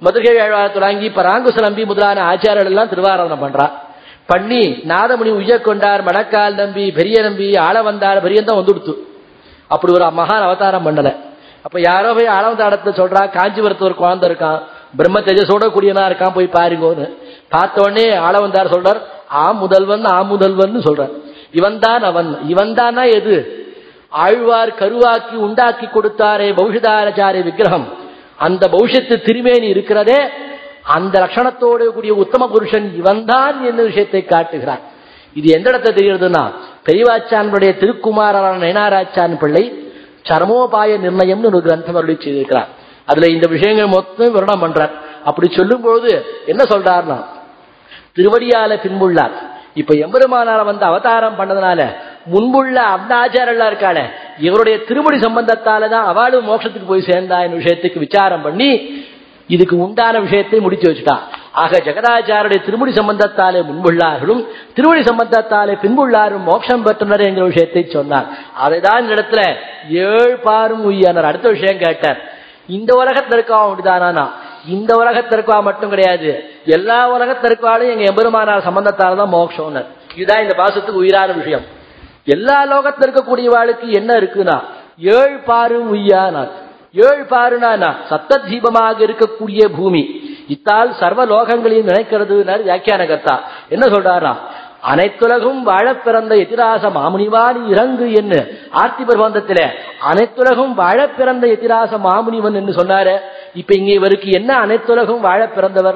மதுரகவி ஆழ்வார் தொடங்கி பராங்குச நம்பி முதலான ஆச்சாரியர்கள் எல்லாம் திருவாராதனம் பண்றா பண்ணி நாதமணி உய்ய கொண்டார் மணக்கால் நம்பி பெரிய நம்பி ஆள வந்தார் பெரியந்தான் வந்துடுத்து. அப்படி ஒரு மகான் அவதாரம் பண்ணல. அப்ப யாரோ போய் ஆளவந்தாடத்தை சொல்றா காஞ்சிபுரத்து ஒரு குழந்தை இருக்கான் பிரம்ம தேஜஸோட கூடியனா இருக்கான் போய் பாருங்கன்னு. பார்த்த உடனே ஆளவந்தார் சொல்றார் ஆ முதல்வன் ஆ முதல்வன் சொல்றார். இவன் தான் அவன். இவன் தானா எது? ஆழ்வார் கருவாக்கி உண்டாக்கி கொடுத்தாரே பௌஷதாரச்சாரிய விக்கிரகம். அந்த பௌஷத்து திருமேனி இருக்கிறதே அந்த லட்சணத்தோடு கூடிய உத்தம புருஷன் இவன்தான் என்ன விஷயத்தை காட்டுகிறான் இது எந்த இடத்துல தெரிகிறதுனா பெரியவாச்சானுடைய திருக்குமாரான நயனாராச்சான் பிள்ளை சரமோபாய நிர்ணயம்னு ஒரு கிரந்தம் அருளி செய்திருக்கிறார். அதுல இந்த விஷயங்கள் மொத்தம் விவரணம் பண்றார். அப்படி சொல்லும் பொழுது என்ன சொல்றாருன்னா திருவடியால பின்புள்ளார். இப்ப எம்பெருமானார வந்து அவதாரம் பண்ணதுனால முன்புள்ள அண்ணாச்சாரெல்லாம் இருக்காளே இவருடைய திருமணி சம்பந்தத்தால தான் அவளும் மோட்சத்துக்கு போய் சேர்ந்தா என் விஷயத்துக்கு விசாரம் பண்ணி இதுக்கு உண்டான விஷயத்தை முடிச்சு வச்சுட்டான் ஆக ஜெகதாச்சாருடைய திருமணி சம்பந்தத்தாலே முன்புள்ளார்களும் திருமணி சம்பந்தத்தாலே பின்புள்ளாரும் மோட்சம் பெற்றனர் என்கிற விஷயத்தை சொன்னார். அதைதான் இந்த இடத்துல ஏழு பாரும் உய்யானார் அடுத்த விஷயம் கேட்டார். இந்த உலகத்தில் இருக்கவன் அப்படிதானா இந்த உலகத்துல இருக்கவா மட்டும் கிடையாது. எல்லா உலகத்துல இருக்கவாலும் எங்க எம்பெருமானார் சம்பந்தத்தால தான் மோட்சம் இதுதான் இந்த பாசத்துக்கு உயிரான விஷயம். எல்லா லோகத்துல இருக்கக்கூடியவாளுக்கு என்ன இருக்குன்னா ஏழு பாரு உய்யானார். ஏழு பாருனா சத்த தீபமாக இருக்கக்கூடிய பூமி. இத்தால் சர்வ லோகங்களையும் நினைக்கிறது வியாக்கியான கர்த்தா என்ன சொல்றாரா அனைத்துலகும் வாழ பிறந்த எதிராச மாமுனிவான் இறங்கு என்று ஆர்த்தி பிரபந்தத்தில அனைத்துலகும் வாழ பிறந்த எதிராச மாமுனிவன் என்று சொன்னாரு. இப்ப இங்க இவருக்கு என்ன அனைத்துலகும் வாழ பிறந்தவர்?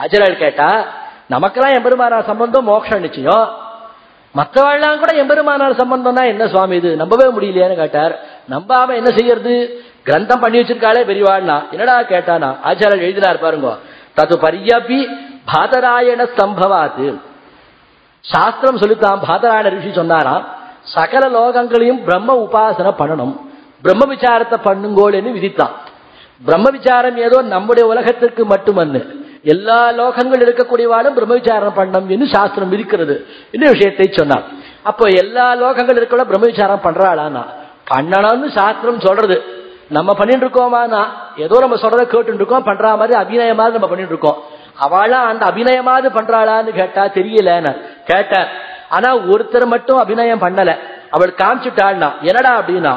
அஜரால் கேட்டா நமக்கெல்லாம் எம்பெருமானார் சம்பந்தம் மோட்சம் நிச்சயம். மற்றவாழ்லாம் கூட எம்பெருமானார் சம்பந்தம்னா என்ன சுவாமி இது? நம்பவே முடியலையான்னு கேட்டார். நம்பாம என்ன செய்யறது? கிரந்தம் பண்ணி வச்சிருக்காளே பெரியவாள்னா என்னடா கேட்டானா? ஆச்சாரியர் எழுதினார் பாருங்க தது பரியபி பாதராயண சம்பவாத்து. சாஸ்திரம் சொல்லித்தான். பாதராயண ரிஷி சொன்னாராம் சகல லோகங்களையும் பிரம்ம உபாசனை பண்ணணும். பிரம்ம விசாரத்தை பண்ணுங்கோள்னு விதித்தான். பிரம்ம விசாரம் ஏதோ நம்முடைய உலகத்திற்கு மட்டுமன்னு எல்லா லோகங்கள் இருக்கக்கூடியவாலும் பிரம்ம விசாரம் பண்ணணும் என்று சாஸ்திரம் விதிக்கிறது இந்த விஷயத்தை சொன்னார். அப்போ எல்லா லோகங்கள் இருக்கவள பிரம்ம விசாரம் பண்றாளானா? பண்ணணும்னு சாஸ்திரம் சொல்றது. நம்ம பண்ணிட்டு இருக்கோமானா? ஏதோ நம்ம சொல்றதை கேட்டு இருக்கோம் பண்ற மாதிரி அபிநயமாவது நம்ம பண்ணிட்டு இருக்கோம். அவளா அந்த அபிநயமாவது பண்றாளான்னு கேட்டா தெரியலன்னு கேட்டார் ஆனா ஒருத்தர் மட்டும் அபிநயம் பண்ணல. அவள் காமிச்சுட்டாள்னா என்னடா அப்படின்னா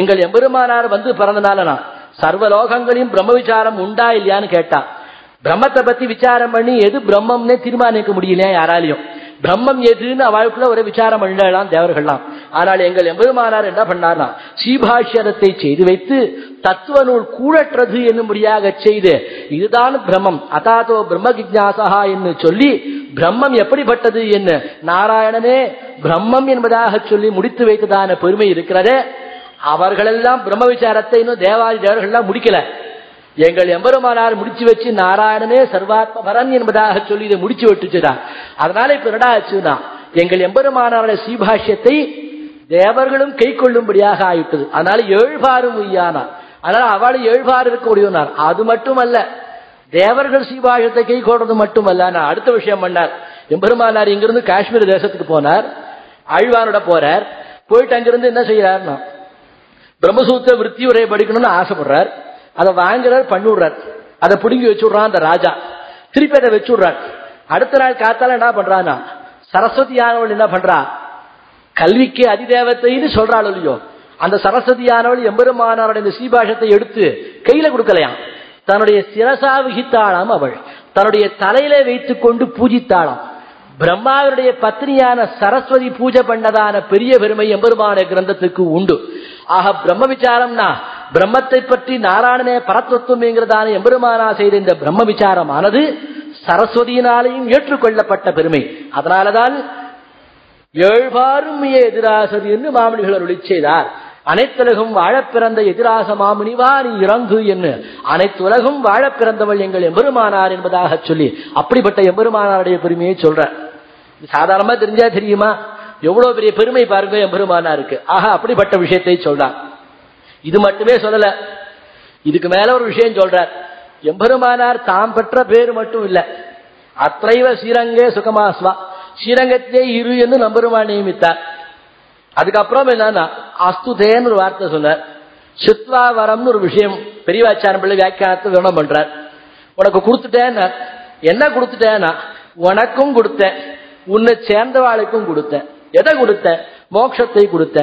எங்கள் எம்பெருமானார் வந்து பிறந்தனாலனா சர்வ லோகங்களையும் பிரம்ம விசாரம் உண்டா இல்லையான்னு கேட்டா. பிரம்மத்தை பத்தி விசாரம் பண்ணி எது பிரம்மம்னே தீர்மானிக்க முடியலையா யாராலையும்? பிரம்மம் எதுன்னு அவளுக்குள்ள ஒரு விசாரம் பண்ணலாம் தேவர்கள்லாம். ஆனால் எங்கள் எம்பெருமானார் என்ன பண்ணார்னா சீபாஷ்யரத்தை செய்து வைத்து தத்துவ நூல் கூழற்றது என்னும்படியாக செய்து இதுதான் பிரம்மம் அதாதோ பிரம்ம ஜிக்யாசா என்று சொல்லி பிரம்மம் எப்படிப்பட்டது என்ன நாராயணனே பிரம்மம் என்பதாக சொல்லி முடித்து வைத்ததான பெருமை இருக்கிறதே. அவர்களெல்லாம் பிரம்ம விசாரத்தை இன்னும் தேவாதி தேவர்கள்லாம் முடிக்கல. எங்கள் எம்பெருமானார் முடிச்சு வச்சு நாராயணனே சர்வாத்ம பரன் என்பதாக சொல்லி இதை முடிச்சு விட்டுச்சுதான் அதனால இப்ப என்னடா ஆச்சுன்னா எங்கள் எம்பெருமானாருடைய சீபாஷ்யத்தை தேவர்களும் கை கொள்ளும்படியாக ஆயிட்டது. அதனால ஏழ்பாரும் உய்யானார். அதனால அவள் ஏழ்பாறு இருக்க முடியும்னார். அது மட்டுமல்ல தேவர்கள் சீபாஷத்தை கை கொள்றது மட்டுமல்ல. நான் அடுத்த விஷயம் பண்ணார். எம்பெருமானார் இங்கிருந்து காஷ்மீர் தேசத்துக்கு போனார். ஆழ்வானோட போறார். போயிட்டு அங்கிருந்து என்ன செய்யறாருன்னா பிரம்மசூத்திர விற்பி உரையை படிக்கணும்னு ஆசைப்படுறார். அதை வாங்குறார் பண்ணிவிடுறார். அதை பிடுங்கி வச்சுடுறான் அந்த ராஜா. திருப்பி அதை வச்சுடுறார். அடுத்த நாள் காத்தால என்ன பண்றான்னா சரஸ்வதியானவள் என்ன பண்றா? கல்விக்கு அதிதேவத்தைன்னு சொல்றாள் இல்லையோ. அந்த சரஸ்வதியானவள் எம்பெருமானவருடைய இந்த சீபாஷத்தை எடுத்து கையில கொடுக்கலையாம். தன்னுடைய சிரசா விகித்தாளாம் அவள். தன்னுடைய தலையில வைத்துக் கொண்டு பூஜித்தாளாம். பிரம்மாவுடைய பத்னியான சரஸ்வதி பூஜை பண்ணதான பெரிய பெருமை எம்பெருமான கிரந்தத்துக்கு உண்டு. ஆக பிரம்ம விசாரம்னா பிரம்மத்தை பற்றி நாராயணனே பரத்துவத்துவம்ங்கிறதான எம்பெருமானா செய்த இந்த பிரம்ம விசாரமானது சரஸ்வதியினாலேயும் ஏற்றுக்கொள்ளப்பட்ட பெருமை. அதனாலதான் ஏழ்பாரும் எதிராசதி என்று மாமனிகள் அருளி செய்தார். அனைத்துலகும் வாழப்பிறந்த எதிராச மாமுனிவா நீ இறங்கு என்று. அனைத்துலகும் வாழப் பிறந்தவள் எங்கள் எம்பெருமானார் என்பதாக சொல்லி அப்படிப்பட்ட எம்பெருமானாருடைய பெருமையை சொல்ற. சாதாரணமா தெரிஞ்சா தெரியுமா? எவ்வளவு பெரிய பெருமை பாருங்க எம்பெருமானாருக்கு. ஆக அப்படிப்பட்ட விஷயத்தை சொல்றான் இது மட்டுமே சொல்லல. இதுக்கு மேல ஒரு விஷயம் சொல்றார். எம்பெருமானார் தாம் பெற்ற பேர் மட்டும் இல்ல. அத்தைவ ஸ்ரீரங்கே சுகமாஸ்வா. ஸ்ரீரங்கத்திலே இரு என்று நம்பெருமான் நியமித்தார். அதுக்கப்புறம் என்னன்னா அஸ்துதேன்னு ஒரு வார்த்தை சொன்னார். சித்வா வரம்னு ஒரு விஷயம் பெரியவாச்சாரம் பிள்ளை வியாக்கியானத்தை விவரம் பண்றார். உனக்கு கொடுத்துட்டேன்னா என்ன கொடுத்துட்டேன்னா உனக்கும் கொடுத்தேன் உன்னை சேர்ந்தவாளுக்கும் கொடுத்தேன். எதை கொடுத்தேன்? மோட்சத்தை கொடுத்த.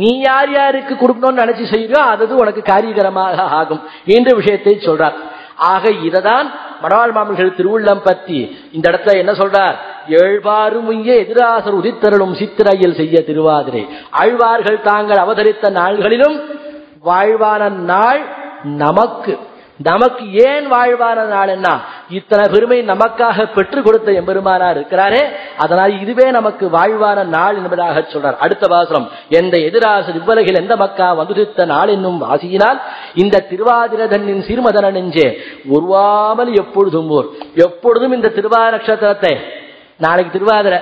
நீ யார் யாருக்கு கொடுக்கணும்னு நினைச்சு செய்யோ அது உனக்கு காரியகரமாக ஆகும் என்ற விஷயத்தை சொல்றார். ஆக இததான் மணவாள் மாமன்கள் திருவுள்ளம் பத்தி இந்த இடத்துல என்ன சொல்றார்? ஏழ்பாரும் இங்கே எதிராசர் உதித்தருளும் சித்திரையில் செய்ய திருவாதிரை. ஆழ்வார்கள் தாங்கள் அவதரித்த நாள்களிலும் வாழ்வான நாள் நமக்கு நமக்கு ஏன் வாழ்வான நாள் என்ன? இத்தனை பெருமை நமக்காக பெற்றுக் கொடுத்த எம்பெருமானா இருக்கிறாரே அதனால் இதுவே நமக்கு வாழ்வான நாள் என்பதாக சொல்றார். அடுத்த வாசனம் எந்த எதிராசர் இவ்வலகில் எந்த மக்கா வந்துதித்த நாள் என்னும் வாசியினால் இந்த திருவாதிரதனின் சீர்மதன நெஞ்சே உருவாமல் எப்பொழுதும் ஓர். எப்பொழுதும் இந்த திருவாதிர நட்சத்திரத்தை நாளைக்கு திருவாதிரை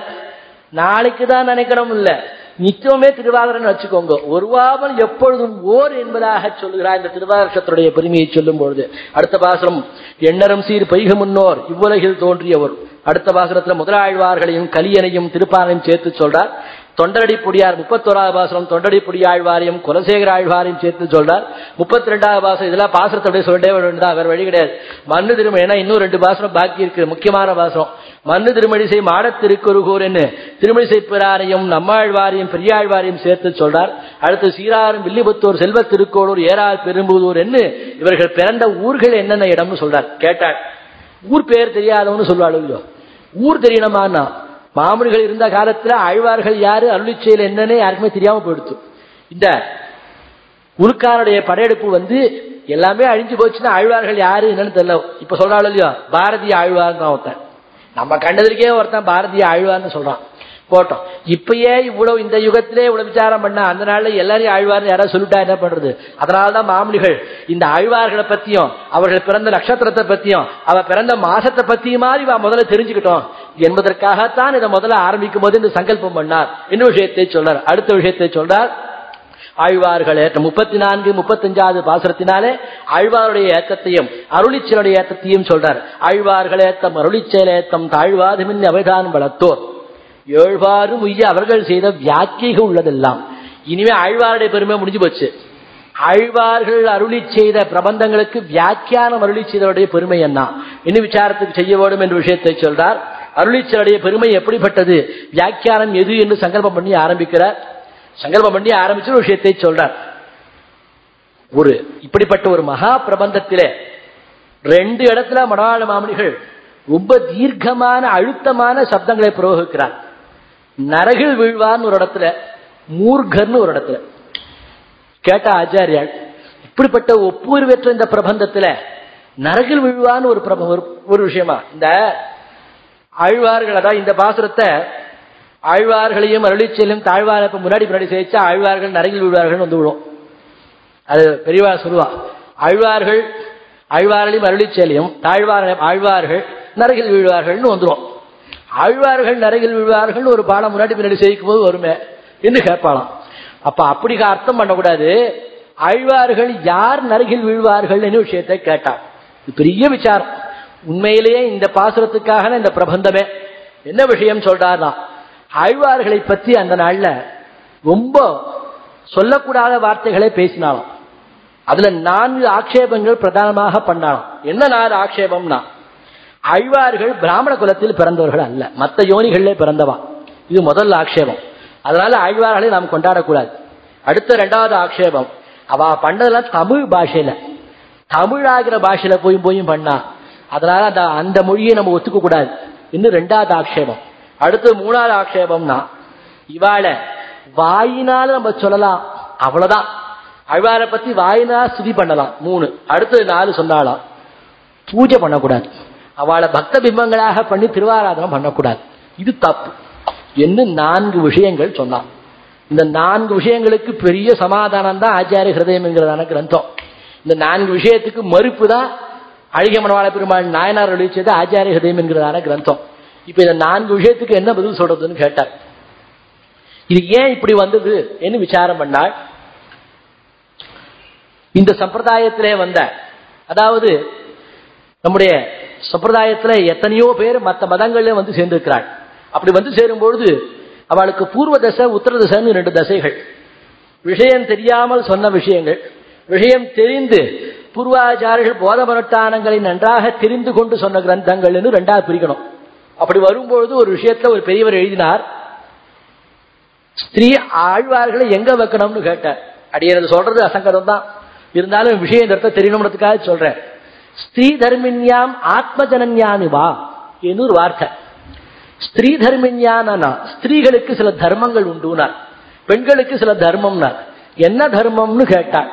நாளைக்கு தான் நினைக்கணும் இல்ல. நிச்சயமே திருவாகரன் வச்சுக்கோங்க. ஒருவாமல் எப்பொழுதும் ஓர் என்பதாக சொல்லுகிறார் இந்த திருவாகரத்துடைய பெருமையை சொல்லும் பொழுது அடுத்த பாசனம் எண்ணரும் சீர் பைக முன்னோர் இவ்வுலகில் தோன்றியவர். அடுத்த பாசனத்துல முதலாழ்வார்களையும் கலியனையும் திருப்பானையும் சேர்த்து சொல்றார். தொண்டரடி பொடியார் முப்பத்தோராவது பாசனம் தொண்டடி பொடியாழ்வாரையும் குலசேகர ஆழ்வாரையும் சேர்த்து சொல்றார். முப்பத்தி ரெண்டாவது பாசனம் இதெல்லாம் பாசனத்தோட சொல்லிட்டே வேண்டாம் வேற வழி கிடையாது. மண்ணு திருமணி ஏன்னா இன்னும் ரெண்டு பாசனம் பாக்கி இருக்கு முக்கியமான பாசனம் மண்ணு திருமணிசை மாடத் திருக்குறுகூர் என்று திருமணிசை பிராரையும் நம்மாழ்வாரையும் பெரியாழ்வாரையும் சேர்த்து சொல்றார். அடுத்து சீராரும் வில்லிபுத்தூர் செல்வ திருக்கோளூர் ஏறார் பெரும்புதூர் என்று இவர்கள் பிறந்த ஊர்கள் என்னென்ன இடம்னு சொல்றார். கேட்டாள் ஊர் பேர் தெரியாதவன்னு சொல்லுவாள் ஊர் தெரியணுமான்னா மாமனிகள் இருந்த காலத்துல ஆழ்வார்கள் யாரு? அருளிச்செயல் என்னன்னு யாருக்குமே தெரியாம போயிடுச்சு. இந்த உருக்கானுடைய படையெடுப்பு வந்து எல்லாமே அழிஞ்சு போச்சுன்னா ஆழ்வார்கள் யாரு என்னன்னு தெரியல. இப்ப சொல்றாள் இல்லையோ பாரதிய ஆழ்வார் ஒருத்தன் நம்ம கண்டதற்கே ஒருத்தன் பாரதிய ஆழ்வார்னு சொல்றான். போட்டோம். இப்பயே இவ்வளவு இந்த யுகத்திலே இவ்வளவு விசாரம் பண்ண அந்த நாள்ல எல்லாரையும் ஆழ்வார்னு யாராவது சொல்லிட்டா என்ன பண்றது? அதனாலதான் மாமனிகள் இந்த ஆழ்வார்களை பத்தியும் அவர்கள் பிறந்த நட்சத்திரத்தை பத்தியும் அவ பிறந்த மாசத்தை பத்தியுமாதிரி இவ முதல்ல தெரிஞ்சுக்கிட்டோம். என்பதற்காகத்தான் இதை முதல்ல ஆரம்பிக்கும் போது இந்த சங்கல்பம் பண்ணார். இன்னும் விஷயத்தை சொல்றார். அடுத்த விஷயத்தை சொல்றார். ஆழ்வார்கள் ஏற்றம் முப்பத்தி நான்கு முப்பத்தஞ்சாவது பாசுரத்தினாலே ஆழ்வாருடைய ஏத்தத்தையும் அருளிச்சலுடைய ஏத்தத்தையும் சொல்றார். ஆழ்வார்கள் ஏத்தம் அருளிச்சல் ஏத்தம் தாழ்வாதுமின் அவைதான் வளர்த்தோர். ஏழ்வாரும் உய்ய அவர்கள் செய்த வியாக்கிக உள்ளதெல்லாம். இனிமே ஆழ்வாருடைய பெருமை முடிஞ்சு போச்சு. ஆழ்வார்கள் அருளி செய்த பிரபந்தங்களுக்கு வியாக்கியானம் அருளி செய்தவருடைய பெருமை என்ன? இன்னும் விசாரத்துக்கு செய்ய வேண்டும் என்ற விஷயத்தை சொல்றார். அருளிச்சலுடைய பெருமை எப்படிப்பட்டது? வியாக்கியானம் எது என்று சங்கல்பம் பண்ணி ஆரம்பிக்கிறார். சங்கல்பம் பண்ணி ஆரம்பிச்ச ஒரு விஷயத்தை சொல்றார். ஒரு இப்படிப்பட்ட ஒரு மகா பிரபந்தத்திலே ரெண்டு இடத்துல மணவாள மாமணிகள் ரொம்ப தீர்க்கமான அழுத்தமான சப்தங்களை பிரயோகிக்கிறார். நரகில் வீழ்வார்னு ஒரு இடத்துல மூர்கர்னு ஒரு இடத்துல. கேட்ட ஆச்சாரியால் இப்படிப்பட்ட ஒப்புவர் பெற்ற இந்த பிரபந்தத்துல நரகில் விழுவான்னு ஒரு பிரப ஒரு விஷயமா? இந்த ஆழ்வார்கள் அதான் இந்த பாசுரத்தை ஆழ்வார்களையும் அருளிச்செல்லும் தாழ்வார் முன்னாடி முன்னாடி சேர்த்து ஆழ்வார்கள் நரகில் விழுவார்கள் வந்து விடும். அது பெரியவா சொல்லுவா. ஆழ்வார்கள் ஆழ்வார்களையும் அருளிச்செல்லையும் தாழ்வார ஆழ்வார்கள் நரகில் விழுவார்கள்னு வந்துடும் ஆழ்வார்கள் நரகில் வீழ்வார்கள் ஒரு பாடம் முன்னாடி பின்னாடி செய்யும் போது வருமே என்று கேட்பாளாம். அப்ப அப்படி அர்த்தம் பண்ணக்கூடாது. ஆழ்வார்கள் யார் நரகில் வீழ்வார்கள் விஷயத்தை கேட்டார் பெரிய விசாரம். உண்மையிலேயே இந்த பாசுரத்துக்காக இந்த பிரபந்தமே. என்ன விஷயம் சொல்றாருனா ஆழ்வார்களை பற்றி அந்த நாள்ல ரொம்ப சொல்லக்கூடாத வார்த்தைகளை பேசினாலும் அதுல நான்கு ஆக்ஷேபங்கள் பிரதானமாக பண்ணாலும் என்ன நாலு ஆக்ஷேபம்னா அழிவார்கள் பிராமண குலத்தில் பிறந்தவர்கள் அல்ல. மற்ற யோனிகளிலே பிறந்தவா. இது முதல் ஆக்ஷேபம். அதனால ஆழ்வார்களை நாம் கொண்டாடக்கூடாது. அடுத்த ரெண்டாவது ஆக்ஷேபம். அவ பண்ணதெல்லாம் தமிழ் பாஷையில. தமிழாகிற பாஷையில போய் போயும் பண்ணா. அதனால அந்த அந்த மொழியை நம்ம ஒத்துக்க கூடாது இன்னும் ரெண்டாவது ஆக்ஷேபம். அடுத்து மூணாவது ஆக்ஷேபம்னா இவாள வாயினால நம்ம சொல்லலாம். அவ்வளவுதான். அழ்வாரை பத்தி வாயினா சுதி பண்ணலாம். மூணு. அடுத்து நாலு சொன்னாலாம். பூஜை பண்ணக்கூடாது. அவளை பக்த பிம்பங்களாக பண்ணி திருவாராதனம் பண்ணக்கூடாது. இது தப்பு. என்று நான்கு விஷயங்கள் சொன்னான் இந்த நான்கு விஷயங்களுக்கு பெரிய சமாதானம் தான் ஆச்சாரிய ஹிருதயம் என்கிறதான கிரந்தம். இந்த நான்கு விஷயத்துக்கு மறுப்பு தான் அழகிய மனவாள பெருமாள் நாயனார் அழிச்சது ஆச்சாரிய ஹிருதயம் என்கிறதான கிரந்தம். இப்ப இந்த நான்கு விஷயத்துக்கு என்ன பதில் சொல்றதுன்னு கேட்டார். இது ஏன் இப்படி வந்தது என்று விசாரம் பண்ணாள் இந்த சம்பிரதாயத்திலே வந்த அதாவது நம்முடைய சம்பிரதாயத்துல எத்தனையோ பேர் மற்ற மதங்கள்ல வந்து சேர்ந்திருக்கிறாள். அப்படி வந்து சேரும்பொழுது அவளுக்கு பூர்வ தசை உத்தர தசைன்னு ரெண்டு தசைகள். விஷயம் தெரியாமல் சொன்ன விஷயங்கள். விஷயம் தெரிந்து பூர்வாச்சாரிகள் போத மனுட்டானங்களை நன்றாக தெரிந்து கொண்டு சொன்ன கிரந்தங்கள் ரெண்டாவது பிரிக்கணும். அப்படி வரும்பொழுது ஒரு விஷயத்துல ஒரு பெரியவர் எழுதினார் ஸ்திரீ ஆழ்வார்களை எங்க வைக்கணும்னு கேட்டார். அடியது சொல்றது அசங்கடம் தான் இருந்தாலும் விஷயம் இந்த தெரியணும்ன்றதுக்காக சொல்றேன். ஸ்திரீ தர்மிந்யாம் ஆத்மஜனன்யானு வா என்று ஒரு வார்த்தை. ஸ்திரீ தர்மின்யானா ஸ்திரீகளுக்கு சில தர்மங்கள் உண்டுனார். பெண்களுக்கு சில தர்மம்னார். என்ன தர்மம்னு கேட்டார்.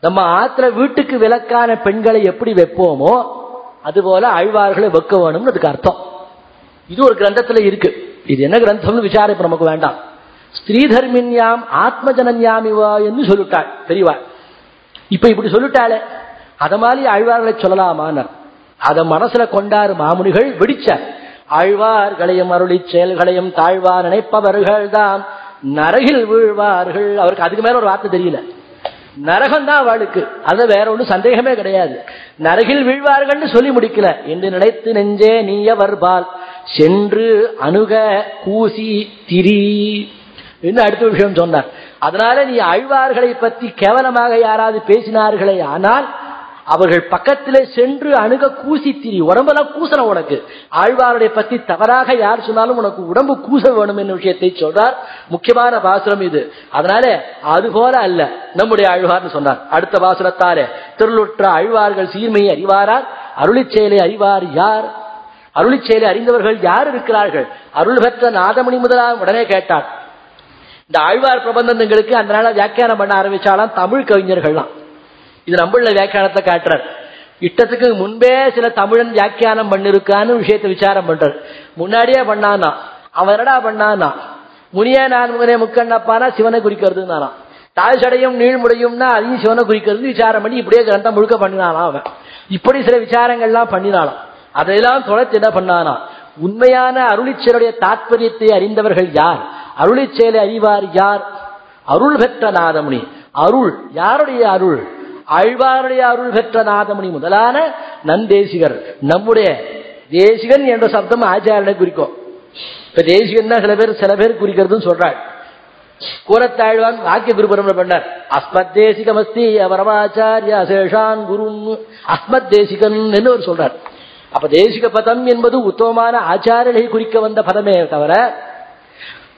நம்ம ஆத்திர வீட்டுக்கு விலக்கான பெண்களை எப்படி வைப்போமோ அதுபோல ஆழ்வார்களை வைக்க வேணும்னு அதுக்கு அர்த்தம். இது ஒரு கிரந்தத்துல இருக்கு. இது என்ன கிரந்தம்னு விசாரிப்பு நமக்கு வேண்டாம். ஸ்திரீ தர்மின்யாம் ஆத்ம என்று சொல்லிட்டாள் தெரியவா இப்ப இப்படி சொல்லிட்டாளே அத மாதிரி ஆழ்வார்களை சொல்லலாமான்னார் அத மனசுல கொண்டாரு மாமுனிகள் வெடிச்சார். ஆழ்வார்களையும் அருளி செயல்களையும் தாழ்வார் நினைப்பவர்கள் தான் நரகில் வீழ்வார்கள். அவருக்கு அதுக்கு மேல ஒரு வார்த்தை தெரியல. நரகம் தான் அவளுக்கு. அது வேற ஒன்றும் சந்தேகமே கிடையாது. நரகில் வீழ்வார்கள் சொல்லி முடிக்கல. என்று நினைத்து நெஞ்சே நீய நீயவர்பால் சென்று அணுக கூசி திரி. என்று அடுத்த விஷயம் சொன்னார். அதனால நீ அழ்வார்களை பற்றி கேவலமாக யாராவது பேசினார்களே ஆனால் அவர்கள் பக்கத்திலே சென்று அணுக கூசி திரி. உடம்பெல்லாம் கூசணும் உனக்கு. ஆழ்வாருடைய பத்தி தவறாக யார் சொன்னாலும் உனக்கு உடம்பு கூச வேணும் என்ற விஷயத்தை சொல்றார். முக்கியமான பாசுரம் இது. அதனால அது போல அல்ல. நம்முடைய ஆழ்வார்னு சொன்னார். அடுத்த பாசுரத்தாரே திருளுற்ற ஆழ்வார்கள் சீர்மையை அறிவாரார். அருளிச் செயலை அறிவார் யார்? அருளிச்செயலை அறிந்தவர்கள் யார் இருக்கிறார்கள்? அருள் பெற்ற நாதமணி முதலாம் உடனே கேட்டார். இந்த ஆழ்வார் பிரபந்தங்களுக்கு அந்த நாள வியாக்கியானம் பண்ண ஆரம்பிச்சாலாம் தமிழ் கவிஞர்கள்லாம். இது நம்மள வியாக்கியானத்தை காட்டுறார். இட்டத்துக்கு முன்பே சில தமிழன் வியாக்கியானம் பண்ணிருக்கான்னு விஷயத்தை விசாரம் பண்றார். முன்னாடியே பண்ணானா? அவன் என்னடா பண்ணானா? முனியா நான் முகனே முக்கண்ணப்பானா? சிவனை குறிக்கிறதுனானா? தாய் சடையும் நீழ்முடையும்னா அதையும் சிவனை குறிக்கிறது விசாரம் பண்ணி இப்படியே கிரந்தம் முழுக்க பண்ணினானா அவன்? இப்படி சில விசாரங்கள்லாம் பண்ணினானா அதையெல்லாம் தொலைத்து என்ன பண்ணானா? உண்மையான அருளிச்சேருடைய தாற்பயத்தை அறிந்தவர்கள் யார்? அருளிச்சேலை அறிவார் யார்? அருள் பெற்ற நாதமுனி. அருள் யாருடைய அருள்? ஆழ்வாருடைய அருள் பெற்ற நாதமணி முதலான நந்தேசிகர் நம்முடைய தேசிகன் என்ற சப்தம் ஆச்சாரனை குறிக்கும். இப்ப தேசிகன் சில பேர் சில பேர் குறிக்கிறதுன்னு சொல்றாள். கூறத்தாழ்வான் வாக்கிய குருபுரம் பண்ணார். அஸ்மத் தேசிகமஸ்தி பரமாச்சாரிய அசேஷான் குரு அஸ்மத் தேசிகன் என்று அவர் சொல்றார். அப்ப தேசிக பதம் என்பது உத்தமமான ஆச்சாரியனை குறிக்க வந்த பதமே தவிர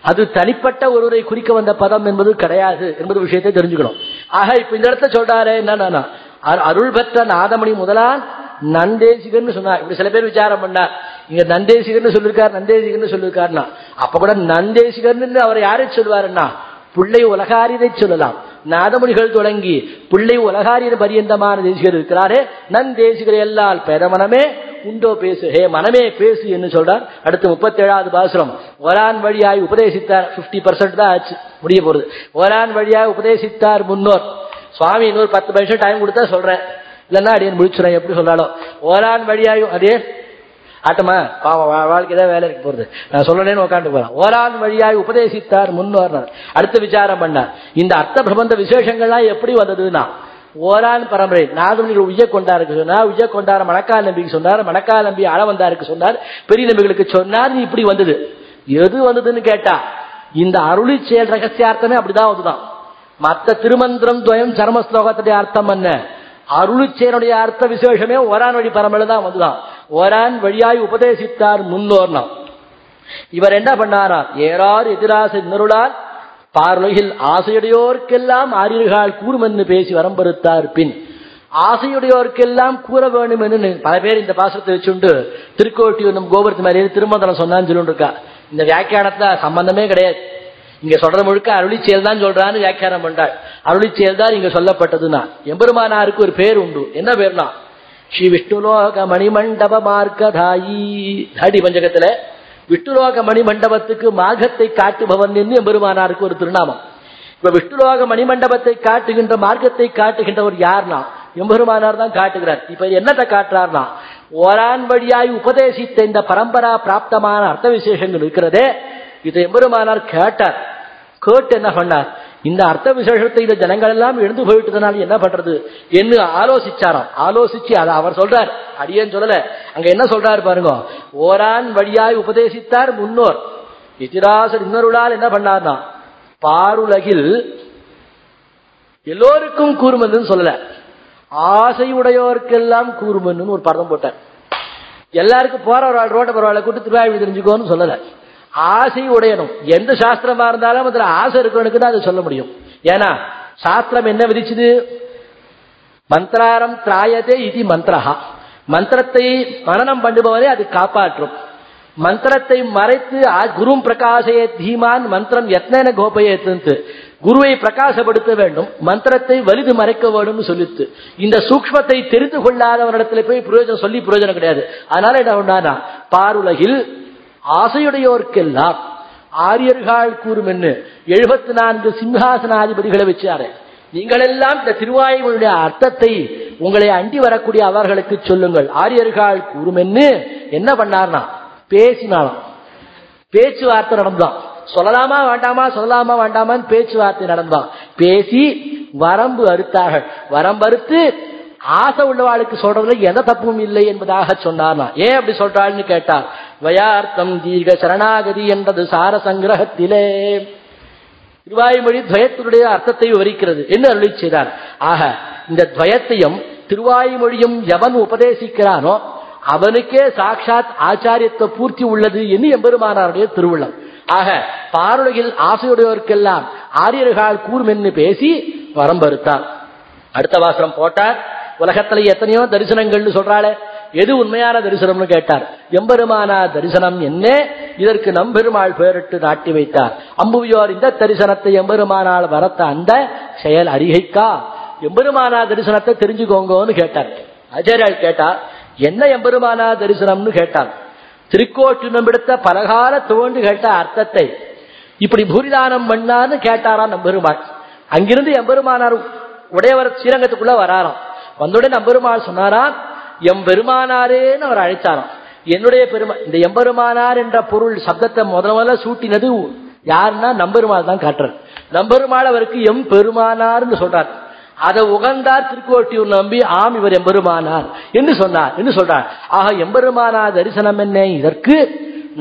அது தனிப்பட்ட ஒருவரை குறிக்க வந்த பதம் என்பது கிடையாது என்பது விஷயத்தை தெரிஞ்சுக்கணும். ஆக இப்ப இந்த இடத்துல சொல்றாரு என்னன்னா அருள் பெற்ற நாதமணி முதலான் நந்தேசிகர்னு சொன்னார். இப்படி சில பேர் விசாரம் பண்ணார். இங்க நந்தேசிகர்னு சொல்லிருக்கார் நந்தேசிகர்னு சொல்லிருக்காருன்னா அப்ப கூட நந்தேசிகர்னு அவர் யாரை சொல்லுவாருன்னா? பிள்ளை உலகாரியதை சொல்லலாம். நாதமொழிகள் தொடங்கி பிள்ளை உலகாரிய பரியந்தமான தேசிகர் இருக்கிறாரே நன் தேசிகர் எல்லால் பெறமனமே உண்டோ பேசு. ஹே மனமே பேசு என்று சொல்றார். அடுத்து முப்பத்தி ஏழாவது பாசுரம். ஒரான் வழியாய் உபதேசித்தார். பிப்டி பர்சன்ட் தான் ஆச்சு. முடிய போறது. ஒரான் வழியாய் உபதேசித்தார் முன்னோர். சுவாமி இன்னொரு பத்து நிமிஷம் டைம் கொடுத்தா சொல்றேன். இல்லைன்னா அடியன் முடிச்சுறேன். எப்படி சொல்றாலும் ஓரான் வழியாய் அதே ஆட்டமா? பாவம் வாழ்க்கை தான் வேலை இருக்கு போறது. நான் சொல்லணும்னு உட்காந்து போறேன். ஓரான் வழியாய் உபதேசித்தார் முன்னோர்னார். அடுத்த விசாரம் பண்ணார். இந்த அர்த்த பிரபந்த விசேஷங்கள்லாம் எப்படி வந்ததுன்னா ஓரான் பரம்பரை. நாதமணிகள் உய்ய கொண்டாருக்கு சொன்னார் உய்ய கொண்டார மணக்கால் நம்பிக்கு சொன்னார் மணக்கால் நம்பி அள வந்தாருக்கு சொன்னார் பெரிய நம்பிகளுக்கு சொன்னார் இப்படி வந்தது. எது வந்ததுன்னு கேட்டா இந்த அருளி செயல் ரகசியார்த்தமே அப்படிதான் வந்துதான் மத்த திருமந்திரம் துவயம் சர்ம ஸ்லோகத்துடைய அர்த்தம் என்ன? அருளிச்சேனுடைய அர்த்த விசேஷமே ஓரான் வழி பரம்பரை தான் வந்துதான் ஓரான் வழியாய் உபதேசித்தார் முன்னோர்னா இவர் என்ன பண்ணாரா? ஏறார் எதிராச இன்னருளால் பார்வையில் ஆசையுடையோர்க்கெல்லாம் ஆரியர்கள் கூறுமென்னு பேசி வரம்பறுத்தார் பின் ஆசையுடையோர்க்கெல்லாம் கூற வேண்டும் என்று பல பேர் இந்த பாசத்தை வச்சுண்டு திருக்கோட்டி ஒன்றும் கோபுரத்து மேலே திருமந்தனம் சொன்னான்னு சொல்லிட்டு இருக்கா இந்த வியாக்கியானத்துல சம்பந்தமே கிடையாது. இங்க சொல்றது முழுக்க அருளிச்செயல் தான் சொல்றான்னு வியாக்கியானம் பண்றாள். அருளிச்செயல் தான் இங்க சொல்லப்பட்டதுன்னா. எம்பெருமானாருக்கு ஒரு பேர் உண்டு. என்ன பேர்னா? ஸ்ரீ விஷ்ணுலோக மணிமண்டப மார்க்கதாயி. தாடி பஞ்சகத்துல விஷ்ணுலோக மணிமண்டபத்துக்கு மார்க்கத்தை காட்டுபவன் என்று எம்பெருமானாருக்கு ஒரு திருநாமம். இப்ப விஷ்ணுலோக மணிமண்டபத்தை காட்டுகின்ற மார்க்கத்தை காட்டுகின்றவர் யார்னா எம்பெருமானார் தான் காட்டுகிறார். இப்ப என்னத்தை காட்டுறார்னா ஓரான் வழியாய் உபதேசித்த இந்த பரம்பரா பிராப்தமான அர்த்த விசேஷங்கள் இருக்கிறதே இதை எம்பெருமானார் கேட்டார். கேட்டு என்ன பண்ணார் இந்த அர்த்த விசேஷத்தை இந்த ஜனங்கள் எல்லாம் எழுந்து போயிட்டதுனால என்ன பண்றது? என்று ஆலோசிச்சாராம். ஆலோசிச்சு அதை அவர் சொல்றார். அடியேன்னு சொல்லல. அங்க என்ன சொல்றாரு பாருங்க? ஓரான் வழியாய் உபதேசித்தார் முன்னோர். இத்திராசர் இன்னொருளால் என்ன பண்ணார்னா பாருலகில் எல்லோருக்கும் கூறுமன்னு சொல்லல. ஆசையுடையோருக்கெல்லாம் கூறுமன்னு ஒரு படம் போட்டார். எல்லாருக்கும் போற ஒரு ஆள் ரோட்டை பரவாயில்ல கூட்டு திருவாயு தெரிஞ்சுக்கோன்னு சொல்லல. ஆசை உடையணும் எந்த சாஸ்திரமா இருந்தாலும் அதுல ஆசை இருக்கிறவனுக்கு தான் அதை சொல்ல முடியும். ஏன்னா சாஸ்திரம் என்ன விதிச்சுது? மந்திராரம் திராயதே இது மந்திரஹா. மந்திரத்தை மனநம் பண்ணுபவரே அது காப்பாற்றும். மந்திரத்தை மறைத்து குரும் பிரகாசைய தீமான் மந்திரம் எத்தனை கோபயத்து குருவை பிரகாசப்படுத்த வேண்டும். மந்திரத்தை வலிது மறைக்க வேண்டும் சொல்லித்து. இந்த சூக்மத்தை தெரிந்து கொள்ளாதவரிடத்துல போய் பிரயோஜனம் சொல்லி பிரயோஜனம் கிடையாது. அதனால என்ன பண்ணானா பாருலகில் ஆசையுடையோர்க்கெல்லாம் ஆரியர்கள் கூறும் என்ன? எழுபத்தி நான்கு சிம்ஹாசனாதிபதிகளை வச்சாரு. நீங்கள் எல்லாம் இந்த திருவாயுடைய அர்த்தத்தை உங்களை அண்டி வரக்கூடிய அவர்களுக்கு சொல்லுங்கள். ஆரியர்கள் கூறும் என்ன? பண்ணார்னா பேசினாலாம் பேச்சுவார்த்தை நடந்தான். சொல்லலாமா வேண்டாமா? சொல்லலாமா வேண்டாமான்னு பேச்சுவார்த்தை நடந்தான். பேசி வரம்பு அறுத்தார்கள். வரம்பு அறுத்து ஆசை உள்ளவாளுக்கு சொல்றதுல எந்த தப்பும் இல்லை என்பதாக சொன்னார்னா. ஏன் அப்படி சொல்றாள்னு கேட்டார். துவயார்த்தம் தீர்க்க சரணாகதி என்றது சார சங்கிரகத்திலே திருவாய்மொழி துவயத்தினுடைய அர்த்தத்தை விவரிக்கிறது என்று அருளி செய்தார் ஆக இந்த துவயத்தையும் திருவாய்மொழியும் எவன் உபதேசிக்கிறானோ அவனுக்கே சாட்சாத் ஆச்சாரியத்தை பூர்த்தி உள்ளது என்று எம்பெருமானாருடைய திருவுள்ளம் ஆக பார்வையில் ஆசையுடையோருக்கெல்லாம் ஆரியர்கள் கூறும் என்று பேசி வரம்பறுத்தார் அடுத்த வாசனம் போட்டார் உலகத்துல எத்தனையோ தரிசனங்கள்னு சொல்றாளே எது உண்மையான தரிசனம்னு கேட்டார். எம்பெருமானா தரிசனம் என்ன? இதற்கு நம்பெருமாள் பெயரிட்டு நாட்டி வைத்தார். அம்புவியோர் இந்த தரிசனத்தை எம்பெருமானால் வரத்த அந்த செயல் அறிகைக்கா எம்பெருமானா தரிசனத்தை தெரிஞ்சுக்கோங்கன்னு கேட்டார். ஆச்சாரியால் கேட்டார் என்ன எம்பெருமானா தரிசனம்னு கேட்டார்? திருக்கோட்டு நம்பிடுத்த பலகால துவண்டு கேட்ட அர்த்தத்தை இப்படி பூரிதானம் பண்ணான்னு கேட்டாராம் நம்பெருமாள். அங்கிருந்து எம்பெருமானார் உடையவர் ஸ்ரீரங்கத்துக்குள்ள வராராம். வந்தோடனே நம்பெருமாள் சொன்னாராம் எம் பெருமானாரேன்னு அவர் அழைத்தாராம். என்னுடைய பெருமா இந்த எம்பெருமானார் என்ற பொருள் சப்தத்தை முதல் முதல்ல சூட்டினது யாருன்னா நம்பெருமாள் தான் காட்டுறார். நம்பெருமாள் அவருக்கு எம் பெருமானார்னு சொல்றார். அதை உகந்தார் திருக்கோட்டியூர் நம்பி ஆம் இவர் எம்பெருமானார் என்று சொன்னார் என்று சொல்றார். ஆக எம்பெருமானார் தரிசனம் என்ன? இதற்கு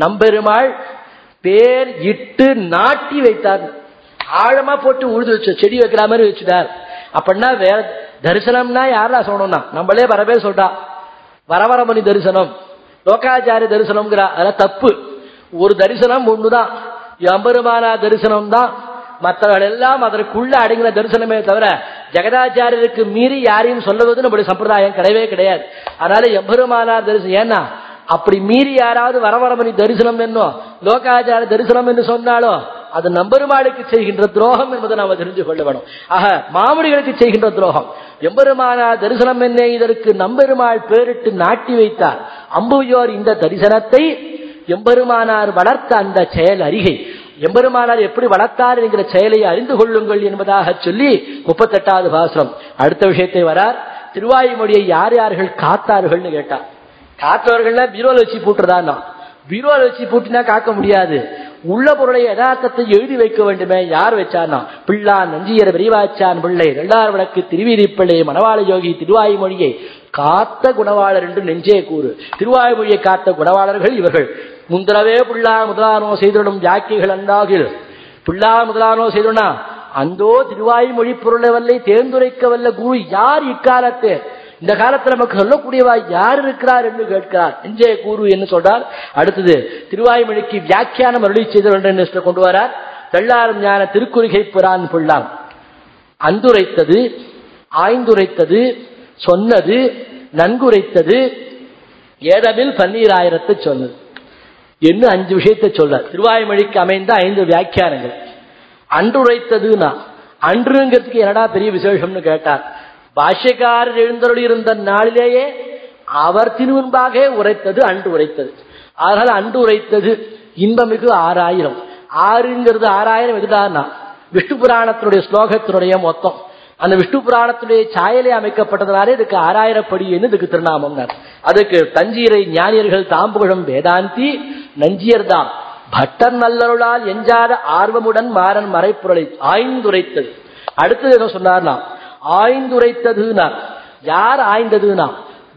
நம்பெருமாள் பேர் இட்டு நாட்டி வைத்தார். ஆழமா போட்டு உழுது வச்சு செடி வைக்கிற மாதிரி வச்சுட்டார். அப்படின்னா வேற தரிசனம்னா யாரா சொல்லணும்னா நம்மளே பல பேர் சொல்றா வரவரமணி தரிசனம் லோகாச்சாரிய தரிசனம்ங்கிற அதெல்லாம் தப்பு. ஒரு தரிசனம் ஒண்ணுதான். எம்பெருமானா தரிசனம் தான் மற்றவர்கள் எல்லாம் அதற்குள்ள அடங்கின தரிசனமே தவிர ஜெகதாச்சாரியருக்கு மீறி யாரையும் சொல்லுவது நம்முடைய சம்பிரதாயம் கிடையவே கிடையாது. அதனால எம்பெருமானார் தரிசனம் ஏன்னா அப்படி மீறி யாராவது வரவரமணி தரிசனம் என்னோ லோகாச்சார தரிசனம் என்று சொன்னாலோ அது நம்பெருமாளுக்கு செய்கின்ற துரோகம் என்பதை நாம் தெரிஞ்சு கொள்ள வேணும் ஆக மாமுடிகளுக்கு செய்கின்ற துரோகம். எம்பெருமானா தரிசனம் என்ன இதற்கு நம்பெருமாள் பேரிட்டு நாட்டி வைத்தார். அம்புயோர் இந்த தரிசனத்தை எம்பெருமானார் வளர்த்த அந்த செயல் அறிகை. எம்பெருமானார் எப்படி வளர்த்தார் என்கிற செயலை அறிந்து கொள்ளுங்கள் என்பதாக சொல்லி முப்பத்தெட்டாவது பாசனம் அடுத்த விஷயத்தை வரார். திருவாயுமொழியை யார் யார்கள் காத்தார்கள்னு கேட்டார். காத்தவர்கள்னா பீரோல வச்சு பூட்டுறதா பீரோல வச்சு பூட்டினா காக்க முடியாது. உள்ள பொருளை யதார்த்தத்தை எழுதி வைக்க வேண்டுமே. யார் வச்சானா பிள்ளான் நஞ்சியர் விரிவாச்சான் பிள்ளை ரெண்டார் விளக்கு திருவிதிப்பிள்ளை மணவாள யோகி திருவாய்மொழியை காத்த குணவாளர் என்று நெஞ்சே கூறு. திருவாய்மொழியை காத்த குணவாளர்கள் இவர்கள். முந்திரவே புள்ளா முதலானோ செய்திடும் யாக்கிகள் அந்தாகில். புள்ளா முதலானோ செய்துனா அந்தோ திருவாய்மொழி பொருளை வல்லை தேர்ந்துரைக்க வல்ல குரு யார் இக்காலத்தே? இந்த காலத்துல நமக்கு சொல்லக்கூடியவா யார் இருக்கிறார் என்று கேட்கிறார். நெஞ்சே கூறு என்று சொல்றார். அடுத்தது திருவாய்மொழிக்கு வியாக்கியானம் அருளி செய்தவர் என்று கொண்டு வரார். வெள்ளாரும் ஞான திருக்குறிகை புறான் புள்ளாம். அந்துரைத்தது ஆய்ந்துரைத்தது சொன்னது நன்குரைத்தது ஏதமில் பன்னீராயிரத்தை சொன்னது. என்று அஞ்சு விஷயத்தை சொல்ல திருவாய்மொழிக்கு அமைந்த ஐந்து வியாக்கியானங்கள். அன்றுரைத்ததுன்னா அன்றுங்கிறதுக்கு என்னடா பெரிய விசேஷம்னு கேட்டார். பாஷ்யக்காரர் எழுந்தருளி இருந்த நாளிலேயே அவர் திருமுன்பாக உரைத்தது அன்று உரைத்தது. ஆகல அன்று உரைத்தது இன்பமிகு ஆறாயிரம். ஆறுங்கிறது ஆறாயிரம் எதுடான்னா விஷ்ணு புராணத்தினுடைய ஸ்லோகத்தினுடைய மொத்தம். அந்த விஷ்ணு புராணத்துடைய சாயலே அமைக்கப்பட்டதுனாலே இதுக்கு ஆறாயிரப்படி என்று இதுக்கு திருநாமம் அதுக்கு தஞ்சீரை ஞானியர்கள் தாம்புகழம் வேதாந்தி நஞ்சியர் தான் பட்டர் நல்லருளால் எஞ்சாத ஆர்வமுடன் மாறன் மறைப்புரளை ஆய்ந்துரைத்தது. அடுத்தது என்ன சொன்னார்னா ஆய்ந்துரைத்ததுனா. யார் ஆய்ந்ததுனா?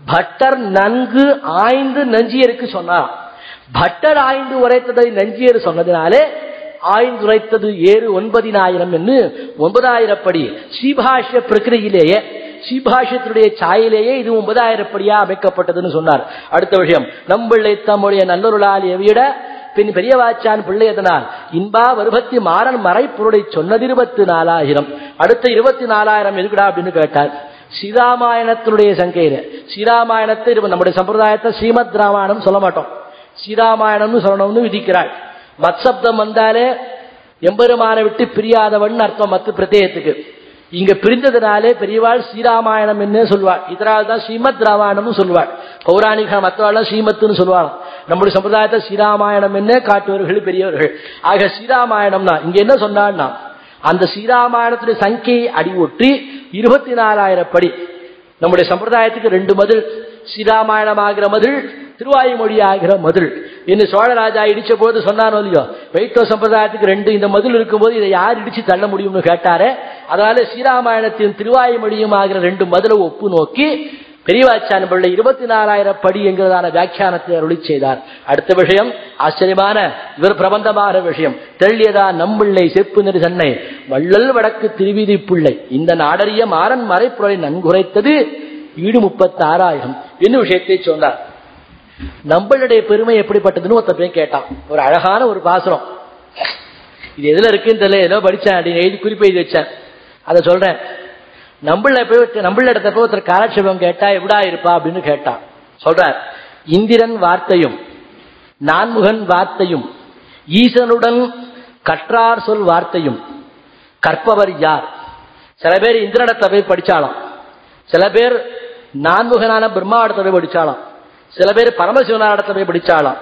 பட்டர் நன்கு ஆய்ந்து நஞ்சியருக்கு சொன்னார் பட்டர் ஆய்ந்து உரைத்ததை நஞ்சியர் சொன்னதினாலே ஆய்ந்துரைத்தது ஏழு ஒன்பதினாயிரம் என்று ஒன்பதாயிரப்படி ஸ்ரீபாஷ்ய பிரக்கிரியிலேயே ஸ்ரீபாஷ்யத்தினுடைய சாயிலேயே இது ஒன்பதாயிரப்படியா அமைக்கப்பட்டதுன்னு சொன்னார். அடுத்த விஷயம் நம்பிள்ளை தம்முடைய நல்லொருளால் எவியிட பின் பெரியவாச்சான் பிள்ளையதனால் இன்பா வருபத்தி மாறன் மறைப்பொருளை சொன்னது இருபத்தி நாலாயிரம் அடுத்த இருபத்தி நாலாயிரம் எதுக்குடா? அப்படின்னு கேட்டார். ஸ்ரீராமாயணத்தினுடைய சங்கையில ஸ்ரீராமாயணத்தை நம்முடைய சம்பிரதாயத்தை ஸ்ரீமத் ராமாயணம் சொல்ல மாட்டோம். ஸ்ரீராமாயணம்னு சொல்லணும்னு விதிக்கிறாள். மத்சப்தம் வந்தாலே எம்பெருமான விட்டு பிரியாதவன் அர்த்தம் மத்து பிரத்யேகத்துக்கு. இங்க பிரிந்ததுனாலே பெரியவாள் ஸ்ரீராமாயணம் என்ன சொல்வாள். இதனால்தான் ஸ்ரீமத் ராமாயணம்னு சொல்வாள். பௌராணிக மற்றவாள் ஸ்ரீமத்துன்னு சொல்லுவாள் நம்முடைய சம்பிரதாயத்தை ஸ்ரீராமாயணம் என்ன காட்டுவர்கள் பெரியவர்கள். ஆக ஸ்ரீராமாயணம்னா இங்க என்ன சொன்னான்னா அந்த ஸ்ரீராமாயணத்துடைய சங்கையை அடிவொற்றி இருபத்தி நாலாயிரம் படி நம்முடைய சம்பிரதாயத்துக்கு ரெண்டு மதில் ஸ்ரீராமாயணம் ஆகிற மதில் திருவாயுமொழி ஆகிற மதில். இன்னும் சோழராஜா இடிச்ச போது சொன்னானோ இல்லையோ சம்பிரதாயத்துக்கு ரெண்டு இந்த மதில் இருக்கும்போது இதை யார் இடிச்சு தள்ள முடியும்னு கேட்டாரே அதனால ஸ்ரீராமாயணத்தின் திருவாயுமொழியும் ஆகிற ரெண்டு மதிலை ஒப்பு நோக்கி பெரியவாச்சான் பிள்ளை இருபத்தி நாலாயிரம் படி என்கிறதான வியாக்கியானத்தை அருளி செய்தார். அடுத்த விஷயம் ஆச்சரியமான இவர் பிரபந்தமான விஷயம். தெள்ளியதா நம்பிள்ளை செப்பு நெறி சென்னை. வள்ளல் வடக்கு திருவிதி பிள்ளை. இந்த நாடறிய மாறன் மறைப்புரை நன்குரைத்தது ஈடு முப்பத்தி ஆறாயிரம் என்ன விஷயத்தை சொன்னார்? நம்மளுடைய பெருமை எப்படிப்பட்டதுன்னு ஒருத்த கேட்டான். ஒரு அழகான ஒரு பாசனம் இது எதுல இருக்குன்னு தெரியல. ஏதோ படிச்சேன். அப்படின்னு எழுதி குறிப்பெய்து எழுதி வச்சேன். அதை சொல்றேன். நம்மள போய் நம்மள இடத்த போய் ஒருத்தர் காலட்சேபம் கேட்டா எப்படா இருப்பா அப்படின்னு கேட்டான் சொல்றார் இந்திரன் வார்த்தையும் நான்முகன் வார்த்தையும் ஈசனுடன் கற்றார் சொல் வார்த்தையும் கற்பவர் யார்? சில பேர் இந்திரனத்தை போய் படிச்சாலும். சில பேர் நான்முகனான பிரம்மாவடத்தை போய் படிச்சாலும். சில பேர் பரமசிவனாடத்தை போய் படிச்சாலும்.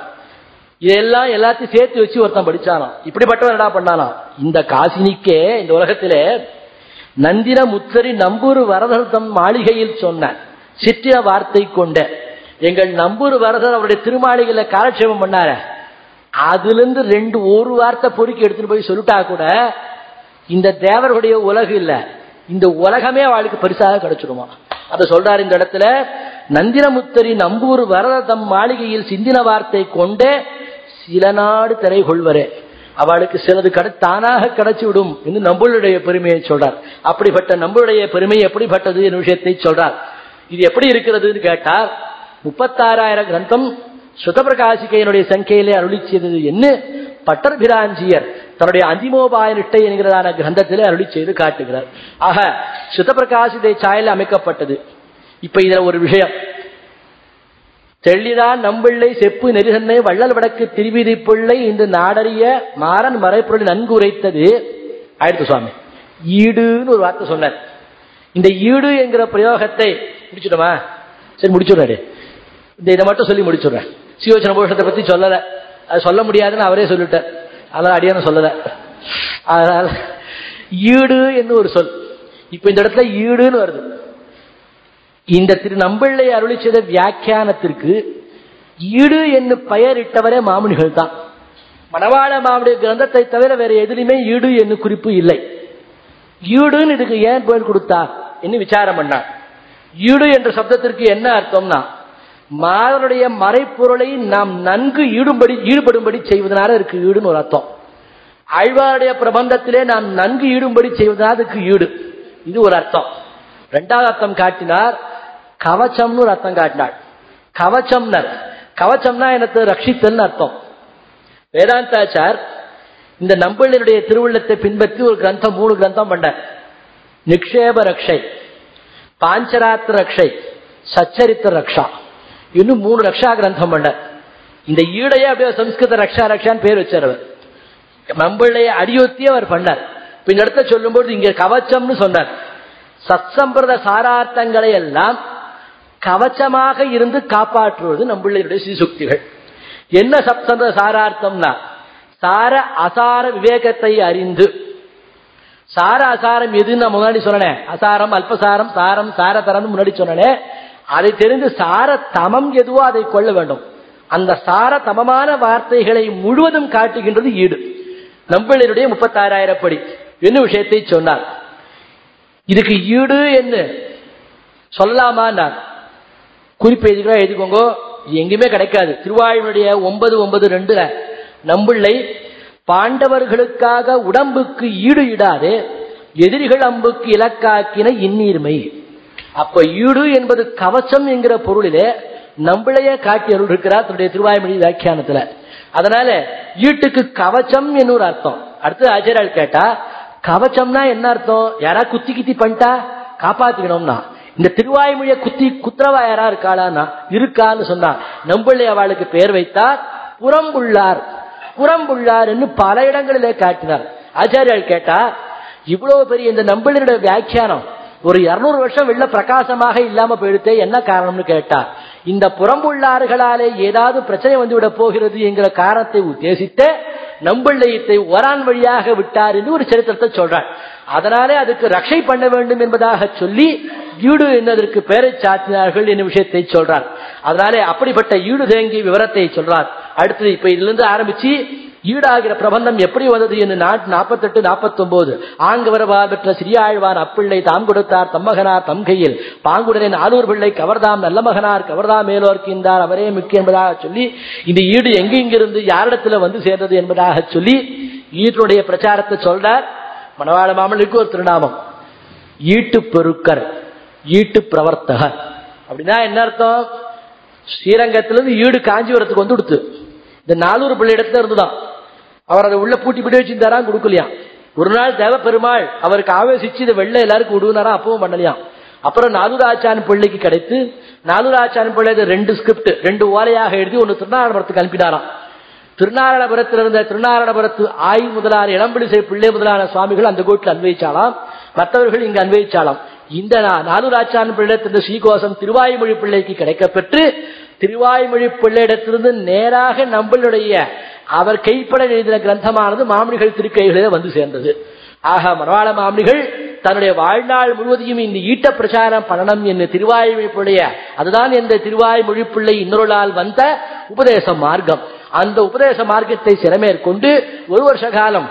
இதெல்லாம் எல்லாத்தையும் சேர்த்து வச்சு ஒருத்தன் படிச்சாலாம். இப்படிப்பட்டவன் என்ன பண்ணாலாம் இந்த காசினிக்கே இந்த உலகத்திலே நந்தின முத்தரி நம்பூர் தம் மாளிகையில் சொன்னார். சிற்றிய வார்த்தை கொண்ட. எங்கள் நம்பூர் வரதர் அவருடைய திருமாளிகையில காலட்சேபம் பண்ணார. அதுல இருந்து ரெண்டு ஒரு வார்த்தை பொறுக்கி எடுத்துட்டு போய் சொல்லிட்டா கூட இந்த தேவருடைய உலகம் இல்ல. இந்த உலகமே அவளுக்கு பரிசாக கிடைச்சிடுமா. அதை சொல்றாரு இந்த இடத்துல நந்தினமுத்தரி நம்பூர் வரதம் மாளிகையில் சிந்தின வார்த்தை கொண்டே சில நாடு திரை கொள்வரே. அவளுக்கு சிலது கட தானாக கிடைச்சி விடும் என்று நம்மளுடைய பெருமையை சொல்றார். அப்படிப்பட்ட நம்மளுடைய பெருமை எப்படிப்பட்டது என்ற விஷயத்தை சொல்றார். இது எப்படி இருக்கிறதுன்னு கேட்டார் முப்பத்தாறாயிரம் கிரந்தம் சுதபிரகாசிக்கையினுடைய சங்கையிலே அருளி செய்தது என்ன? பட்டர்பிராஞ்சியர் தன்னுடைய அந்திமோபாய நிட்டை என்கிறதான கிரந்தத்திலே அருளி செய்து காட்டுகிறார். ஆக சுதபிரகாசிதை சாயல் அமைக்கப்பட்டது. இப்ப இதுல ஒரு விஷயம். தெள்ளிதான் நம்பிள்ளை செப்பு நெருகன்னை வள்ளல் வடக்கு திருவிதி பிள்ளை இந்த நாடறிய மாறன் மறைப்பொருள் நன்கு உரைத்தது ஆயிடுத்து சுவாமி. ஈடுன்னு ஒரு வார்த்தை சொன்னார். இந்த ஈடு என்கிற பிரயோகத்தை முடிச்சுட்டோமா? சரி முடிச்சுடுறாரு. இந்த இதை மட்டும் சொல்லி முடிச்சுடுறேன் சியோச்சன போஷத்தை பத்தி சொல்லல. அது சொல்ல முடியாதுன்னு அவரே சொல்லிட்டார். அதனால அடியான சொல்லல. அதனால ஈடு என்று ஒரு சொல். இப்ப இந்த இடத்துல ஈடுன்னு வருது. இந்த திரு நம்பிள்ளை அருளி செய்த வியாக்கியானத்திற்கு ஈடு என்று பெயரிட்டவரே மாமுனிகள் தான். மணவாள மாமுடைய கிரந்தத்தை தவிர வேற எதிலுமே ஈடு என்று குறிப்பு இல்லை. ஈடுன்னு இதுக்கு ஏன் பெயர் கொடுத்தார் என்று விசாரம் பண்ணார். ஈடு என்ற சப்தத்திற்கு என்ன அர்த்தம்னா மாதனுடைய மறைப்பொருளை நாம் நன்கு ஈடுபடி ஈடுபடும்படி செய்வதனால இருக்கு ஈடுன்னு ஒரு அர்த்தம். ஆழ்வாருடைய பிரபந்தத்திலே நாம் நன்கு ஈடுபடி செய்வதனால் அதுக்கு ஈடு. இது ஒரு அர்த்தம். ரெண்டாவது அர்த்தம் காட்டினார் கவச்சம்னு ஒரு அர்த்தம் காட்டினார் கவச்சம்னர். கவச்சம்னா எனக்கு ரட்சித்தல்னு அர்த்தம். வேதாந்தாச்சார் இந்த நம்பளினுடைய திருவுள்ளத்தை பின்பற்றி ஒரு கிரந்தம் மூணு கிரந்தம் பண்ண நிக்ஷேப ரக்ஷை பாஞ்சராத்திர ரக்ஷை சச்சரித்த ரக்ஷா. இன்னும் மூணு ரக்ஷா கிரந்தம் பண்ண இந்த ஈடையே அப்படியே சம்ஸ்கிருத ரக்ஷா ரக்ஷான்னு பேர் வச்சார் அவர். நம்பளைய அடியொத்தி அவர் பண்ணார். இந்த இடத்த சொல்லும்போது இங்க கவச்சம்னு சொன்னார். சத்சம்பிரத சாரார்த்தங்களை எல்லாம் கவச்சமாக இருந்து காப்பாற்றுவது நம்மளுடைய ஸ்ரீசுக்திகள். என்ன சப்தந்த சாரார்த்தம்னா சார அசார விவேகத்தை அறிந்து சார அசாரம் எதுன்னு நான் முன்னாடி சொன்னேன் அசாரம் அல்பசாரம் சாரம் சாரதரம் முன்னாடி சொன்னேன் அதை தெரிந்து சார தமம் எதுவோ அதை கொள்ள வேண்டும். அந்த சார தமமான வார்த்தைகளை முழுவதும் காட்டுகின்றது ஈடு. நம்பளினுடைய முப்பத்தாறாயிரம் படி. என்ன விஷயத்தை சொன்னார் இதுக்கு ஈடு என்ன? சொல்லலாமா நான் குறிப்பு எதுக்கோ எழுதிக்கோங்க. எங்கேயுமே கிடைக்காது. திருவாயுடைய ஒன்பது ஒன்பது ரெண்டுல நம்பிள்ளை பாண்டவர்களுக்காக உடம்புக்கு ஈடு இடாது எதிரிகள் அம்புக்கு இலக்காக்கின இந்நீர்மை. அப்ப ஈடு என்பது கவச்சம் என்கிற பொருளிலே நம்பிளைய காட்டி அருள் இருக்கிறார் தன்னுடைய திருவாய்மொழி வியாக்கியானத்துல. அதனால ஈட்டுக்கு கவச்சம் என்று ஒரு அர்த்தம். அடுத்து ஆச்சாரியால் கேட்டா கவச்சம்னா என்ன அர்த்தம்? யாரா குத்தி கித்தி பண்ணிட்டா? காப்பாத்திக்கணும்னா. இந்த திருவாய்மொழிய குத்தி குத்திரவா யாரா இருக்காளான்னா இருக்கான்னு சொன்னா நம்பிள்ளை அவளுக்கு பெயர் வைத்தார் புறம்புள்ளார். புறம்புள்ளார் என்று பல இடங்களிலே காட்டினார். ஆச்சாரியால் கேட்டா இவ்வளவு பெரிய இந்த நம்பிளுடைய வியாக்கியானம் ஒரு இருநூறு வருஷம் வெள்ள பிரகாசமாக இல்லாம போயிடுத்தே என்ன காரணம்னு கேட்டா இந்த புறம்புள்ளார்களாலே ஏதாவது பிரச்சனை வந்துவிட போகிறது என்கிற காரணத்தை உத்தேசித்து நம்பிள்ளையத்தை ஒரான் வழியாக விட்டார் என்று ஒரு சரித்திரத்தை சொல்றாள் அதனாலே அதுக்கு ரக்ஷை பண்ண வேண்டும் என்பதாக சொல்லி ஈடு என்னதற்கு பெயரை சாத்தினார்கள் என்னும் விஷயத்தை சொல்றார். அதனாலே அப்படிப்பட்ட ஈடு தேங்கி விவரத்தை சொல்றார். அடுத்தது இப்ப இதிலிருந்து ஆரம்பிச்சு ஈடாகிற பிரபந்தம் எப்படி வந்தது என்று நாற்பத்தெட்டு நாற்பத்தி ஒன்பது ஆங்கவரவார் பெற்ற சிறியாழ்வார் அப்பிள்ளை தாம் கொடுத்தார் தம்மகனார் தம் கையில். பாங்குடனே நானூறு பிள்ளை கவர்தாம் நல்ல மகனார் கவர்தாம் மேலோர்க்கின்றார் அவரே முக்கிய என்பதாக சொல்லி இந்த ஈடு எங்கிருந்து யாரிடத்துல வந்து சேர்ந்தது என்பதாக சொல்லி ஈட்டுடைய பிரச்சாரத்தை சொல்றார். மணவாள மாமனுக்கு ஒரு திருநாமம். ஈட்டு பெருக்கர் ஈட்டு பிரவர்த்தகர். அப்படின்னா என்ன அர்த்தம்? ஸ்ரீரங்கத்திலிருந்து ஈடு காஞ்சிபுரத்துக்கு வந்து கொடுத்து. இந்த நாலூறு பிள்ளை இடத்துல இருந்துதான். அவர் அதை உள்ள பூட்டி பிடி வச்சிருந்தாராம் கொடுக்கலையா? ஒரு நாள் தேவ பெருமாள் அவருக்கு ஆவேசிச்சு இதை வெள்ள எல்லாருக்கும் விடுவினாரா அப்பவும் பண்ணலையாம் அப்புறம் நாலூராச்சான் பிள்ளைக்கு கிடைத்து நாலூராச்சான் பிள்ளை ரெண்டு ஸ்கிரிப்ட் ரெண்டு ஓலையாக எழுதி ஒன்னு திருநாரணபுரத்துக்கு அனுப்பினாராம். திருநாரணபுரத்தில் இருந்த திருநாரணபுரத்து ஆய் முதலான இளம்பிடிசை பிள்ளை முதலான சுவாமிகள் அந்த கோட்டில் அன்வயிச்சாலாம். மற்றவர்கள் இங்கு அன்வயிச்சாலாம். இந்த நாலூராச்சான் பிள்ளையிடத்திலிருந்து ஸ்ரீகோசம் திருவாய்மொழி பிள்ளைக்கு கிடைக்கப்பெற்று திருவாய்மொழி பிள்ளையிடத்திலிருந்து நேராக நம்மளுடைய அவர் கைப்பட எழுதின கிரந்தமானது மாமணிகள் திருக்கைகளிலே வந்து சேர்ந்தது. ஆக மனவாள மாமணிகள் தன்னுடைய வாழ்நாள் முழுவதையும் இந்த ஈட்ட பிரச்சாரம் பண்ணணும் என்று திருவாய்மொழி பிள்ளைய அதுதான் என்ற திருவாய்மொழி பிள்ளை இன்னொருளால் வந்த உபதேச மார்க்கம். அந்த உபதேச மார்க்கத்தை சிறமேற்கொண்டு ஒரு வருஷ காலம்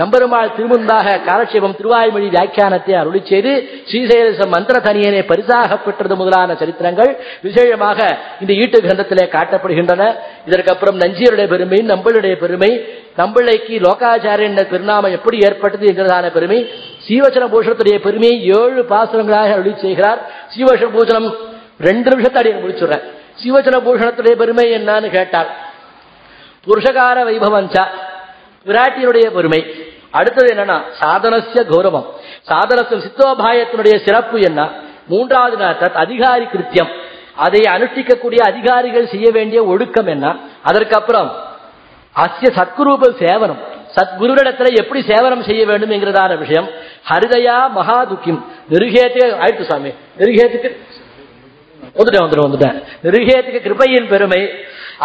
நம்பெருமாள் திருமுன்பாக காலட்சேபம் திருவாய்மொழி வியாக்கியானத்தை அருளி செய்து ஸ்ரீசைலச மந்திர தனியனை பரிசாக பெற்றது முதலான சரித்திரங்கள் விசேஷமாக இந்த ஈட்டு கிரந்தத்திலே காட்டப்படுகின்றன. இதற்கப்புறம் நஞ்சியருடைய பெருமை நம்பளுடைய பெருமை நம்பிள்ளைக்கு லோகாச்சாரியன் திருநாமம் எப்படி ஏற்பட்டது என்கிறதான பெருமை. சீவச்சன பூஷணத்துடைய பெருமையை ஏழு பாசுரங்களாக அருளி செய்கிறார். சீவச்சன பூஷணம் ரெண்டு நிமிஷத்தை அடியை முடிச்சுடுறேன். சீவச்சன பூஷணத்துடைய பெருமை என்னன்னு கேட்டார் புருஷகார வைபவஞ்சா விராட்டியினுடைய பெருமை. அடுத்தது என்னன்னா சாதனசிய கௌரவம். சாதனத்தில் சித்தோபாயத்தினுடைய சிறப்பு என்ன? மூன்றாவது தத் அதிகாரி கிருத்தியம். அதை அனுஷ்டிக்கக்கூடிய அதிகாரிகள் செய்ய வேண்டிய ஒழுக்கம் என்ன? அதற்கப்புறம் அஸ்ய சத்குரூப சேவனம். சத்குருவிடத்துல எப்படி சேவனம் செய்ய வேண்டும் என்கிறதான விஷயம். ஹரிதயா மகா துக்கியம் நெருகேத்தே ஆயிட்டு சாமி நெருகேத்துக்கு வந்துட்டேன் வந்துட்டேன் வந்துட்டேன். நிருகேத்துக்கு கிருபையின் பெருமை.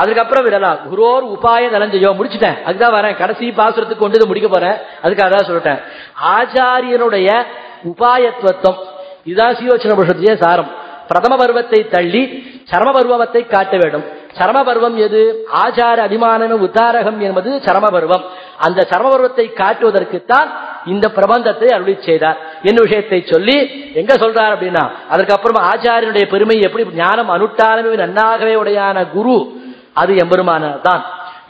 அதுக்கப்புறம் விடலாம். குரோர் உபாய நலஞ்சயோ முடிச்சுட்டேன். அதுதான் வரேன். கடைசி பாசுரத்துக்கு கொண்டு இதை முடிக்க போறேன். அதுக்காக தான் சொல்லிட்டேன். ஆச்சாரியனுடைய உபாயத்துவம் இதுதான் சீவச்சன புருஷத்தையே சாரம். பிரதம பருவத்தை தள்ளி சரம பருவத்தை காட்ட வேண்டும். சரம பருவம் எது? ஆச்சார அபிமான உத்தாரகம் என்பது சரம பருவம். அந்த சரம பருவத்தை காட்டுவதற்குத்தான் இந்த பிரபந்தத்தை அருளி செய்தார். என்ன விஷயத்தை சொல்லி எங்க சொல்றார் அப்படின்னா அதற்கப்புறம் ஆச்சாரியனுடைய பெருமை எப்படி ஞானம் அனுட்டானமே நன்னாகவே உடையான குரு அது எம்பெருமானார் தான்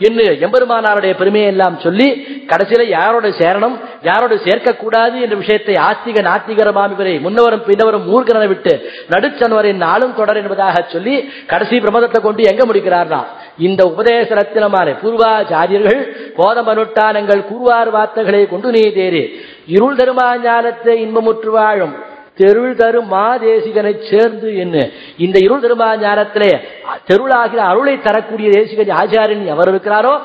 என்று எம்பெருமானாருடைய பெருமையை எல்லாம் சொல்லி கடைசியில யாரோட சேரணும் யாரோட சேர்க்கக்கூடாது என்ற விஷயத்தை ஆஸ்திக நாத்திகரமாமிவரை முன்னவரும் பின்னவரும் மூர்கனை விட்டு நடுச்சன்வரின் நாளும் தொடர் என்பதாக சொல்லி கடைசி பிரமதத்தை கொண்டு எங்க முடிக்கிறார்னா இந்த உபதேச ரத்தினமான பூர்வாச்சாரியர்கள் போதமனுட்டானங்கள் கூறுவார் வார்த்தைகளை கொண்டு நீ தேறி. இருள் தருமா ஞானத்தை இன்பமுற்று வாழும். தெருள் தரும் மாதேசிகனை சேர்ந்து என்ன? இந்த இருள் தருமா ஞானத்திலே தெருளாகிற அருளை தரக்கூடிய தேசிகன் ஆச்சாரியன் எவர் இருக்கிறாரோ?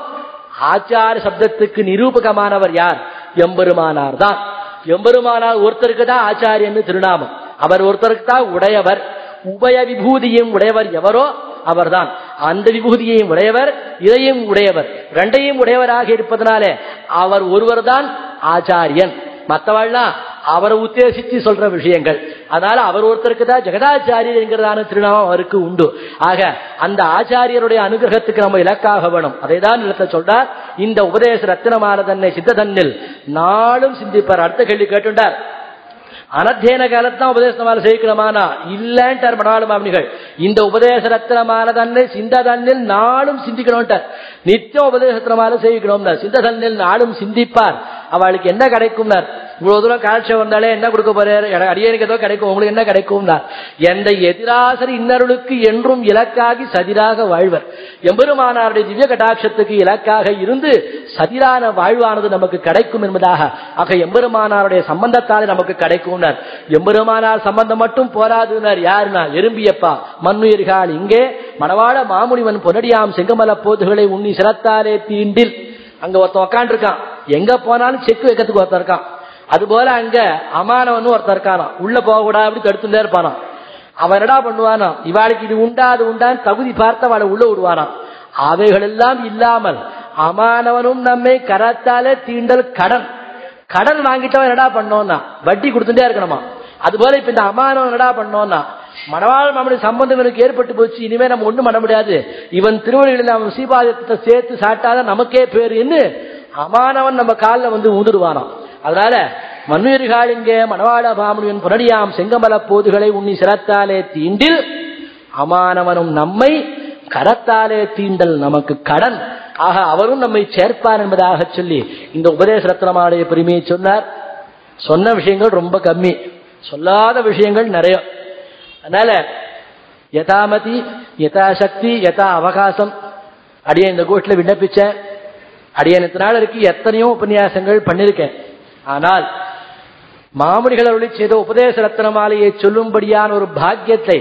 ஆச்சார சப்தத்துக்கு நிரூபகமானவர் யார்? எம்பெருமானார் தான். எம்பெருமானார் ஒருத்தருக்கு தான் ஆச்சாரியன் திருநாமம். அவர் ஒருத்தருக்கு தான் உடையவர். உபய விபூதியும் உடையவர் எவரோ? அவர்தான். அந்த விபூதியையும் உடையவர் இதையும் உடையவர். ரெண்டையும் உடையவராக இருப்பதனாலே அவர் ஒருவர் தான் ஆச்சாரியன். மற்றவாள்லாம் அவரை உத்தேசித்து சொல்ற விஷயங்கள். அதனால அவர் ஒருத்தருக்கு தான் ஜெகதாச்சாரியர் என்கிறதான திருநாமம் அவருக்கு உண்டு. ஆக அந்த ஆச்சாரியருடைய அனுகிரகத்துக்கு நம்ம இலக்காக வேணும். அதை தான் நிலத்த சொல்றார். இந்த உபதேச ரத்தினமான தன்னை சித்த தன்னில் நாளும் சிந்திப்பார். அடுத்த கேள்வி கேட்டுட்டார் அனத்தியன காலத்தான் உபதேசமால செய்யணுமானா இல்லன்ட்டார் மடாளு மாமனிகள். இந்த உபதேச ரத்தினமான தன்னை சிந்ததன்னில் நாளும் சிந்திக்கணும்ட்டார். நித்தியம் உபதேசத்தினமால செய்யணும் சிந்ததன்னில் நாளும் சிந்திப்பார். அவளுக்கு என்ன கிடைக்கும்னார்? இவ்வளவு தூரம் காட்சி வந்தாலே என்ன கொடுக்க போறாரு? அடியனுக்கு ஏதோ கிடைக்கும். உங்களுக்கு என்ன கிடைக்கும்னா எந்த எதிராசர் இன்னருளுக்கு என்றும் இலக்காகி சதிராக வாழ்வர். எம்பெருமானாருடைய திவ்ய கட்டாட்சத்துக்கு இலக்காக இருந்து சதிரான வாழ்வானது நமக்கு கிடைக்கும் என்பதாக. ஆக எம்பெருமானாருடைய சம்பந்தத்தாலே நமக்கு கிடைக்கும்னார். எம்பெருமானார் சம்பந்தம் மட்டும் போராதுனார். யாருனா எறும்பியப்பா. மண்ணுயிர்கள் இங்கே. மணவாள மாமுனிவன் பொன்னடியாம் செங்கமல போதுகளை உண்ணி சிரத்தாலே தீண்டில். அங்க ஒருத்தன் உக்காண்டு இருக்கான். எங்க போனாலும் செக் வைக்கிறதுக்கு ஒருத்தன் இருக்கான். அதுபோல அங்க அமானவன் ஒருத்தர் இருக்கானா உள்ள போகக்கூடாது அப்படி தடுத்துட்டே இருப்பானான் அவன் என்னடா பண்ணுவானா இவாளுக்கு இது உண்டா அது உண்டான்னு தகுதி பார்த்து அவளை உள்ள விடுவானா அவைகள் எல்லாம் இல்லாமல் அமானவனும் நம்மை கரத்தாலே தீண்டல் கடன். கடன் வாங்கிட்டவன் என்னடா பண்ணோம்னா வட்டி கொடுத்துட்டே இருக்கணுமா? அது போல இப்ப இந்த அமானவன் என்னடா பண்ணோம்னா மணவாள் மாமனுடைய சம்பந்தம் எனக்கு ஏற்பட்டு போச்சு. இனிமே நம்ம ஒண்ணும் பண்ண முடியாது. இவன் திருவள்ளிகளில் நாம் சீபாதத்தை சேர்த்து சாட்டாத நமக்கே பேரு. என்று அமானவன் நம்ம காலில் வந்து ஊதுடுவானாம் அதனால மண்ணுயிர்கள் இங்கே மணவாள மாமனியின் புனடியாம் செங்கமல போதுகளை உண்ணி சிரத்தாலே தீண்டில் அமானவனும் நம்மை கரத்தாலே தீண்டல் நமக்கு கடன். ஆக அவரும் நம்மை சேர்ப்பார் என்பதாக சொல்லி இந்த உபதேச ரத்னமாடைய பெருமையை சொன்னார். சொன்ன விஷயங்கள் ரொம்ப கம்மி. சொல்லாத விஷயங்கள் நிறைய. அதனால யதாமதி யதாசக்தி யதா அவகாசம். அடியே இந்த கோஷ்டில விண்ணப்பிச்சேன். அடியன் எத்தனை நாள் இருக்கு எத்தனையோ உபன்யாசங்கள் பண்ணிருக்கேன். ஆனால் மாமணிகள் அருளி செய்த உபதேச ரத்ன மாலையை சொல்லும்படியான ஒரு பாக்கியத்தை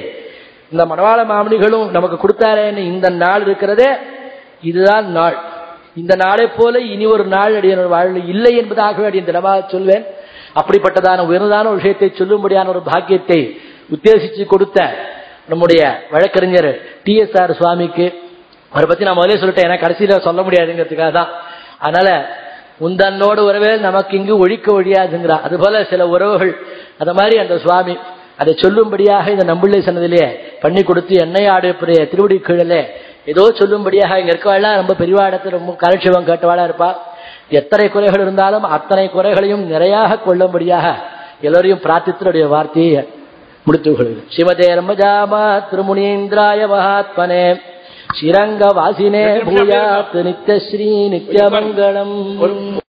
இந்த மணவாள மாமணிகளும் நமக்கு கொடுத்தாரேன்னு இந்த நாள் இருக்கிறதே இதுதான் நாள். இந்த நாளை போல இனி ஒரு நாள் அடியனோட வாழ்வில் இல்லை என்பதாகவே அடியன் தினமாக சொல்வேன். அப்படிப்பட்டதான உயர்ந்ததான ஒரு விஷயத்தை சொல்லும்படியான ஒரு பாக்கியத்தை உத்தேசித்து கொடுத்த நம்முடைய வழக்கறிஞர் டி எஸ் ஆர் சுவாமிக்கு. அவரை பத்தி நான் முதலே சொல்லிட்டேன். ஏன்னா கடைசியில சொல்ல முடியாதுங்கிறதுக்காக தான். அதனால உந்தன்னோட உறவே நமக்கு இங்கு ஒழிக்க ஒழியாதுங்கிறா அதுபோல சில உறவுகள். அந்த மாதிரி அந்த சுவாமி அதை சொல்லும்படியாக இந்த நம்பிள்ளை சன்னதிலே பண்ணி கொடுத்து எண்ணெய் ஆடுப்புடைய திருவடி கீழலே ஏதோ சொல்லும்படியாக இங்க இருக்கவாள்லாம் ரொம்ப பெரியவாடத்தில் ரொம்ப கலட்சிவம் கேட்டவாளா இருப்பா. எத்தனை குறைகள் இருந்தாலும் அத்தனை குறைகளையும் நிறையாக கொள்ளும்படியாக எல்லோரையும் பிரார்த்தித்தனுடைய வார்த்தையை. முடித்துக் கொள்கிறேன் சிவதே ரமஜாமா திருமுனீந்திராய மகாத்மனே. ஸ்ரீரங்க வாசினே பூயாத் நித்யஸ்ரீ நித்யமங்கலம்.